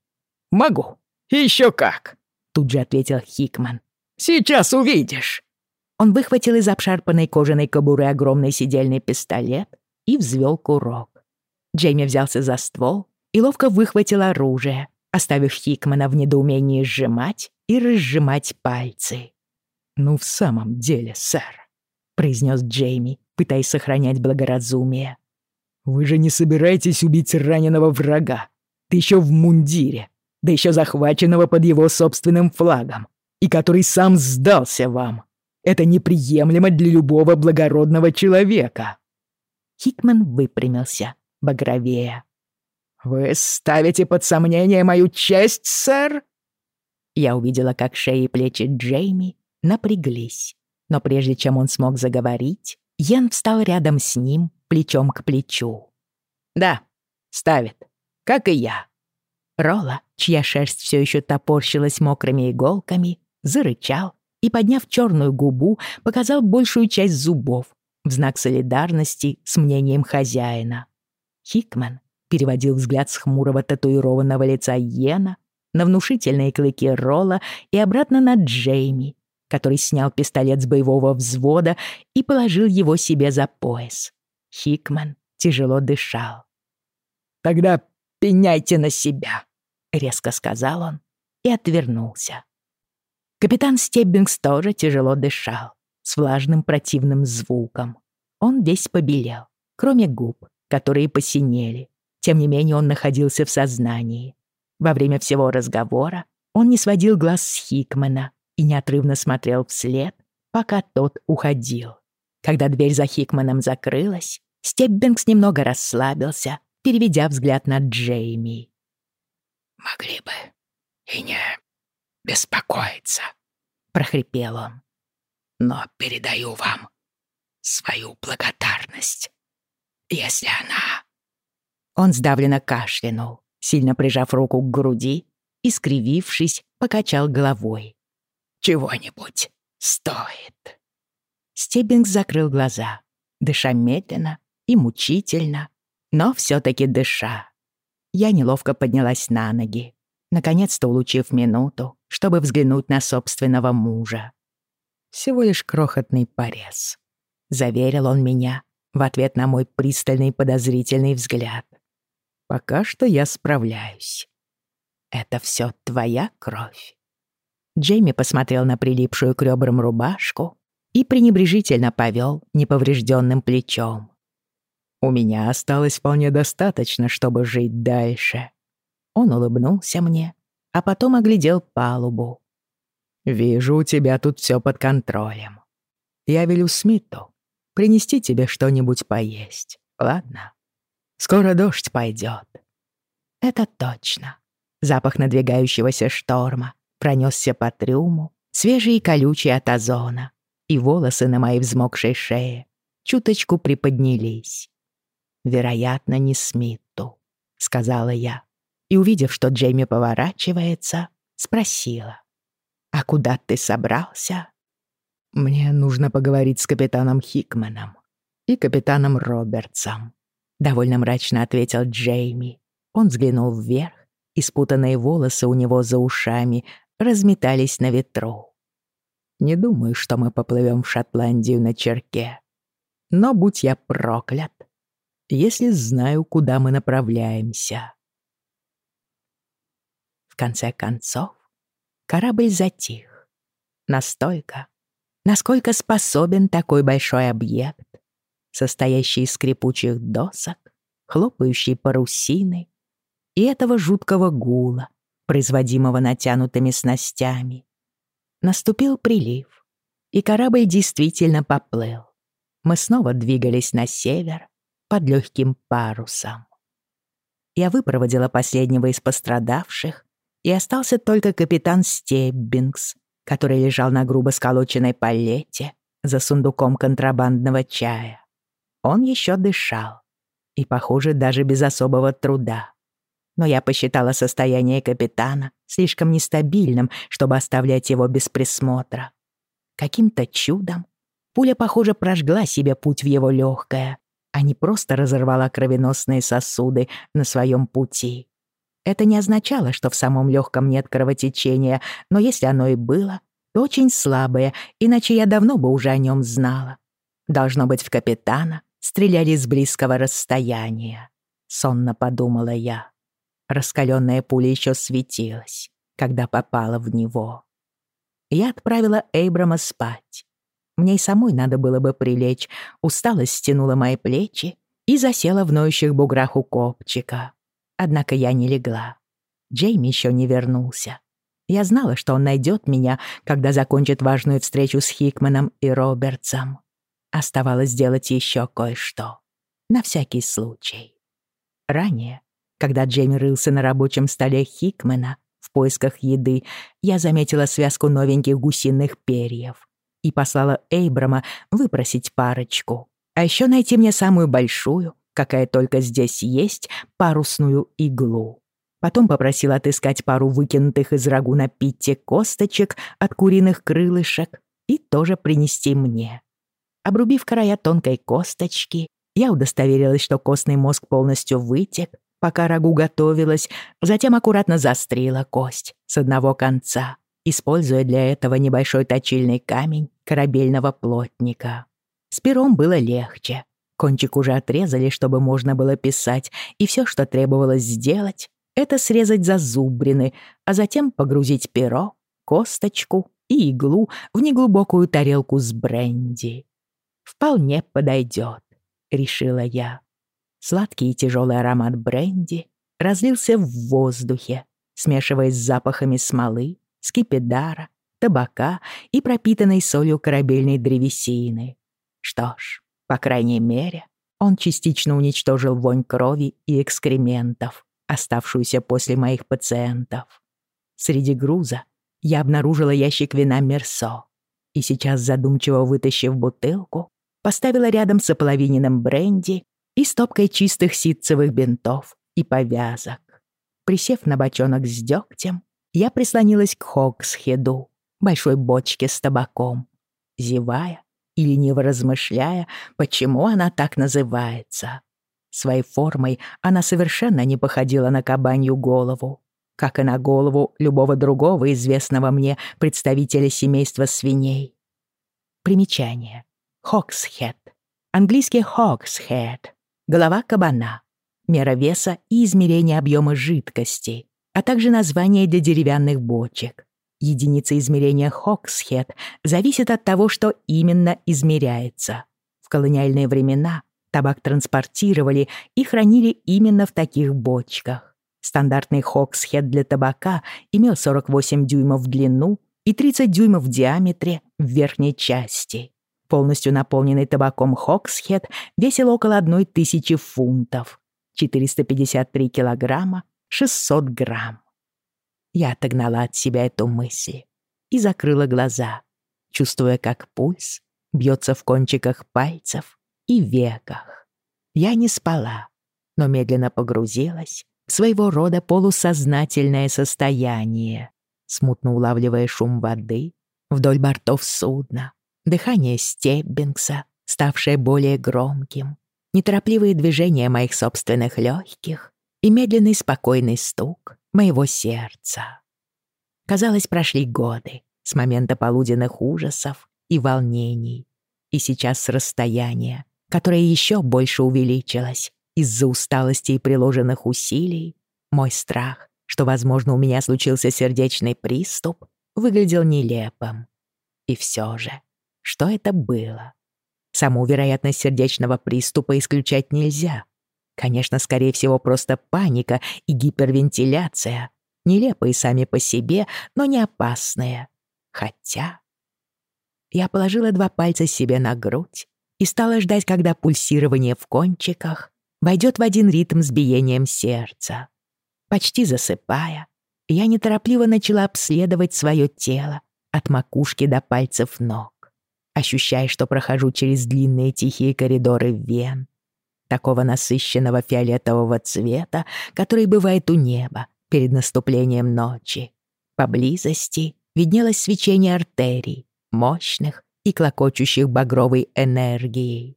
«Могу. Еще как!» — тут же ответил Хикман. «Сейчас увидишь!» Он выхватил из обшарпанной кожаной кобуры огромный сидельный пистолет и взвел курок. Джейми взялся за ствол и ловко выхватил оружие, оставив Хикмана в недоумении сжимать и разжимать пальцы. «Ну, в самом деле, сэр», — произнес Джейми, пытаясь сохранять благоразумие. «Вы же не собираетесь убить раненого врага, да еще в мундире, да еще захваченного под его собственным флагом, и который сам сдался вам. Это неприемлемо для любого благородного человека». Хикман выпрямился, багровея. «Вы ставите под сомнение мою честь, сэр?» Я увидела, как шеи и плечи Джейми напряглись. Но прежде чем он смог заговорить, Йен встал рядом с ним, плечом к плечу. «Да, ставит, как и я». Ролла, чья шерсть все еще топорщилась мокрыми иголками, зарычал и, подняв черную губу, показал большую часть зубов в знак солидарности с мнением хозяина. Хикман переводил взгляд с хмурого татуированного лица Йена на внушительные клыки Ролла и обратно на Джейми, который снял пистолет с боевого взвода и положил его себе за пояс. Хикман тяжело дышал. «Тогда пеняйте на себя», — резко сказал он и отвернулся. Капитан Стеббингс тоже тяжело дышал, с влажным противным звуком. Он весь побелел, кроме губ, которые посинели, тем не менее он находился в сознании. Во время всего разговора он не сводил глаз с Хикмана и неотрывно смотрел вслед, пока тот уходил. Когда дверь за Хикманом закрылась, Стеббингс немного расслабился, переведя взгляд на Джейми. «Могли бы и не беспокоиться», — прохрипел он. «Но передаю вам свою благодарность, если она он сдавленно кашлянул, сильно прижав руку к груди и, скривившись, покачал головой. «Чего-нибудь стоит». Стеббингс закрыл глаза, дыша медленно и мучительно, но все таки дыша. Я неловко поднялась на ноги, наконец-то улучив минуту, чтобы взглянуть на собственного мужа. Всего лишь крохотный порез. Заверил он меня в ответ на мой пристальный подозрительный взгляд. Пока что я справляюсь. Это все твоя кровь. Джейми посмотрел на прилипшую к ребрам рубашку и пренебрежительно повел неповрежденным плечом. У меня осталось вполне достаточно, чтобы жить дальше. Он улыбнулся мне, а потом оглядел палубу. «Вижу, у тебя тут все под контролем. Я велю Смиту принести тебе что-нибудь поесть, ладно?» Скоро дождь пойдет. Это точно. Запах надвигающегося шторма пронесся по трюму, свежий и колючий от озона, и волосы на моей взмокшей шее чуточку приподнялись. «Вероятно, не Смиту», — сказала я, и, увидев, что Джейми поворачивается, спросила. А куда ты собрался?» «Мне нужно поговорить с капитаном Хикманом и капитаном Робертсом», — довольно мрачно ответил Джейми. Он взглянул вверх, и спутанные волосы у него за ушами разметались на ветру. «Не думаю, что мы поплывем в Шотландию на черке. Но будь я проклят, если знаю, куда мы направляемся». В конце концов, корабль затих. Настолько, насколько способен такой большой объект, состоящий из скрипучих досок, хлопающей парусины и этого жуткого гула, производимого натянутыми снастями. Наступил прилив, и корабль действительно поплыл. Мы снова двигались на север под легким парусом. Я выпроводила последнего из пострадавших, и остался только капитан Стеббингс, который лежал на грубо сколоченной палете за сундуком контрабандного чая. Он еще дышал, и, похоже, даже без особого труда. Но я посчитала состояние капитана слишком нестабильным, чтобы оставлять его без присмотра. Каким-то чудом пуля, похоже, прожгла себе путь в его легкое, а не просто разорвала кровеносные сосуды на своем пути. Это не означало, что в самом легком нет кровотечения, но если оно и было, то очень слабое, иначе я давно бы уже о нем знала. Должно быть, в капитана стреляли с близкого расстояния. Сонно подумала я. Раскаленная пуля еще светилась, когда попала в него. Я отправила Эйбрама спать. Мне и самой надо было бы прилечь, усталость стянула мои плечи и засела в ноющих буграх у копчика. Однако я не легла. Джейми еще не вернулся. Я знала, что он найдет меня, когда закончит важную встречу с Хикманом и Робертсом. Оставалось сделать еще кое-что. На всякий случай. Ранее, когда Джейми рылся на рабочем столе Хикмана в поисках еды, я заметила связку новеньких гусиных перьев и послала Эйбрама выпросить парочку. А еще найти мне самую большую, какая только здесь есть, парусную иглу. Потом попросил отыскать пару выкинутых из рагу на питте косточек от куриных крылышек и тоже принести мне. Обрубив края тонкой косточки, я удостоверилась, что костный мозг полностью вытек, пока рагу готовилась, затем аккуратно застрила кость с одного конца, используя для этого небольшой точильный камень корабельного плотника. С пером было легче. Кончик уже отрезали, чтобы можно было писать, и все, что требовалось сделать, это срезать зазубрины, а затем погрузить перо, косточку и иглу в неглубокую тарелку с бренди. «Вполне подойдет», — решила я. Сладкий и тяжелый аромат бренди разлился в воздухе, смешиваясь с запахами смолы, скипидара, табака и пропитанной солью корабельной древесины. Что ж, по крайней мере, он частично уничтожил вонь крови и экскрементов, оставшуюся после моих пациентов. Среди груза я обнаружила ящик вина Мерсо и сейчас, задумчиво вытащив бутылку, поставила рядом с ополовиненным бренди и стопкой чистых ситцевых бинтов и повязок. Присев на бочонок с дегтем, я прислонилась к Хоксхеду, большой бочке с табаком. Зевая, и лениво размышляя, почему она так называется. Своей формой она совершенно не походила на кабанью голову, как и на голову любого другого известного мне представителя семейства свиней. Примечание. Хоксхед. Английский хоксхед. Голова кабана. Мера веса и измерение объема жидкости, а также название для деревянных бочек. Единица измерения Хоксхед зависит от того, что именно измеряется. В колониальные времена табак транспортировали и хранили именно в таких бочках. Стандартный Хоксхед для табака имел 48 дюймов в длину и 30 дюймов в диаметре в верхней части. Полностью наполненный табаком Хоксхед весил около 1000 фунтов, 453 килограмма, 600 грамм. Я отогнала от себя эту мысль и закрыла глаза, чувствуя, как пульс бьется в кончиках пальцев и веках. Я не спала, но медленно погрузилась в своего рода полусознательное состояние, смутно улавливая шум воды вдоль бортов судна, дыхание Стеббингса, ставшее более громким, неторопливые движения моих собственных легких и медленный спокойный стук моего сердца. Казалось, прошли годы с момента полуденных ужасов и волнений, и сейчас с расстояния, которое еще больше увеличилось из-за усталости и приложенных усилий, мой страх, что, возможно, у меня случился сердечный приступ, выглядел нелепым. И все же, что это было? Саму вероятность сердечного приступа исключать нельзя. Конечно, скорее всего, просто паника и гипервентиляция, нелепые сами по себе, но не опасные. Хотя... Я положила два пальца себе на грудь и стала ждать, когда пульсирование в кончиках войдет в один ритм с биением сердца. Почти засыпая, я неторопливо начала обследовать свое тело от макушки до пальцев ног, ощущая, что прохожу через длинные тихие коридоры вен, такого насыщенного фиолетового цвета, который бывает у неба перед наступлением ночи. Поблизости виднелось свечение артерий, мощных и клокочущих багровой энергией.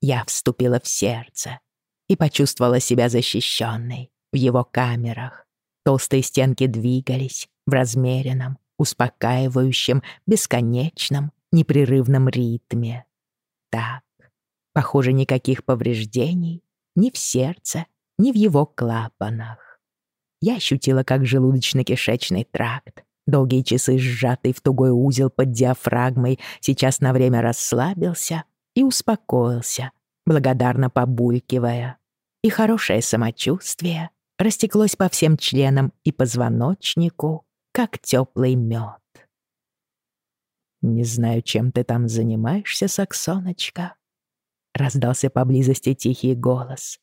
Я вступила в сердце и почувствовала себя защищенной в его камерах. Толстые стенки двигались в размеренном, успокаивающем, бесконечном, непрерывном ритме. Так, похоже, никаких повреждений ни в сердце, ни в его клапанах. Я ощутила, как желудочно-кишечный тракт долгие часы сжатый в тугой узел под диафрагмой, сейчас на время расслабился и успокоился, благодарно побулькивая. И хорошее самочувствие растеклось по всем членам и позвоночнику, как теплый мед. «Не знаю, чем ты там занимаешься, Саксоночка», — раздался поблизости тихий голос.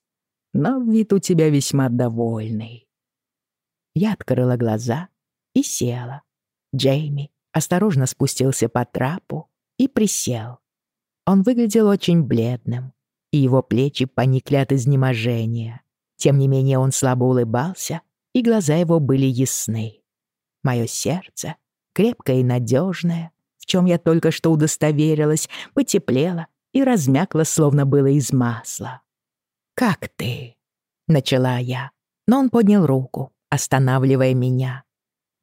«Но вид у тебя весьма довольный». Я открыла глаза и села. Джейми осторожно спустился по трапу и присел. Он выглядел очень бледным, и его плечи поникли от изнеможения. Тем не менее он слабо улыбался, и глаза его были ясны. Мое сердце, крепкое и надежное, чем я только что удостоверилась, потеплело и размякло, словно было из масла. «Как ты?» — начала я, но он поднял руку, останавливая меня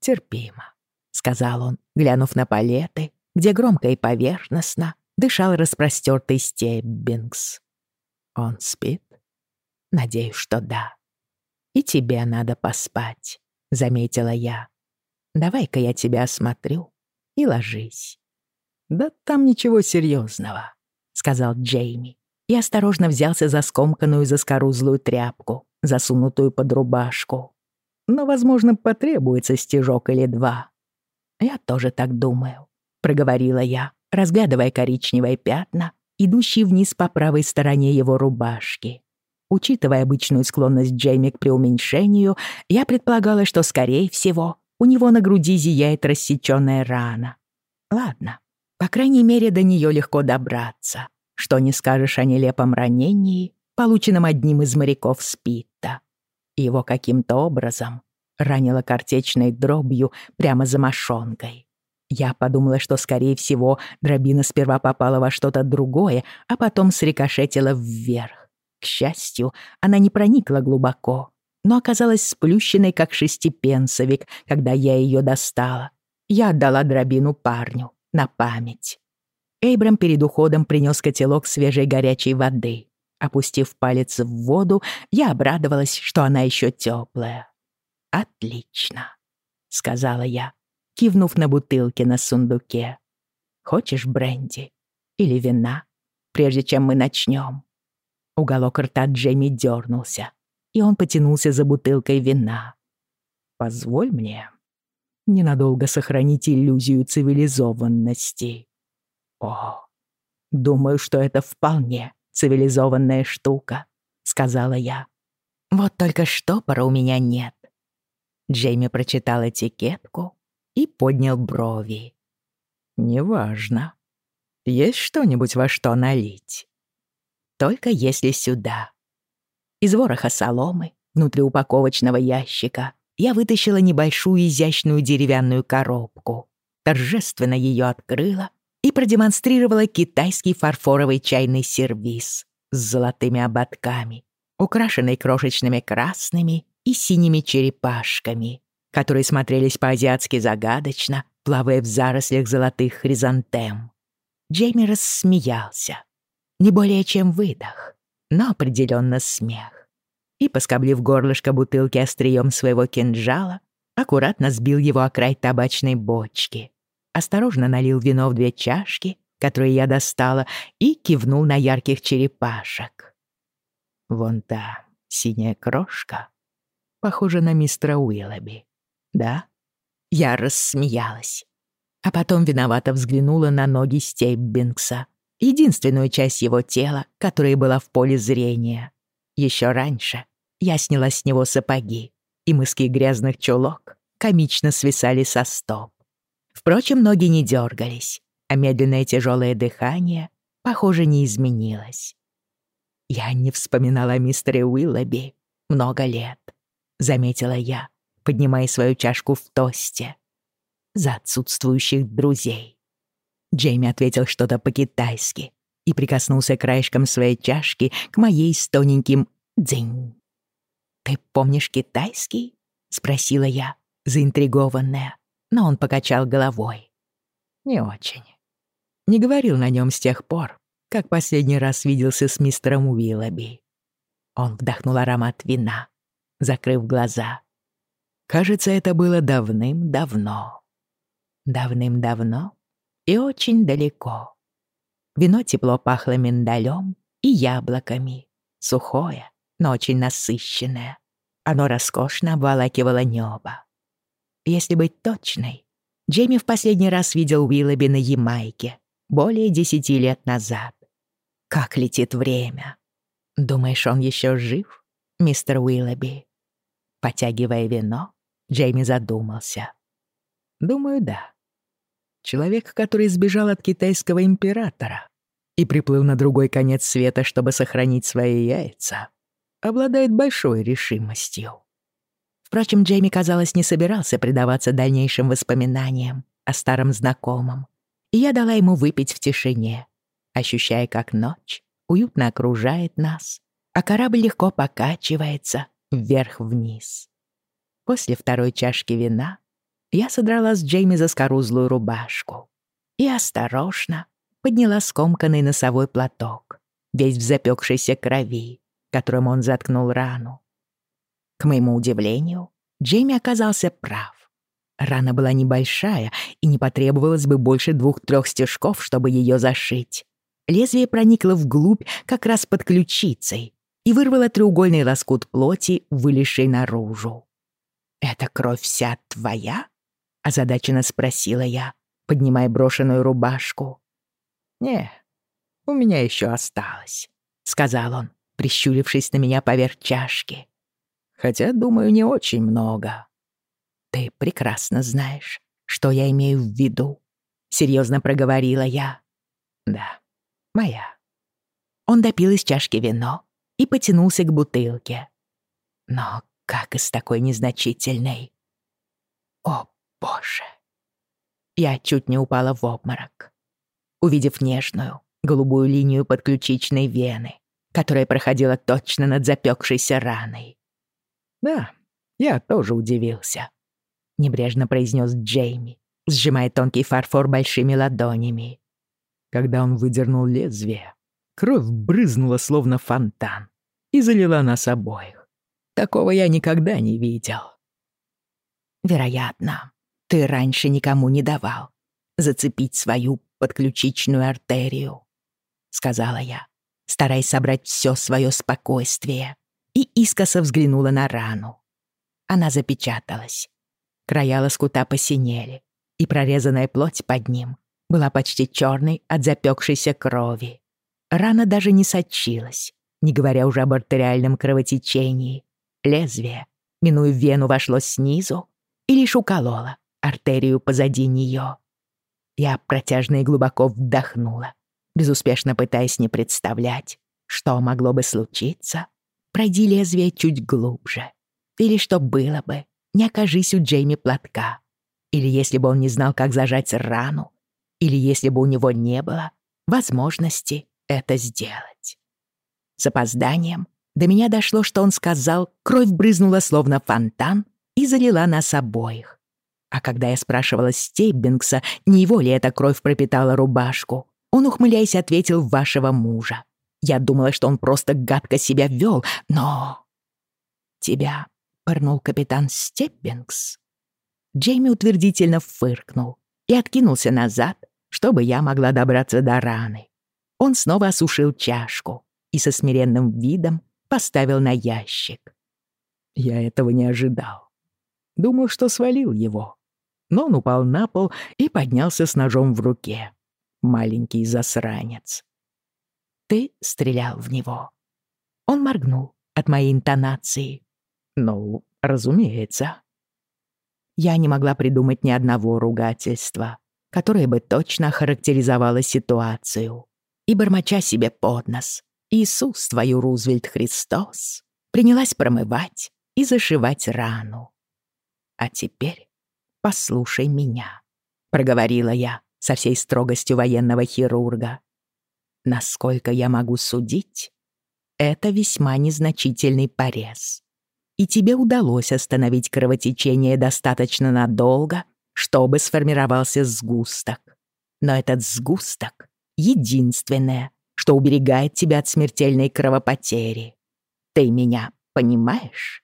терпимо», — сказал он, глянув на палеты, где громко и поверхностно дышал распростертый Стеббингс. «Он спит?» «Надеюсь, что да. И тебе надо поспать», — заметила я. «Давай-ка я тебя осмотрю и ложись». «Да там ничего серьезного», — сказал Джейми и осторожно взялся за скомканную заскорузлую тряпку, засунутую под рубашку но, возможно, потребуется стежок или два. Я тоже так думаю, проговорила я, разглядывая коричневые пятна, идущие вниз по правой стороне его рубашки. Учитывая обычную склонность Джейми к преуменьшению, я предполагала, что, скорее всего, у него на груди зияет рассечённая рана. Ладно, по крайней мере, до неё легко добраться. Что не скажешь о нелепом ранении, полученном одним из моряков Спитта его каким-то образом ранило картечной дробью прямо за мошонкой. Я подумала, что, скорее всего, дробина сперва попала во что-то другое, а потом срикошетила вверх. К счастью, она не проникла глубоко, но оказалась сплющенной, как шестипенсовик, когда я ее достала. Я отдала дробину парню на память. Эйбрам перед уходом принес котелок свежей горячей воды. Опустив палец в воду, я обрадовалась, что она еще теплая. «Отлично», — сказала я, кивнув на бутылки на сундуке. «Хочешь бренди или вина, прежде чем мы начнем?» Уголок рта Джейми дернулся, и он потянулся за бутылкой вина. «Позволь мне ненадолго сохранить иллюзию цивилизованности. О, думаю, что это вполне цивилизованная штука», — сказала я. «Вот только штопора у меня нет». Джейми прочитал этикетку и поднял брови. «Неважно. Есть что-нибудь во что налить?» «Только если сюда». Из вороха соломы, внутри упаковочного ящика, я вытащила небольшую изящную деревянную коробку, торжественно ее открыла и продемонстрировала китайский фарфоровый чайный сервиз с золотыми ободками, украшенный крошечными красными и синими черепашками, которые смотрелись по-азиатски загадочно, плавая в зарослях золотых хризантем. Джейми рассмеялся. Не более чем выдох, но определенно смех. И, поскоблив горлышко бутылки острием своего кинжала, аккуратно сбил его о край табачной бочки, осторожно налил вино в две чашки, которые я достала, и кивнул на ярких черепашек. Вон та синяя крошка похожа на мистера Уиллоби, да? Я рассмеялась. А потом виновато взглянула на ноги Стейббингса, единственную часть его тела, которая была в поле зрения. Еще раньше я сняла с него сапоги, и мыски грязных чулок комично свисали со стоп. Впрочем, ноги не дергались, а медленное тяжелое дыхание, похоже, не изменилось. «Я не вспоминала о мистере Уиллоби много лет», — заметила я, поднимая свою чашку в тосте. «За отсутствующих друзей». Джейми ответил что-то по-китайски и прикоснулся краешком своей чашки к моей с тоненьким «дзинь». «Ты помнишь китайский?» — спросила я, заинтригованная, но он покачал головой. «Не очень. Не говорил на нем с тех пор, как последний раз виделся с мистером Уиллоби. Он вдохнул аромат вина, закрыв глаза. Кажется, это было давным-давно. Давным-давно и очень далеко. Вино тепло пахло миндалем и яблоками. Сухое, но очень насыщенное. Оно роскошно обволакивало небо. Если быть точной, Джейми в последний раз видел Уиллоби на Ямайке более десяти лет назад. Как летит время. Думаешь, он еще жив, мистер Уиллоби? Потягивая вино, Джейми задумался. Думаю, да. Человек, который сбежал от китайского императора и приплыл на другой конец света, чтобы сохранить свои яйца, обладает большой решимостью. Впрочем, Джейми, казалось, не собирался предаваться дальнейшим воспоминаниям о старом знакомом, и я дала ему выпить в тишине, ощущая, как ночь уютно окружает нас, а корабль легко покачивается вверх-вниз. После второй чашки вина я содрала с Джейми заскорузлую рубашку и осторожно подняла скомканный носовой платок, весь в запекшейся крови, которым он заткнул рану. К моему удивлению, Джейми оказался прав. Рана была небольшая, и не потребовалось бы больше двух-трех стежков, чтобы ее зашить. Лезвие проникло вглубь как раз под ключицей и вырвало треугольный лоскут плоти, вылезший наружу. «Это кровь вся твоя?» — озадаченно спросила я, поднимая брошенную рубашку. «Не, у меня еще осталось», — сказал он, прищурившись на меня поверх чашки. «Хотя, думаю, не очень много». «Ты прекрасно знаешь, что я имею в виду», — серьезно проговорила я. «Да, моя». Он допил из чашки вино и потянулся к бутылке. Но как из такой незначительной? О, боже! Я чуть не упала в обморок, увидев нежную, голубую линию подключичной вены, которая проходила точно над запекшейся раной. Да, я тоже удивился. — небрежно произнес Джейми, сжимая тонкий фарфор большими ладонями. Когда он выдернул лезвие, кровь брызнула словно фонтан и залила нас обоих. Такого я никогда не видел. Вероятно, ты раньше никому не давал зацепить свою подключичную артерию, сказала я, стараясь собрать все свое спокойствие, и искоса взглянула на рану. Она запечаталась, Края лоскута посинели, и прорезанная плоть под ним была почти черной от запекшейся крови. Рана даже не сочилась, не говоря уже об артериальном кровотечении. Лезвие, минуя вену, вошло снизу и лишь укололо артерию позади нее. Я протяжно и глубоко вдохнула, безуспешно пытаясь не представлять, что могло бы случиться, пройди лезвие чуть глубже, или что было бы, не окажись у Джейми платка, или если бы он не знал, как зажать рану, или если бы у него не было возможности это сделать. С опозданием до меня дошло, что он сказал, кровь брызнула словно фонтан и залила нас обоих. А когда я спрашивала Стейббингса, не его ли эта кровь пропитала рубашку, он, ухмыляясь, ответил «вашего мужа». Я думала, что он просто гадко себя вел, но... «Тебя пырнул капитан Степпингс?» Джейми утвердительно фыркнул и откинулся назад, чтобы я могла добраться до раны. Он снова осушил чашку и со смиренным видом поставил на ящик. Я этого не ожидал. Думал, что свалил его. Но он упал на пол и поднялся с ножом в руке. Маленький засранец. Ты стрелял в него. Он моргнул от моей интонации. Ну, разумеется. Я не могла придумать ни одного ругательства, которое бы точно характеризовало ситуацию. И, бормоча себе под нос, «Иисус твою, Рузвельт Христос», принялась промывать и зашивать рану. «А теперь послушай меня», — проговорила я со всей строгостью военного хирурга. «Насколько я могу судить, это весьма незначительный порез. И тебе удалось остановить кровотечение достаточно надолго, чтобы сформировался сгусток. Но этот сгусток — единственное, что уберегает тебя от смертельной кровопотери. Ты меня понимаешь?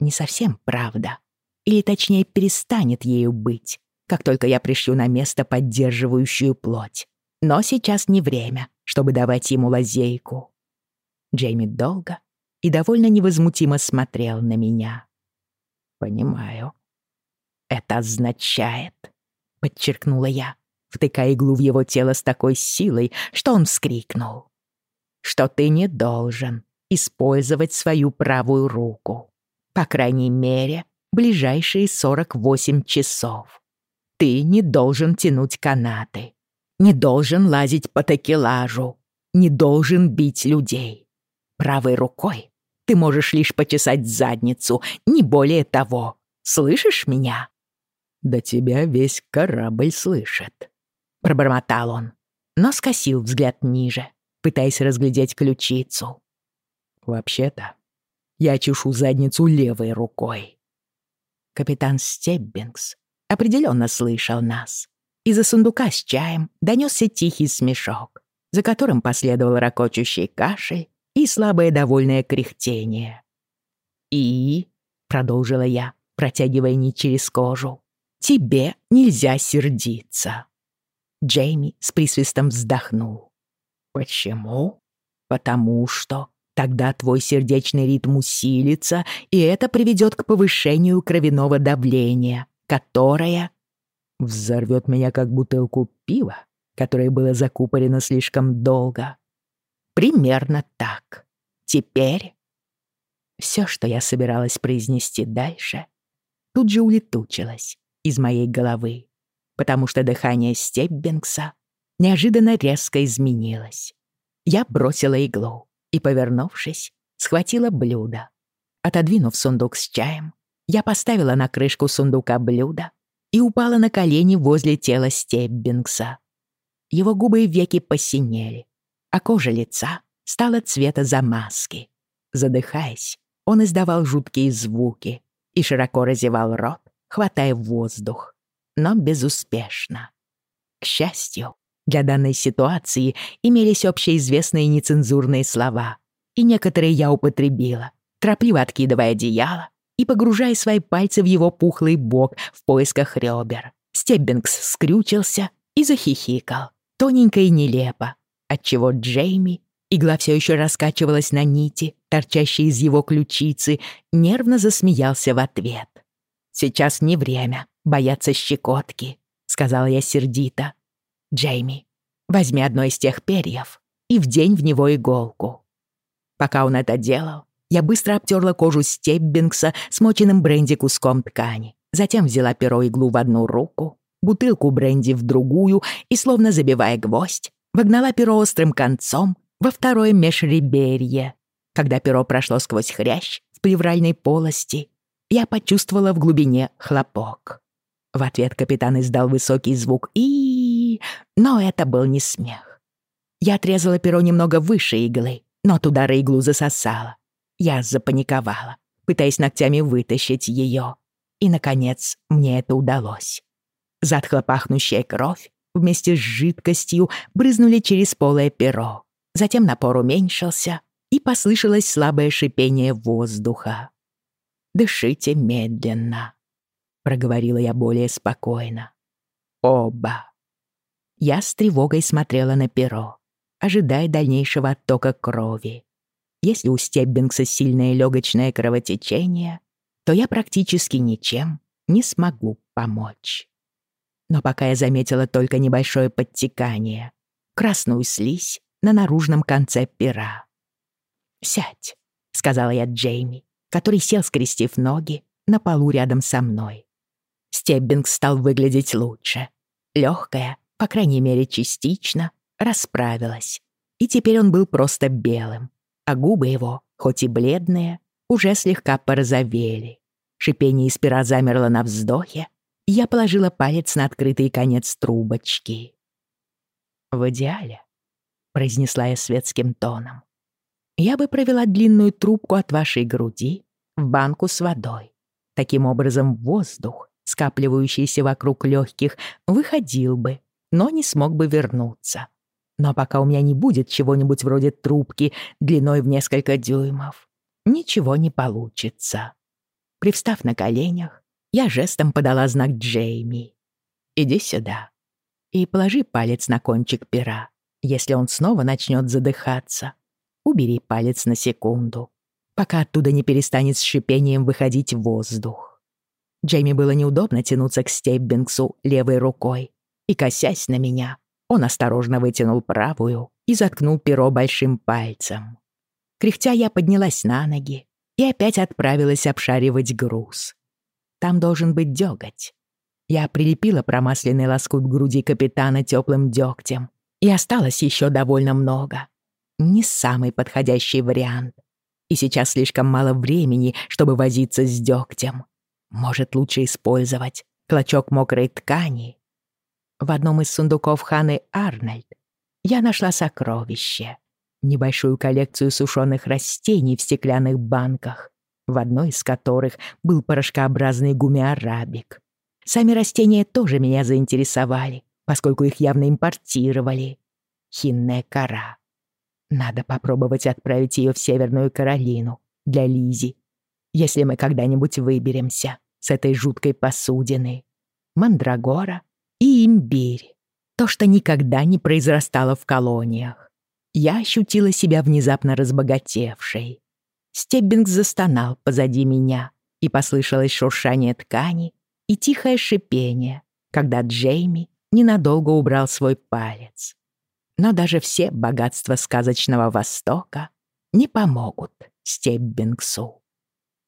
Не совсем правда. Или точнее перестанет ею быть, как только я пришью на место поддерживающую плоть. Но сейчас не время, чтобы давать ему лазейку. Джейми долго и довольно невозмутимо смотрел на меня. «Понимаю. Это означает», — подчеркнула я, втыкая иглу в его тело с такой силой, что он вскрикнул. «Что ты не должен использовать свою правую руку. По крайней мере, ближайшие 48 часов. Ты не должен тянуть канаты, не должен лазить по такелажу, не должен бить людей. Правой рукой ты можешь лишь почесать задницу, не более того. Слышишь меня?» «Да тебя весь корабль слышит», пробормотал он, но скосил взгляд ниже, пытаясь разглядеть ключицу. «Вообще-то, я чешу задницу левой рукой». Капитан Стеббингс определенно слышал нас. Из-за сундука с чаем донесся тихий смешок, за которым последовал ракочущий кашель и слабое довольное кряхтение. «И», — продолжила я, протягивая нить через кожу, — «тебе нельзя сердиться». Джейми с присвистом вздохнул. «Почему?» «Потому что тогда твой сердечный ритм усилится, и это приведет к повышению кровяного давления, которое...» «Взорвет меня, как бутылку пива, которое было закупорено слишком долго». «Примерно так. Теперь...» Все, что я собиралась произнести дальше, тут же улетучилось из моей головы потому что дыхание Стеббингса неожиданно резко изменилось. Я бросила иглу и, повернувшись, схватила блюдо. Отодвинув сундук с чаем, я поставила на крышку сундука блюдо и упала на колени возле тела Стеббингса. Его губы и веки посинели, а кожа лица стала цвета замазки. Задыхаясь, он издавал жуткие звуки и широко разевал рот, хватая воздух но безуспешно. К счастью, для данной ситуации имелись общеизвестные нецензурные слова, и некоторые я употребила, торопливо откидывая одеяло и погружая свои пальцы в его пухлый бок в поисках ребер. Стеббингс скрючился и захихикал, тоненько и нелепо, отчего Джейми, игла все еще раскачивалась на нити, торчащей из его ключицы, нервно засмеялся в ответ. «Сейчас не время бояться щекотки», — сказала я сердито. «Джейми, возьми одно из тех перьев и вдень в него иголку». Пока он это делал, я быстро обтерла кожу Стеббингса смоченным бренди куском ткани. Затем взяла перо иглу в одну руку, бутылку бренди в другую и, словно забивая гвоздь, вогнала перо острым концом во второе межреберье. Когда перо прошло сквозь хрящ в плевральной полости, я почувствовала в глубине хлопок. В ответ капитан издал высокий звук и но это был не смех. Я отрезала перо немного выше иглы, но от удара иглу засосала. Я запаниковала, пытаясь ногтями вытащить ее. И, наконец, мне это удалось. Затхло пахнущая кровь вместе с жидкостью брызнули через полое перо. Затем напор уменьшился, и послышалось слабое шипение воздуха. «Дышите медленно», — проговорила я более спокойно. «Оба». Я с тревогой смотрела на перо, ожидая дальнейшего оттока крови. Если у Стеббингса сильное легочное кровотечение, то я практически ничем не смогу помочь. Но пока я заметила только небольшое подтекание, красную слизь на наружном конце пера. «Сядь», — сказала я Джейми, который сел, скрестив ноги, на полу рядом со мной. Стеббинг стал выглядеть лучше. Легкая, по крайней мере частично, расправилась. И теперь он был просто белым, а губы его, хоть и бледные, уже слегка порозовели. Шипение из пера замерло на вздохе, и я положила палец на открытый конец трубочки. «В идеале», — произнесла я светским тоном, «я бы провела длинную трубку от вашей груди в банку с водой. Таким образом, воздух, скапливающийся вокруг легких, выходил бы, но не смог бы вернуться. Но пока у меня не будет чего-нибудь вроде трубки длиной в несколько дюймов, ничего не получится. Привстав на коленях, я жестом подала знак Джейми. «Иди сюда и положи палец на кончик пера. Если он снова начнет задыхаться, убери палец на секунду, пока оттуда не перестанет с шипением выходить воздух». Джейми было неудобно тянуться к Стеббингсу левой рукой, и, косясь на меня, он осторожно вытянул правую и заткнул перо большим пальцем. Кряхтя я поднялась на ноги и опять отправилась обшаривать груз. Там должен быть дёготь. Я прилепила промасленный лоскут к груди капитана теплым дёгтем, и осталось еще довольно много. Не самый подходящий вариант. И сейчас слишком мало времени, чтобы возиться с дёгтем. Может, лучше использовать клочок мокрой ткани. В одном из сундуков Ханы Арнольд я нашла сокровище небольшую коллекцию сушеных растений в стеклянных банках, в одной из которых был порошкообразный гумиарабик. Сами растения тоже меня заинтересовали, поскольку их явно импортировали. Хинная кора. Надо попробовать отправить ее в Северную Каролину для Лизи, если мы когда-нибудь выберемся с этой жуткой посудины. Мандрагора и имбирь. То, что никогда не произрастало в колониях я ощутила себя внезапно разбогатевшей. Стеббинг застонал позади меня, и послышалось шуршание ткани и тихое шипение, когда Джейми ненадолго убрал свой палец. Но даже все богатства сказочного Востока не помогут Стеббингсу.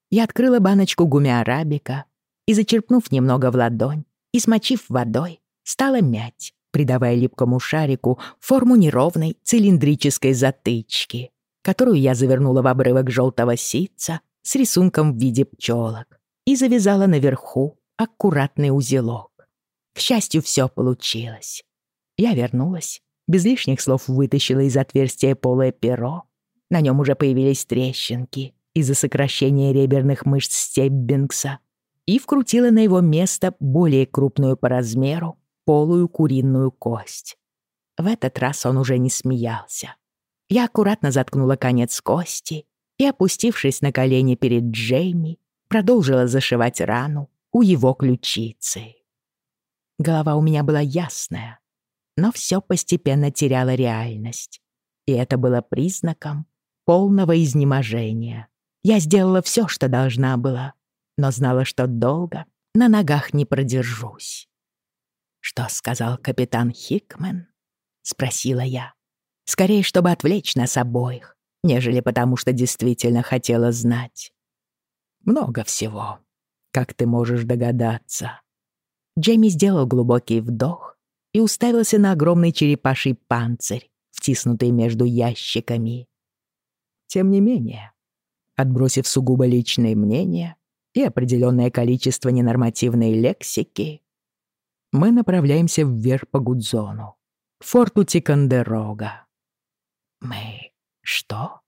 Я открыла баночку гумиарабика и, зачерпнув немного в ладонь и смочив водой, стала мять придавая липкому шарику форму неровной цилиндрической затычки, которую я завернула в обрывок желтого ситца с рисунком в виде пчелок и завязала наверху аккуратный узелок. К счастью, все получилось. Я вернулась, без лишних слов вытащила из отверстия полое перо. На нем уже появились трещинки из-за сокращения реберных мышц Стеббингса и вкрутила на его место более крупную по размеру полую куриную кость. В этот раз он уже не смеялся. Я аккуратно заткнула конец кости и, опустившись на колени перед Джейми, продолжила зашивать рану у его ключицы. Голова у меня была ясная, но все постепенно теряло реальность. И это было признаком полного изнеможения. Я сделала все, что должна была, но знала, что долго на ногах не продержусь. «Что сказал капитан Хикмен?» — спросила я. Скорее, чтобы отвлечь нас обоих, нежели потому что действительно хотела знать. «Много всего, как ты можешь догадаться». Джейми сделал глубокий вдох и уставился на огромный черепаший панцирь, втиснутый между ящиками. Тем не менее, отбросив сугубо личные мнения, и определенное количество ненормативной лексики, мы направляемся вверх по Гудзону, к форту Тикандерога. Мы что?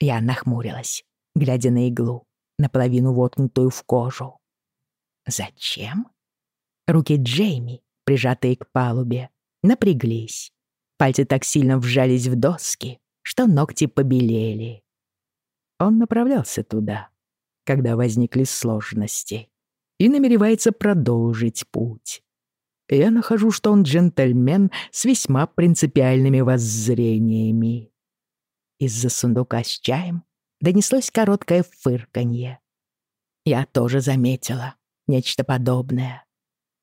Я нахмурилась, глядя на иглу, наполовину воткнутую в кожу. Зачем? Руки Джейми, прижатые к палубе, напряглись. Пальцы так сильно вжались в доски, что ногти побелели. Он направлялся туда, когда возникли сложности, и намеревается продолжить путь. Я нахожу, что он джентльмен с весьма принципиальными воззрениями. Из-за сундука с чаем донеслось короткое фырканье. Я тоже заметила нечто подобное.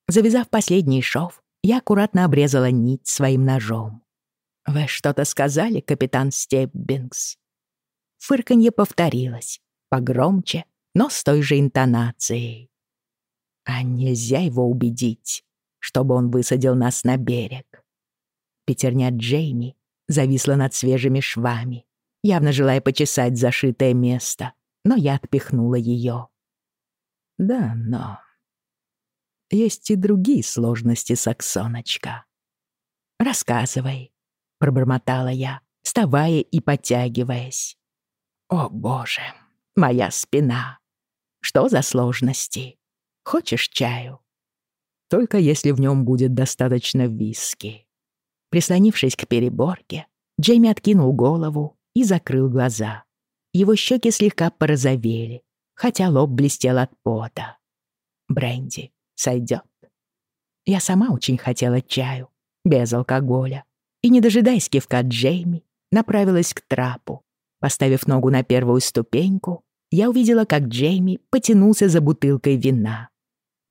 Завязав последний шов, я аккуратно обрезала нить своим ножом. «Вы что-то сказали, капитан Стеббингс?» Фырканье повторилось, погромче, но с той же интонацией. А нельзя его убедить, чтобы он высадил нас на берег. Пятерня Джейми зависла над свежими швами, явно желая почесать зашитое место, но я отпихнула ее. Да, но... Есть и другие сложности, Саксоночка. «Рассказывай», — пробормотала я, вставая и подтягиваясь. «О, боже, моя спина! Что за сложности? Хочешь чаю?» «Только если в нем будет достаточно виски». Прислонившись к переборке, Джейми откинул голову и закрыл глаза. Его щеки слегка порозовели, хотя лоб блестел от пота. Бренди сойдет. Я сама очень хотела чаю, без алкоголя, и, не дожидаясь кивка Джейми, направилась к трапу. Поставив ногу на первую ступеньку, я увидела, как Джейми потянулся за бутылкой вина.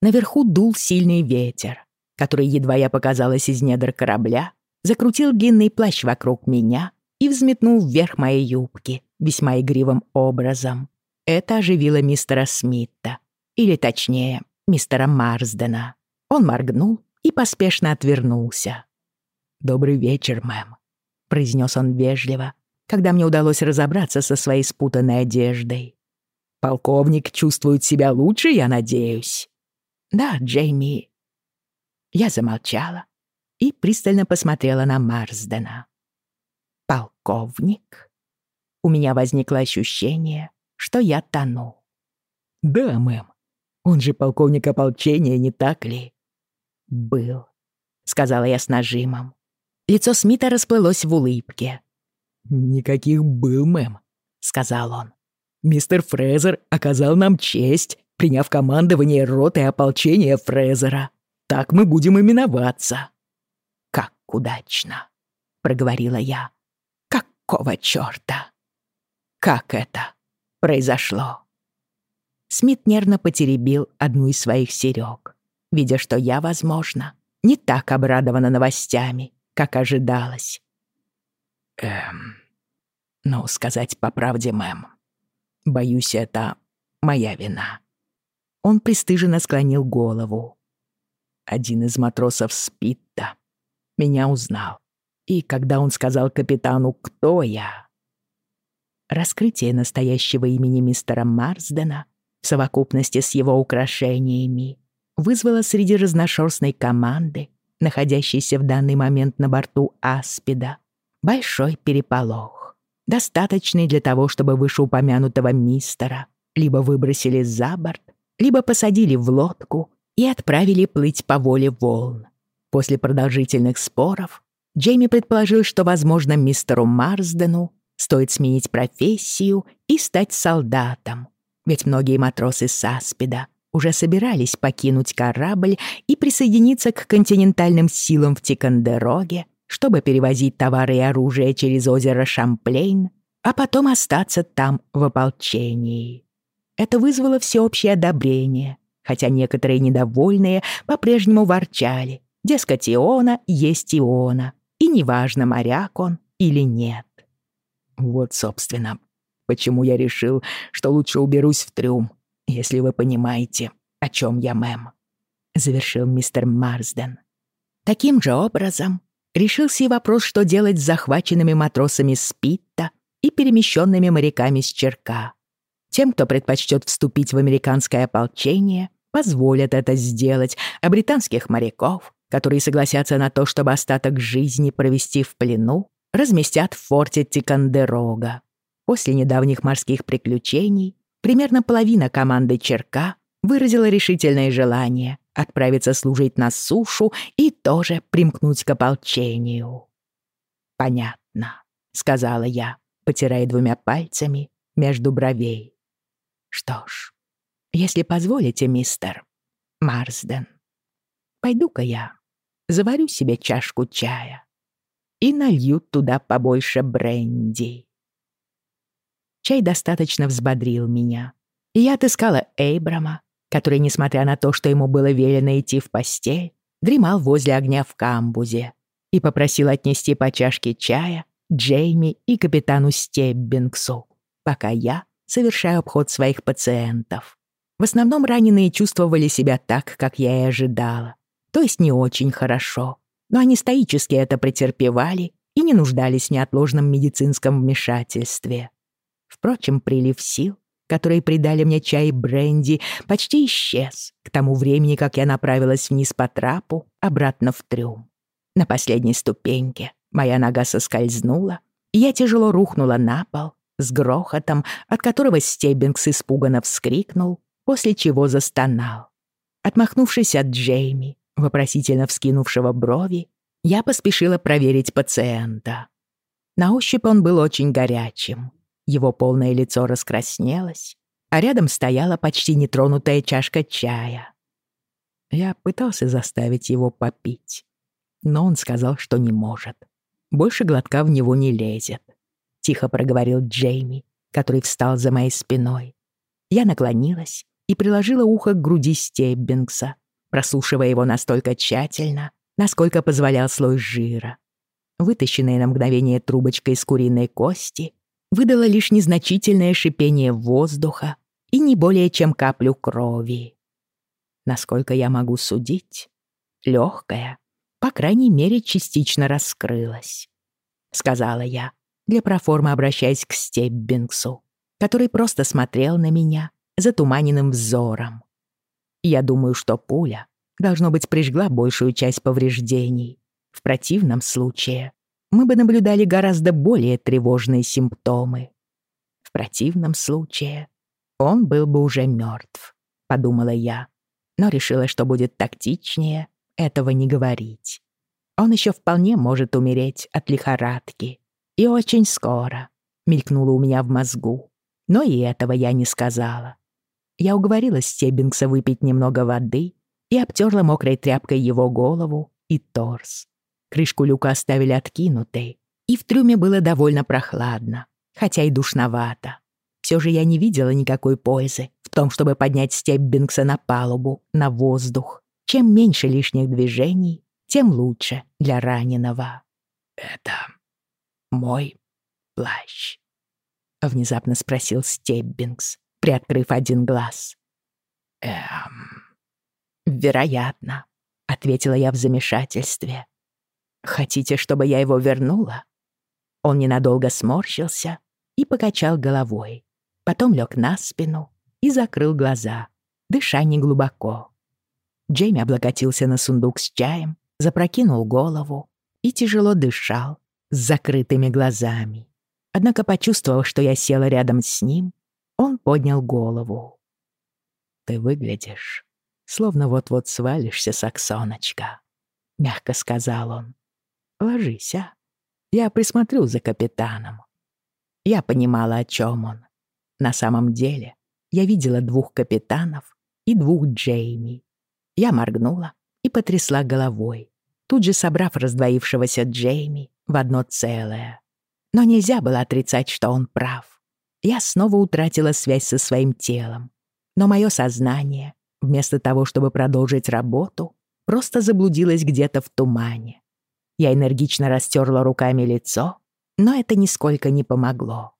Наверху дул сильный ветер, который, едва я показалась из недр корабля, закрутил длинный плащ вокруг меня и взметнул вверх моей юбки весьма игривым образом. Это оживило мистера Смита, или точнее, мистера Марсдена. Он моргнул и поспешно отвернулся. «Добрый вечер, мэм», — произнес он вежливо, когда мне удалось разобраться со своей спутанной одеждой. «Полковник чувствует себя лучше, я надеюсь?» «Да, Джейми». Я замолчала и пристально посмотрела на Марсдена. «Полковник?» У меня возникло ощущение, что я тону. «Да, мэм. Он же полковник ополчения, не так ли?» «Был», — сказала я с нажимом. Лицо Смита расплылось в улыбке. «Никаких был, мэм», — сказал он. «Мистер Фрезер оказал нам честь, приняв командование роты ополчения Фрезера. Так мы будем именоваться». «Как удачно», — проговорила я. «Какого чёрта?» «Как это?» произошло. Смит нервно потеребил одну из своих серёг, видя, что я, возможно, не так обрадована новостями, как ожидалось. Эм, ну, сказать по правде, мэм, боюсь, это моя вина. Он пристыженно склонил голову. Один из матросов Спитта меня узнал. И когда он сказал капитану, кто я, Раскрытие настоящего имени мистера Марсдена в совокупности с его украшениями вызвало среди разношерстной команды, находящейся в данный момент на борту Аспида, большой переполох, достаточный для того, чтобы вышеупомянутого мистера либо выбросили за борт, либо посадили в лодку и отправили плыть по воле волн. После продолжительных споров Джейми предположил, что, возможно, мистеру Марсдену Стоит сменить профессию и стать солдатом. Ведь многие матросы Саспида уже собирались покинуть корабль и присоединиться к континентальным силам в Тикандероге, чтобы перевозить товары и оружие через озеро Шамплейн, а потом остаться там в ополчении. Это вызвало всеобщее одобрение, хотя некоторые недовольные по-прежнему ворчали, дескать, Иона есть Иона, и неважно, моряк он или нет. Вот, собственно, почему я решил, что лучше уберусь в трюм, если вы понимаете, о чем я, мэм», — завершил мистер Марсден. Таким же образом решился и вопрос, что делать с захваченными матросами Спитта и перемещенными моряками с Черка. Тем, кто предпочтет вступить в американское ополчение, позволят это сделать, а британских моряков, которые согласятся на то, чтобы остаток жизни провести в плену, разместят в форте Тикандерога. После недавних морских приключений примерно половина команды Черка выразила решительное желание отправиться служить на сушу и тоже примкнуть к ополчению. «Понятно», — сказала я, потирая двумя пальцами между бровей. «Что ж, если позволите, мистер Марсден, пойду-ка я заварю себе чашку чая и налью туда побольше бренди». Чай достаточно взбодрил меня, и я отыскала Эйбрама, который, несмотря на то, что ему было велено идти в постель, дремал возле огня в камбузе и попросил отнести по чашке чая Джейми и капитану Стеббингсу, пока я совершаю обход своих пациентов. В основном раненые чувствовали себя так, как я и ожидала, то есть не очень хорошо, но они стоически это претерпевали и не нуждались в неотложном медицинском вмешательстве. Впрочем, прилив сил которые придали мне чай и бренди, почти исчез к тому времени, как я направилась вниз по трапу, обратно в трюм. На последней ступеньке моя нога соскользнула, и я тяжело рухнула на пол с грохотом, от которого Стеббингс испуганно вскрикнул, после чего застонал. Отмахнувшись от Джейми, вопросительно вскинувшего брови, я поспешила проверить пациента. На ощупь он был очень горячим. Его полное лицо раскраснелось, а рядом стояла почти нетронутая чашка чая. Я пытался заставить его попить, но он сказал, что не может. Больше глотка в него не лезет. Тихо проговорил Джейми, который встал за моей спиной. Я наклонилась и приложила ухо к груди Стеббингса, прослушивая его настолько тщательно, насколько позволял слой жира. Вытащенная на мгновение трубочка из куриной кости выдало лишь незначительное шипение воздуха и не более чем каплю крови. Насколько я могу судить, легкая, по крайней мере, частично раскрылась. Сказала я, для проформы обращаясь к Стеббингсу, который просто смотрел на меня затуманенным взором. Я думаю, что пуля, должно быть, прижгла большую часть повреждений. В противном случае мы бы наблюдали гораздо более тревожные симптомы. В противном случае он был бы уже мертв, подумала я, но решила, что будет тактичнее этого не говорить. Он еще вполне может умереть от лихорадки. И очень скоро, мелькнуло у меня в мозгу. Но и этого я не сказала. Я уговорила Стеббингса выпить немного воды и обтерла мокрой тряпкой его голову и торс. Крышку люка оставили откинутой, и в трюме было довольно прохладно, хотя и душновато. Все же я не видела никакой пользы в том, чтобы поднять Стеббингса на палубу, на воздух. Чем меньше лишних движений, тем лучше для раненого. «Это мой плащ?» — внезапно спросил Стеббингс, приоткрыв один глаз. «Эм...» «Вероятно», — ответила я в замешательстве. «Хотите, чтобы я его вернула?» Он ненадолго сморщился и покачал головой. Потом лег на спину и закрыл глаза, дыша неглубоко. Джейми облокотился на сундук с чаем, запрокинул голову и тяжело дышал с закрытыми глазами. Однако, почувствовав, что я села рядом с ним, он поднял голову. «Ты выглядишь, словно вот-вот свалишься, Саксоночка», — мягко сказал он. Ложись, а? Я присмотрю за капитаном. Я понимала, о чем он. На самом деле, я видела двух капитанов и двух Джейми. Я моргнула и потрясла головой, тут же собрав раздвоившегося Джейми в одно целое. Но нельзя было отрицать, что он прав. Я снова утратила связь со своим телом. Но мое сознание, вместо того, чтобы продолжить работу, просто заблудилось где-то в тумане. Я энергично растерла руками лицо, но это нисколько не помогло.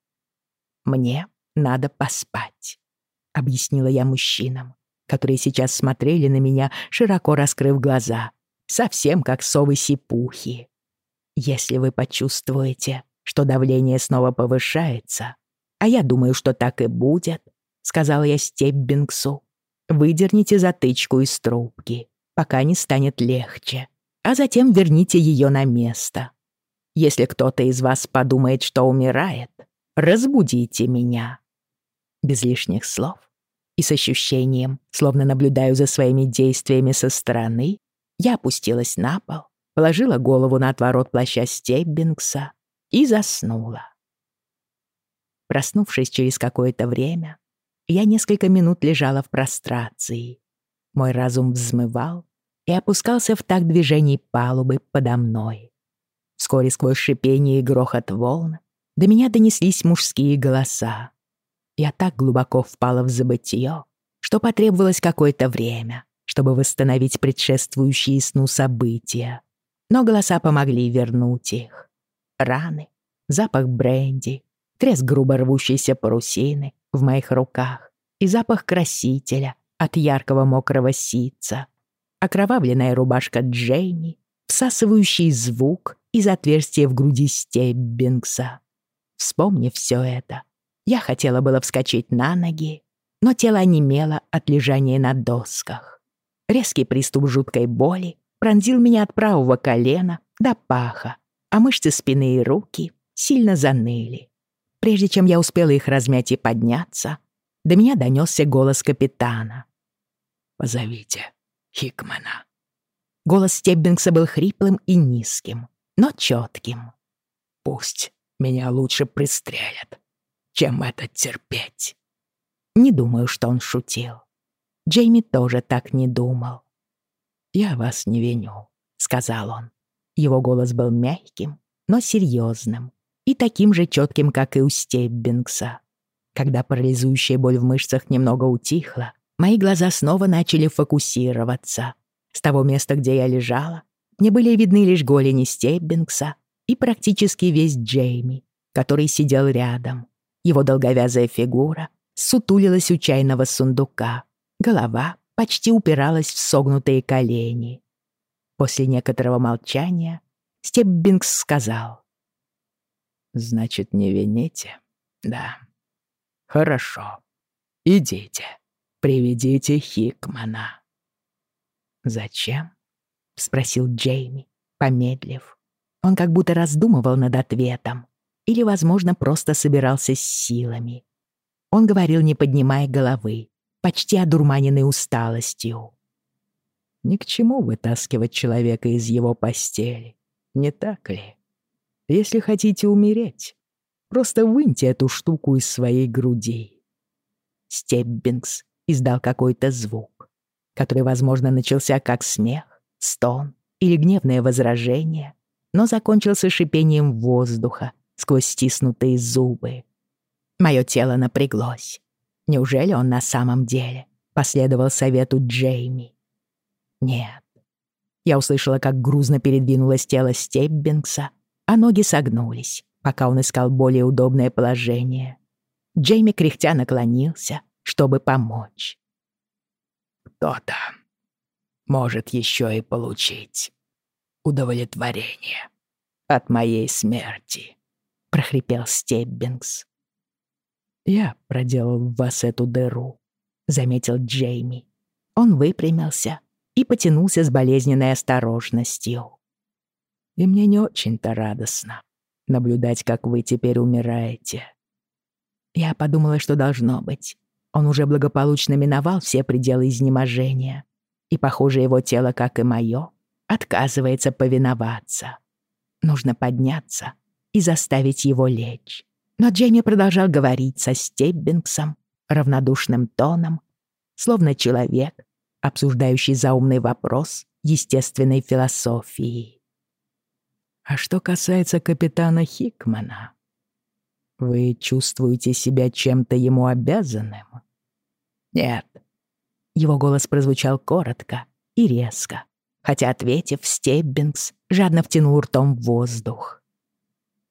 «Мне надо поспать», — объяснила я мужчинам, которые сейчас смотрели на меня, широко раскрыв глаза, совсем как совы-сипухи. «Если вы почувствуете, что давление снова повышается, а я думаю, что так и будет, сказала я Стеббингсу. «Выдерните затычку из трубки, пока не станет легче, а затем верните ее на место. Если кто-то из вас подумает, что умирает, разбудите меня». Без лишних слов и с ощущением, словно наблюдаю за своими действиями со стороны, я опустилась на пол, положила голову на отворот плаща Стеббингса и заснула. Проснувшись через какое-то время, я несколько минут лежала в прострации. Мой разум взмывал и опускался в такт движений палубы подо мной. Вскоре сквозь шипение и грохот волн до меня донеслись мужские голоса. Я так глубоко впала в забытье, что потребовалось какое-то время, чтобы восстановить предшествующие сну события. Но голоса помогли вернуть их. Раны, запах бренди, треск грубо рвущейся парусины в моих руках и запах красителя от яркого мокрого ситца, окровавленная рубашка Джейни, всасывающий звук из отверстия в груди Стеббингса. Вспомнив все это, я хотела было вскочить на ноги, но тело онемело от лежания на досках. Резкий приступ жуткой боли пронзил меня от правого колена до паха, а мышцы спины и руки сильно заныли. Прежде чем я успела их размять и подняться, до меня донесся голос капитана. «Позовите Хикмана». Голос Стеббингса был хриплым и низким, но четким. «Пусть меня лучше пристрелят, чем это терпеть». Не думаю, что он шутил. Джейми тоже так не думал. «Я вас не виню», — сказал он. Его голос был мягким, но серьезным и таким же четким, как и у Стеббингса. Когда парализующая боль в мышцах немного утихла, мои глаза снова начали фокусироваться. С того места, где я лежала, мне были видны лишь голени Стеббингса и практически весь Джейми, который сидел рядом. Его долговязая фигура сутулилась у чайного сундука. Голова почти упиралась в согнутые колени. После некоторого молчания Стеббингс сказал. Значит, не вините? Да. Хорошо. Идите. Приведите Хикмана. Зачем? Спросил Джейми, помедлив. Он как будто раздумывал над ответом. Или, возможно, просто собирался с силами. Он говорил, не поднимая головы, почти одурманенный усталостью. Ни к чему вытаскивать человека из его постели, не так ли? Если хотите умереть, просто выньте эту штуку из своей груди». Стеббингс издал какой-то звук, который, возможно, начался как смех, стон или гневное возражение, но закончился шипением воздуха сквозь стиснутые зубы. Мое тело напряглось. Неужели он на самом деле последовал совету Джейми? Нет. Я услышала, как грузно передвинулось тело Стеббингса, а ноги согнулись, пока он искал более удобное положение. Джейми кряхтя наклонился, чтобы помочь. «Кто-то может еще и получить удовлетворение от моей смерти», — прохрипел Стеббингс. «Я проделал в вас эту дыру», — заметил Джейми. Он выпрямился и потянулся с болезненной осторожностью и мне не очень-то радостно наблюдать, как вы теперь умираете. Я подумала, что должно быть. Он уже благополучно миновал все пределы изнеможения, и, похоже, его тело, как и мое, отказывается повиноваться. Нужно подняться и заставить его лечь. Но Джейми продолжал говорить со Стеббингсом равнодушным тоном, словно человек, обсуждающий заумный вопрос естественной философии. А что касается капитана Хикмана, вы чувствуете себя чем-то ему обязанным? Нет. Его голос прозвучал коротко и резко, хотя, ответив, Стеббингс жадно втянул ртом в воздух.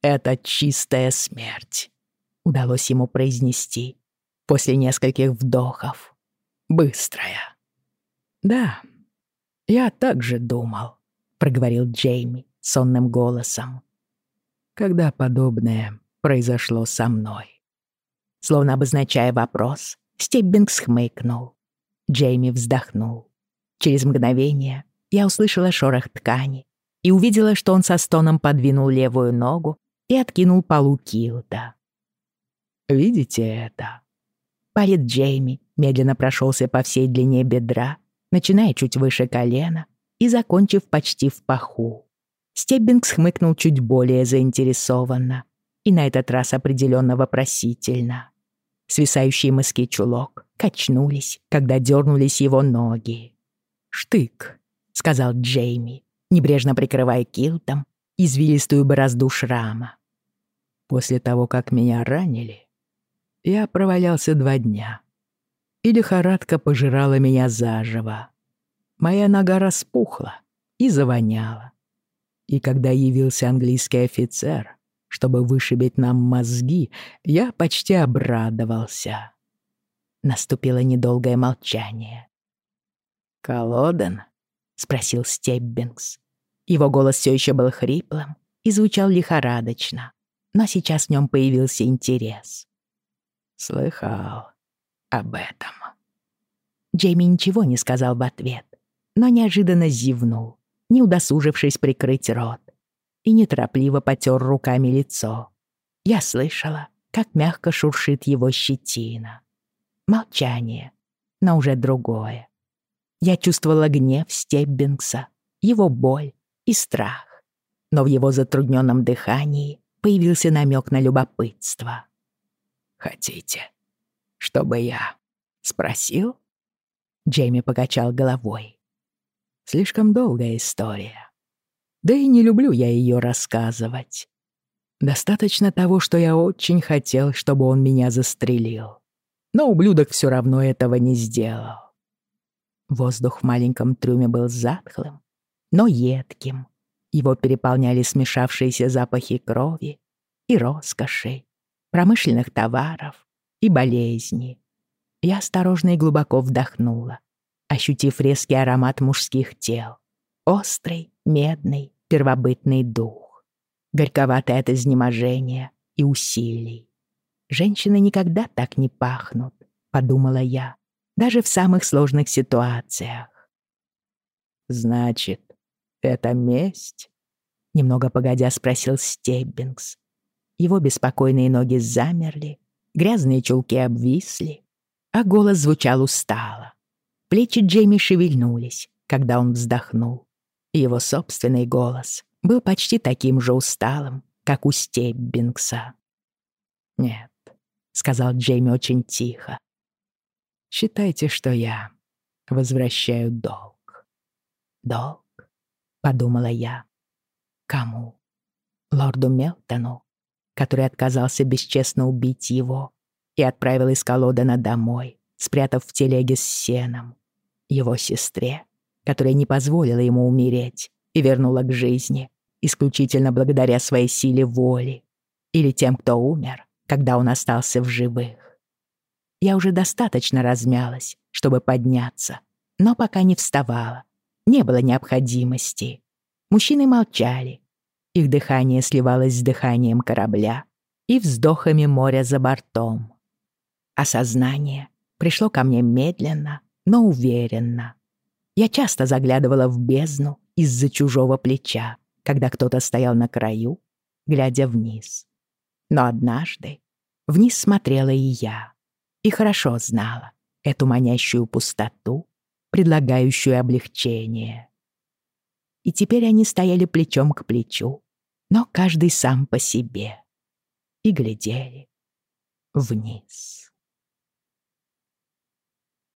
«Это чистая смерть», — удалось ему произнести после нескольких вдохов. «Быстрая». «Да, я так же думал», — проговорил Джейми сонным голосом. Когда подобное произошло со мной. Словно обозначая вопрос, Стеббингс хмыкнул. Джейми вздохнул. Через мгновение я услышала шорох ткани и увидела, что он со стоном подвинул левую ногу и откинул полу килта. «Видите это?» Палец Джейми медленно прошелся по всей длине бедра, начиная чуть выше колена и закончив почти в паху. Стеббингс хмыкнул чуть более заинтересованно и на этот раз определенно вопросительно. Свисающие мыски чулок качнулись, когда дернулись его ноги. «Штык», — сказал Джейми, небрежно прикрывая килтом извилистую борозду шрама. «После того, как меня ранили, я провалялся два дня, и лихорадка пожирала меня заживо. Моя нога распухла и завоняла. И когда явился английский офицер, чтобы вышибить нам мозги, я почти обрадовался. Наступило недолгое молчание. «Колоден?» — спросил Стеббингс. Его голос все еще был хриплым и звучал лихорадочно, но сейчас в нем появился интерес. «Слыхал об этом». Джейми ничего не сказал в ответ, но неожиданно зевнул, не удосужившись прикрыть рот и неторопливо потер руками лицо. Я слышала, как мягко шуршит его щетина. Молчание, но уже другое. Я чувствовала гнев Стеббингса, его боль и страх. Но в его затрудненном дыхании появился намек на любопытство. «Хотите, чтобы я спросил?» Джейми покачал головой. «Слишком долгая история. Да и не люблю я ее рассказывать. Достаточно того, что я очень хотел, чтобы он меня застрелил. Но ублюдок все равно этого не сделал. Воздух в маленьком трюме был затхлым, но едким. Его переполняли смешавшиеся запахи крови и роскоши, промышленных товаров и болезни. Я осторожно и глубоко вдохнула, ощутив резкий аромат мужских тел, острый, медный, первобытный дух, горьковатый от изнеможения и усилий. Женщины никогда так не пахнут, подумала я, даже в самых сложных ситуациях. Значит, это месть? Немного погодя спросил Стеббингс. Его беспокойные ноги замерли, грязные чулки обвисли, а голос звучал устало. Плечи Джейми шевельнулись, когда он вздохнул. Его собственный голос был почти таким же усталым, как у Стеббингса. «Нет», — сказал Джейми очень тихо. «Считайте, что я возвращаю долг». «Долг?» — подумала я. «Кому? Лорду Мелтону, который отказался бесчестно убить его и отправил из колодана домой, спрятав в телеге с сеном. Его сестре, которая не позволила ему умереть и вернула к жизни, исключительно благодаря своей силе воли, или тем, кто умер, когда он остался в живых. Я уже достаточно размялась, чтобы подняться, но пока не вставала. Не было необходимости. Мужчины молчали. Их дыхание сливалось с дыханием корабля и вздохами моря за бортом. Осознание пришло ко мне медленно, но уверенно. Я часто заглядывала в бездну из-за чужого плеча, когда кто-то стоял на краю, глядя вниз. Но однажды вниз смотрела и я, и хорошо знала эту манящую пустоту, предлагающую облегчение. И теперь они стояли плечом к плечу, но каждый сам по себе, и глядели вниз.